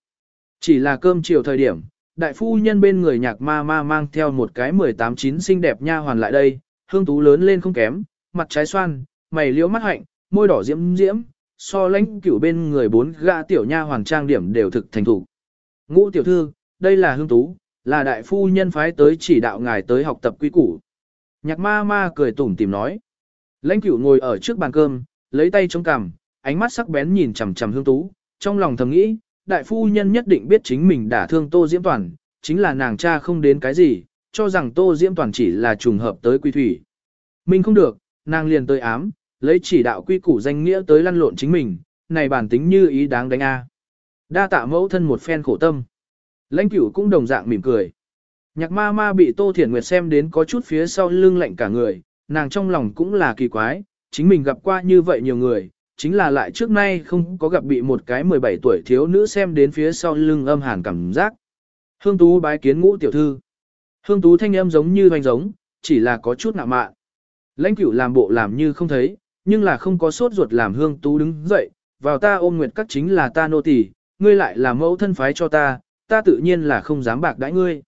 Chỉ là cơm chiều thời điểm, đại phu nhân bên người nhạc ma ma mang theo một cái 18-9 xinh đẹp nha hoàn lại đây, hương tú lớn lên không kém, mặt trái xoan, mày liễu mắt hạnh, môi đỏ diễm diễm, so lãnh cửu bên người bốn gã tiểu nha hoàng trang điểm đều thực thành thủ. Ngũ tiểu thư, đây là hương tú, là đại phu nhân phái tới chỉ đạo ngài tới học tập quy củ. Nhạc ma ma cười tủm tìm nói. Lãnh cửu ngồi ở trước bàn cơm, lấy tay chống cằm, ánh mắt sắc bén nhìn chằm chằm hương tú, trong lòng thầm nghĩ, đại phu nhân nhất định biết chính mình đã thương Tô Diễm Toàn, chính là nàng cha không đến cái gì, cho rằng Tô Diễm Toàn chỉ là trùng hợp tới quy thủy. Mình không được, nàng liền tới ám, lấy chỉ đạo quy củ danh nghĩa tới lăn lộn chính mình, này bản tính như ý đáng đánh a. Đa tạ mẫu thân một phen khổ tâm. Lãnh cửu cũng đồng dạng mỉm cười. Nhạc ma ma bị Tô Thiển Nguyệt xem đến có chút phía sau lưng lạnh cả người, nàng trong lòng cũng là kỳ quái, chính mình gặp qua như vậy nhiều người, chính là lại trước nay không có gặp bị một cái 17 tuổi thiếu nữ xem đến phía sau lưng âm hàn cảm giác. Hương Tú bái kiến ngũ tiểu thư. Hương Tú thanh âm giống như hoành giống, chỉ là có chút nạ mạn. Lãnh cửu làm bộ làm như không thấy, nhưng là không có sốt ruột làm Hương Tú đứng dậy, vào ta ôm nguyệt các chính là ta nô tỳ, ngươi lại là mẫu thân phái cho ta, ta tự nhiên là không dám bạc đãi ngươi.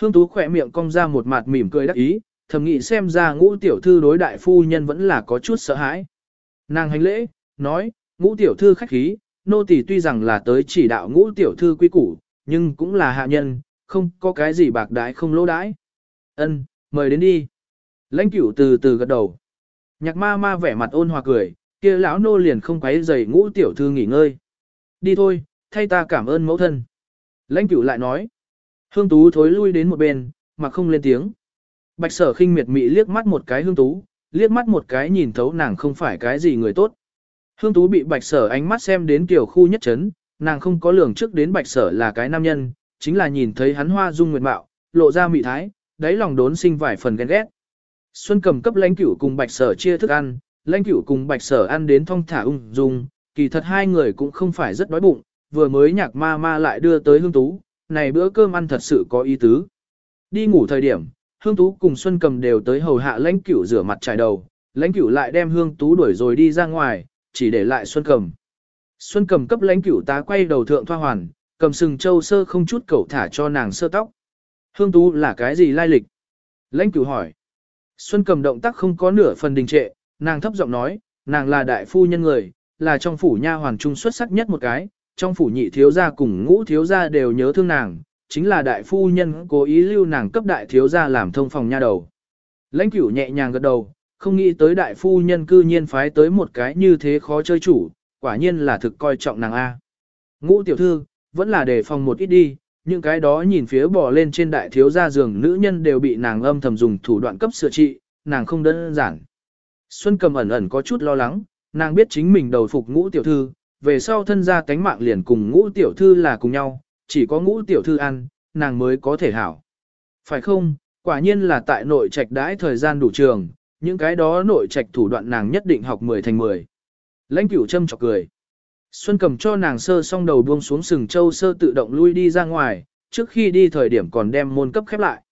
Hương Tú khỏe miệng cong ra một mặt mỉm cười đắc ý, thầm nghĩ xem ra ngũ tiểu thư đối đại phu nhân vẫn là có chút sợ hãi. Nàng hành lễ, nói, ngũ tiểu thư khách khí, nô tỳ tuy rằng là tới chỉ đạo ngũ tiểu thư quy củ, nhưng cũng là hạ nhân, không có cái gì bạc đái không lỗ đãi. Ân, mời đến đi. Lãnh cửu từ từ gật đầu. Nhạc ma ma vẻ mặt ôn hòa cười, kia lão nô liền không quấy giày ngũ tiểu thư nghỉ ngơi. Đi thôi, thay ta cảm ơn mẫu thân. Lãnh cửu lại nói. Hương tú thối lui đến một bên, mà không lên tiếng. Bạch sở khinh miệt mị liếc mắt một cái hương tú, liếc mắt một cái nhìn thấu nàng không phải cái gì người tốt. Hương tú bị bạch sở ánh mắt xem đến tiểu khu nhất chấn, nàng không có lường trước đến bạch sở là cái nam nhân, chính là nhìn thấy hắn hoa dung nguyệt mạo, lộ ra mị thái, đáy lòng đốn sinh vài phần ghen ghét. Xuân cầm cấp lãnh cửu cùng bạch sở chia thức ăn, lãnh cửu cùng bạch sở ăn đến thong thả ung dung, kỳ thật hai người cũng không phải rất đói bụng, vừa mới nhạc ma ma lại đưa tới hương tú, này bữa cơm ăn thật sự có ý tứ. Đi ngủ thời điểm, hương tú cùng Xuân cầm đều tới hầu hạ lãnh cửu rửa mặt trải đầu, lãnh cửu lại đem hương tú đuổi rồi đi ra ngoài, chỉ để lại Xuân cầm. Xuân cầm cấp lãnh cửu tá quay đầu thượng thoa hoàn, cầm sừng châu sơ không chút cẩu thả cho nàng sơ tóc. Hương tú là cái gì lai lịch? Lãnh cửu hỏi. Xuân cầm động tác không có nửa phần đình trệ, nàng thấp giọng nói, nàng là đại phu nhân người, là trong phủ nha hoàng trung xuất sắc nhất một cái, trong phủ nhị thiếu gia cùng ngũ thiếu gia đều nhớ thương nàng, chính là đại phu nhân cố ý lưu nàng cấp đại thiếu gia làm thông phòng nha đầu. Lãnh cửu nhẹ nhàng gật đầu, không nghĩ tới đại phu nhân cư nhiên phái tới một cái như thế khó chơi chủ, quả nhiên là thực coi trọng nàng A. Ngũ tiểu thư, vẫn là đề phòng một ít đi, những cái đó nhìn phía bò lên trên đại thiếu gia giường nữ nhân đều bị nàng âm thầm dùng thủ đoạn cấp sửa trị, nàng không đơn giản. Xuân cầm ẩn ẩn có chút lo lắng, nàng biết chính mình đầu phục ngũ tiểu thư, về sau thân gia tánh mạng liền cùng ngũ tiểu thư là cùng nhau, chỉ có ngũ tiểu thư ăn, nàng mới có thể hảo. Phải không, quả nhiên là tại nội trạch đãi thời gian đủ trường, những cái đó nội trạch thủ đoạn nàng nhất định học 10 thành 10. Lãnh cửu châm chọc cười. Xuân cầm cho nàng sơ xong đầu buông xuống sừng châu sơ tự động lui đi ra ngoài, trước khi đi thời điểm còn đem môn cấp khép lại.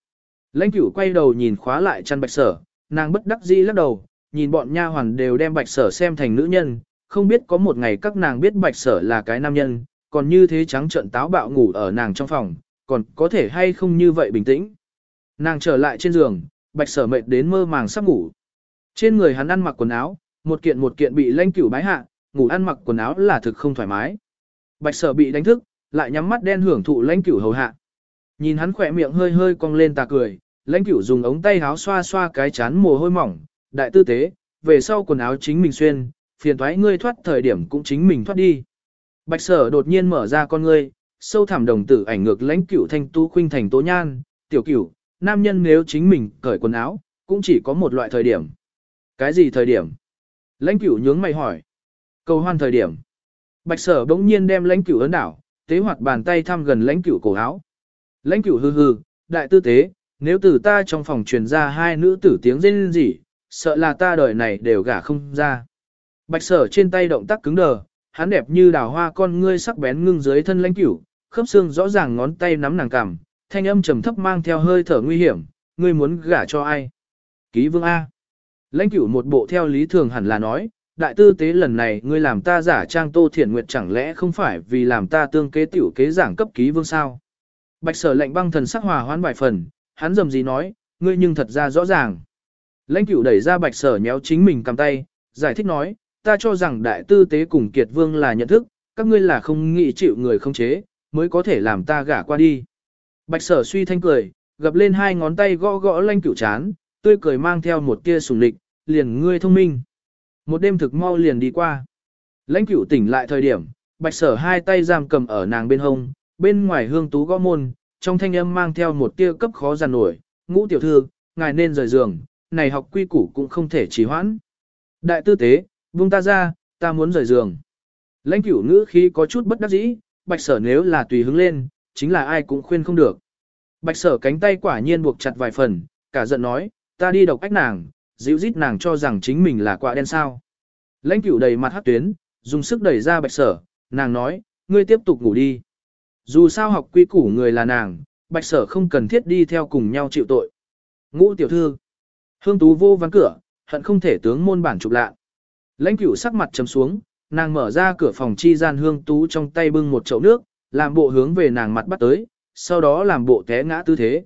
Lãnh cửu quay đầu nhìn khóa lại chăn bạch sở, nàng bất đắc dĩ lắc đầu, nhìn bọn nha hoàn đều đem bạch sở xem thành nữ nhân, không biết có một ngày các nàng biết bạch sở là cái nam nhân, còn như thế trắng trận táo bạo ngủ ở nàng trong phòng, còn có thể hay không như vậy bình tĩnh. Nàng trở lại trên giường, bạch sở mệt đến mơ màng sắp ngủ. Trên người hắn ăn mặc quần áo, một kiện một kiện bị lanh cửu bái hạ, ngủ ăn mặc quần áo là thực không thoải mái. Bạch sở bị đánh thức, lại nhắm mắt đen hưởng thụ lãnh cửu hầu hạ. Nhìn hắn khỏe miệng hơi hơi cong lên tà cười, lãnh cửu dùng ống tay áo xoa xoa cái chán mồ hôi mỏng, đại tư tế, về sau quần áo chính mình xuyên, phiền thoái ngươi thoát thời điểm cũng chính mình thoát đi. Bạch sở đột nhiên mở ra con ngươi, sâu thẳm đồng tử ảnh ngược lãnh cửu thanh tu khuynh thành tố nhan, tiểu cửu, nam nhân nếu chính mình cởi quần áo, cũng chỉ có một loại thời điểm. Cái gì thời điểm? Lãnh cửu nhướng mày hỏi. Cầu hoan thời điểm. Bạch sở bỗng nhiên đem lãnh cửu ấn đảo, tế hoạt bàn tay thăm gần lãnh cửu cổ áo. Lãnh cửu hừ hừ đại tư tế, nếu từ ta trong phòng truyền ra hai nữ tử tiếng rên rỉ, sợ là ta đời này đều gả không ra. Bạch sở trên tay động tác cứng đờ, hắn đẹp như đào hoa con ngươi sắc bén ngưng dưới thân lãnh cửu, khớp xương rõ ràng ngón tay nắm nàng cằm, thanh âm trầm thấp mang theo hơi thở nguy hiểm, ngươi muốn gả cho ai? Ký vương A. Lãnh cửu một bộ theo lý thường hẳn là nói, đại tư tế lần này ngươi làm ta giả trang tô thiện nguyệt chẳng lẽ không phải vì làm ta tương kế tiểu kế giảng cấp ký vương sao? Bạch sở lệnh băng thần sắc hòa hoãn vài phần, hắn dầm gì nói, ngươi nhưng thật ra rõ ràng. Lãnh cửu đẩy ra bạch sở nhéo chính mình cầm tay, giải thích nói, ta cho rằng đại tư tế cùng kiệt vương là nhận thức, các ngươi là không nghĩ chịu người không chế, mới có thể làm ta gả qua đi. Bạch sở suy thanh cười, gập lên hai ngón tay gõ gõ lãnh cửu chán, tươi cười mang theo một tia sùng lịch, liền ngươi thông minh. Một đêm thực mau liền đi qua. Lãnh cửu tỉnh lại thời điểm, bạch sở hai tay giam cầm ở nàng bên hông, bên ngoài hương tú gõ môn, trong thanh âm mang theo một tia cấp khó giàn nổi, ngũ tiểu thư, ngài nên rời giường, này học quy củ cũng không thể trì hoãn. Đại tư tế, vung ta ra, ta muốn rời giường. Lãnh cửu ngữ khí có chút bất đắc dĩ, bạch sở nếu là tùy hứng lên, chính là ai cũng khuyên không được. Bạch sở cánh tay quả nhiên buộc chặt vài phần, cả giận nói, ta đi độc ách nàng, dịu dít nàng cho rằng chính mình là quạ đen sao. Lãnh cửu đầy mặt hát tuyến, dùng sức đẩy ra bạch sở, nàng nói, ngươi tiếp tục ngủ đi. Dù sao học quy củ người là nàng, bạch sở không cần thiết đi theo cùng nhau chịu tội. Ngũ tiểu thư. Hương tú vô ván cửa, hận không thể tướng môn bản chụp lạ. Lãnh cửu sắc mặt chấm xuống, nàng mở ra cửa phòng chi gian hương tú trong tay bưng một chậu nước, làm bộ hướng về nàng mặt bắt tới, sau đó làm bộ té ngã tư thế.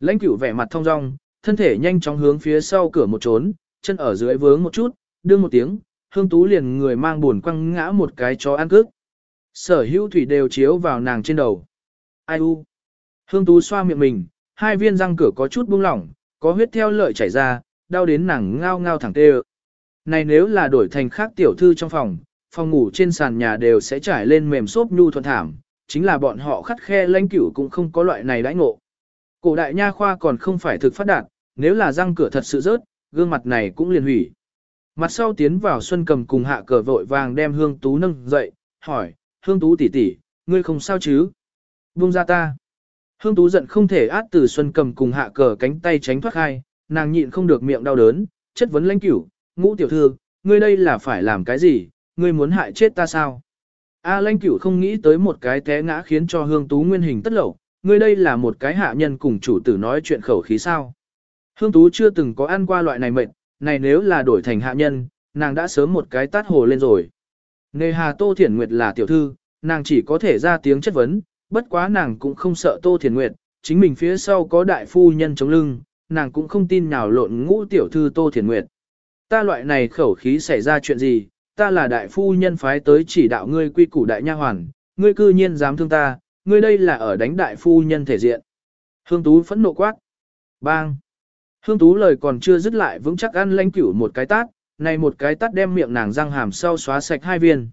Lãnh cửu vẻ mặt thong dong, thân thể nhanh chóng hướng phía sau cửa một trốn, chân ở dưới vướng một chút, đương một tiếng, hương tú liền người mang buồn quăng ngã một cái chó ăn cước. Sở hữu thủy đều chiếu vào nàng trên đầu. Ai u? Hương tú xoa miệng mình, hai viên răng cửa có chút buông lỏng, có huyết theo lợi chảy ra, đau đến nàng ngao ngao thẳng tê Này nếu là đổi thành khác tiểu thư trong phòng, phòng ngủ trên sàn nhà đều sẽ trải lên mềm xốp nhu thuần thảm, chính là bọn họ khắt khe lãnh cửu cũng không có loại này đãi ngộ. Cổ đại nha khoa còn không phải thực phát đạt, nếu là răng cửa thật sự rớt, gương mặt này cũng liền hủy. Mặt sau tiến vào Xuân cầm cùng hạ cờ vội vàng đem hương tú nâng dậy, hỏi, hương tú tỷ tỷ, ngươi không sao chứ? Buông ra ta. Hương tú giận không thể át từ Xuân cầm cùng hạ cờ cánh tay tránh thoát hai, nàng nhịn không được miệng đau đớn, chất vấn lãnh cửu, ngũ tiểu thư, ngươi đây là phải làm cái gì, ngươi muốn hại chết ta sao? A à, lãnh cửu không nghĩ tới một cái té ngã khiến cho hương tú nguyên hình tất lẩu, ngươi đây là một cái hạ nhân cùng chủ tử nói chuyện khẩu khí sao? Hương tú chưa từng có ăn qua loại này mệnh, này nếu là đổi thành hạ nhân, nàng đã sớm một cái tát hồ lên rồi. Nề hà Tô Thiển Nguyệt là tiểu thư, nàng chỉ có thể ra tiếng chất vấn, bất quá nàng cũng không sợ Tô Thiển Nguyệt, chính mình phía sau có đại phu nhân chống lưng, nàng cũng không tin nào lộn ngũ tiểu thư Tô Thiển Nguyệt. Ta loại này khẩu khí xảy ra chuyện gì, ta là đại phu nhân phái tới chỉ đạo ngươi quy củ đại nha hoàn, ngươi cư nhiên dám thương ta, ngươi đây là ở đánh đại phu nhân thể diện. Hương Tú phẫn nộ quát. Bang! Hương Tú lời còn chưa dứt lại vững chắc ăn lãnh cửu một cái tát, này một cái tát đem miệng nàng răng hàm sau xóa sạch hai viên.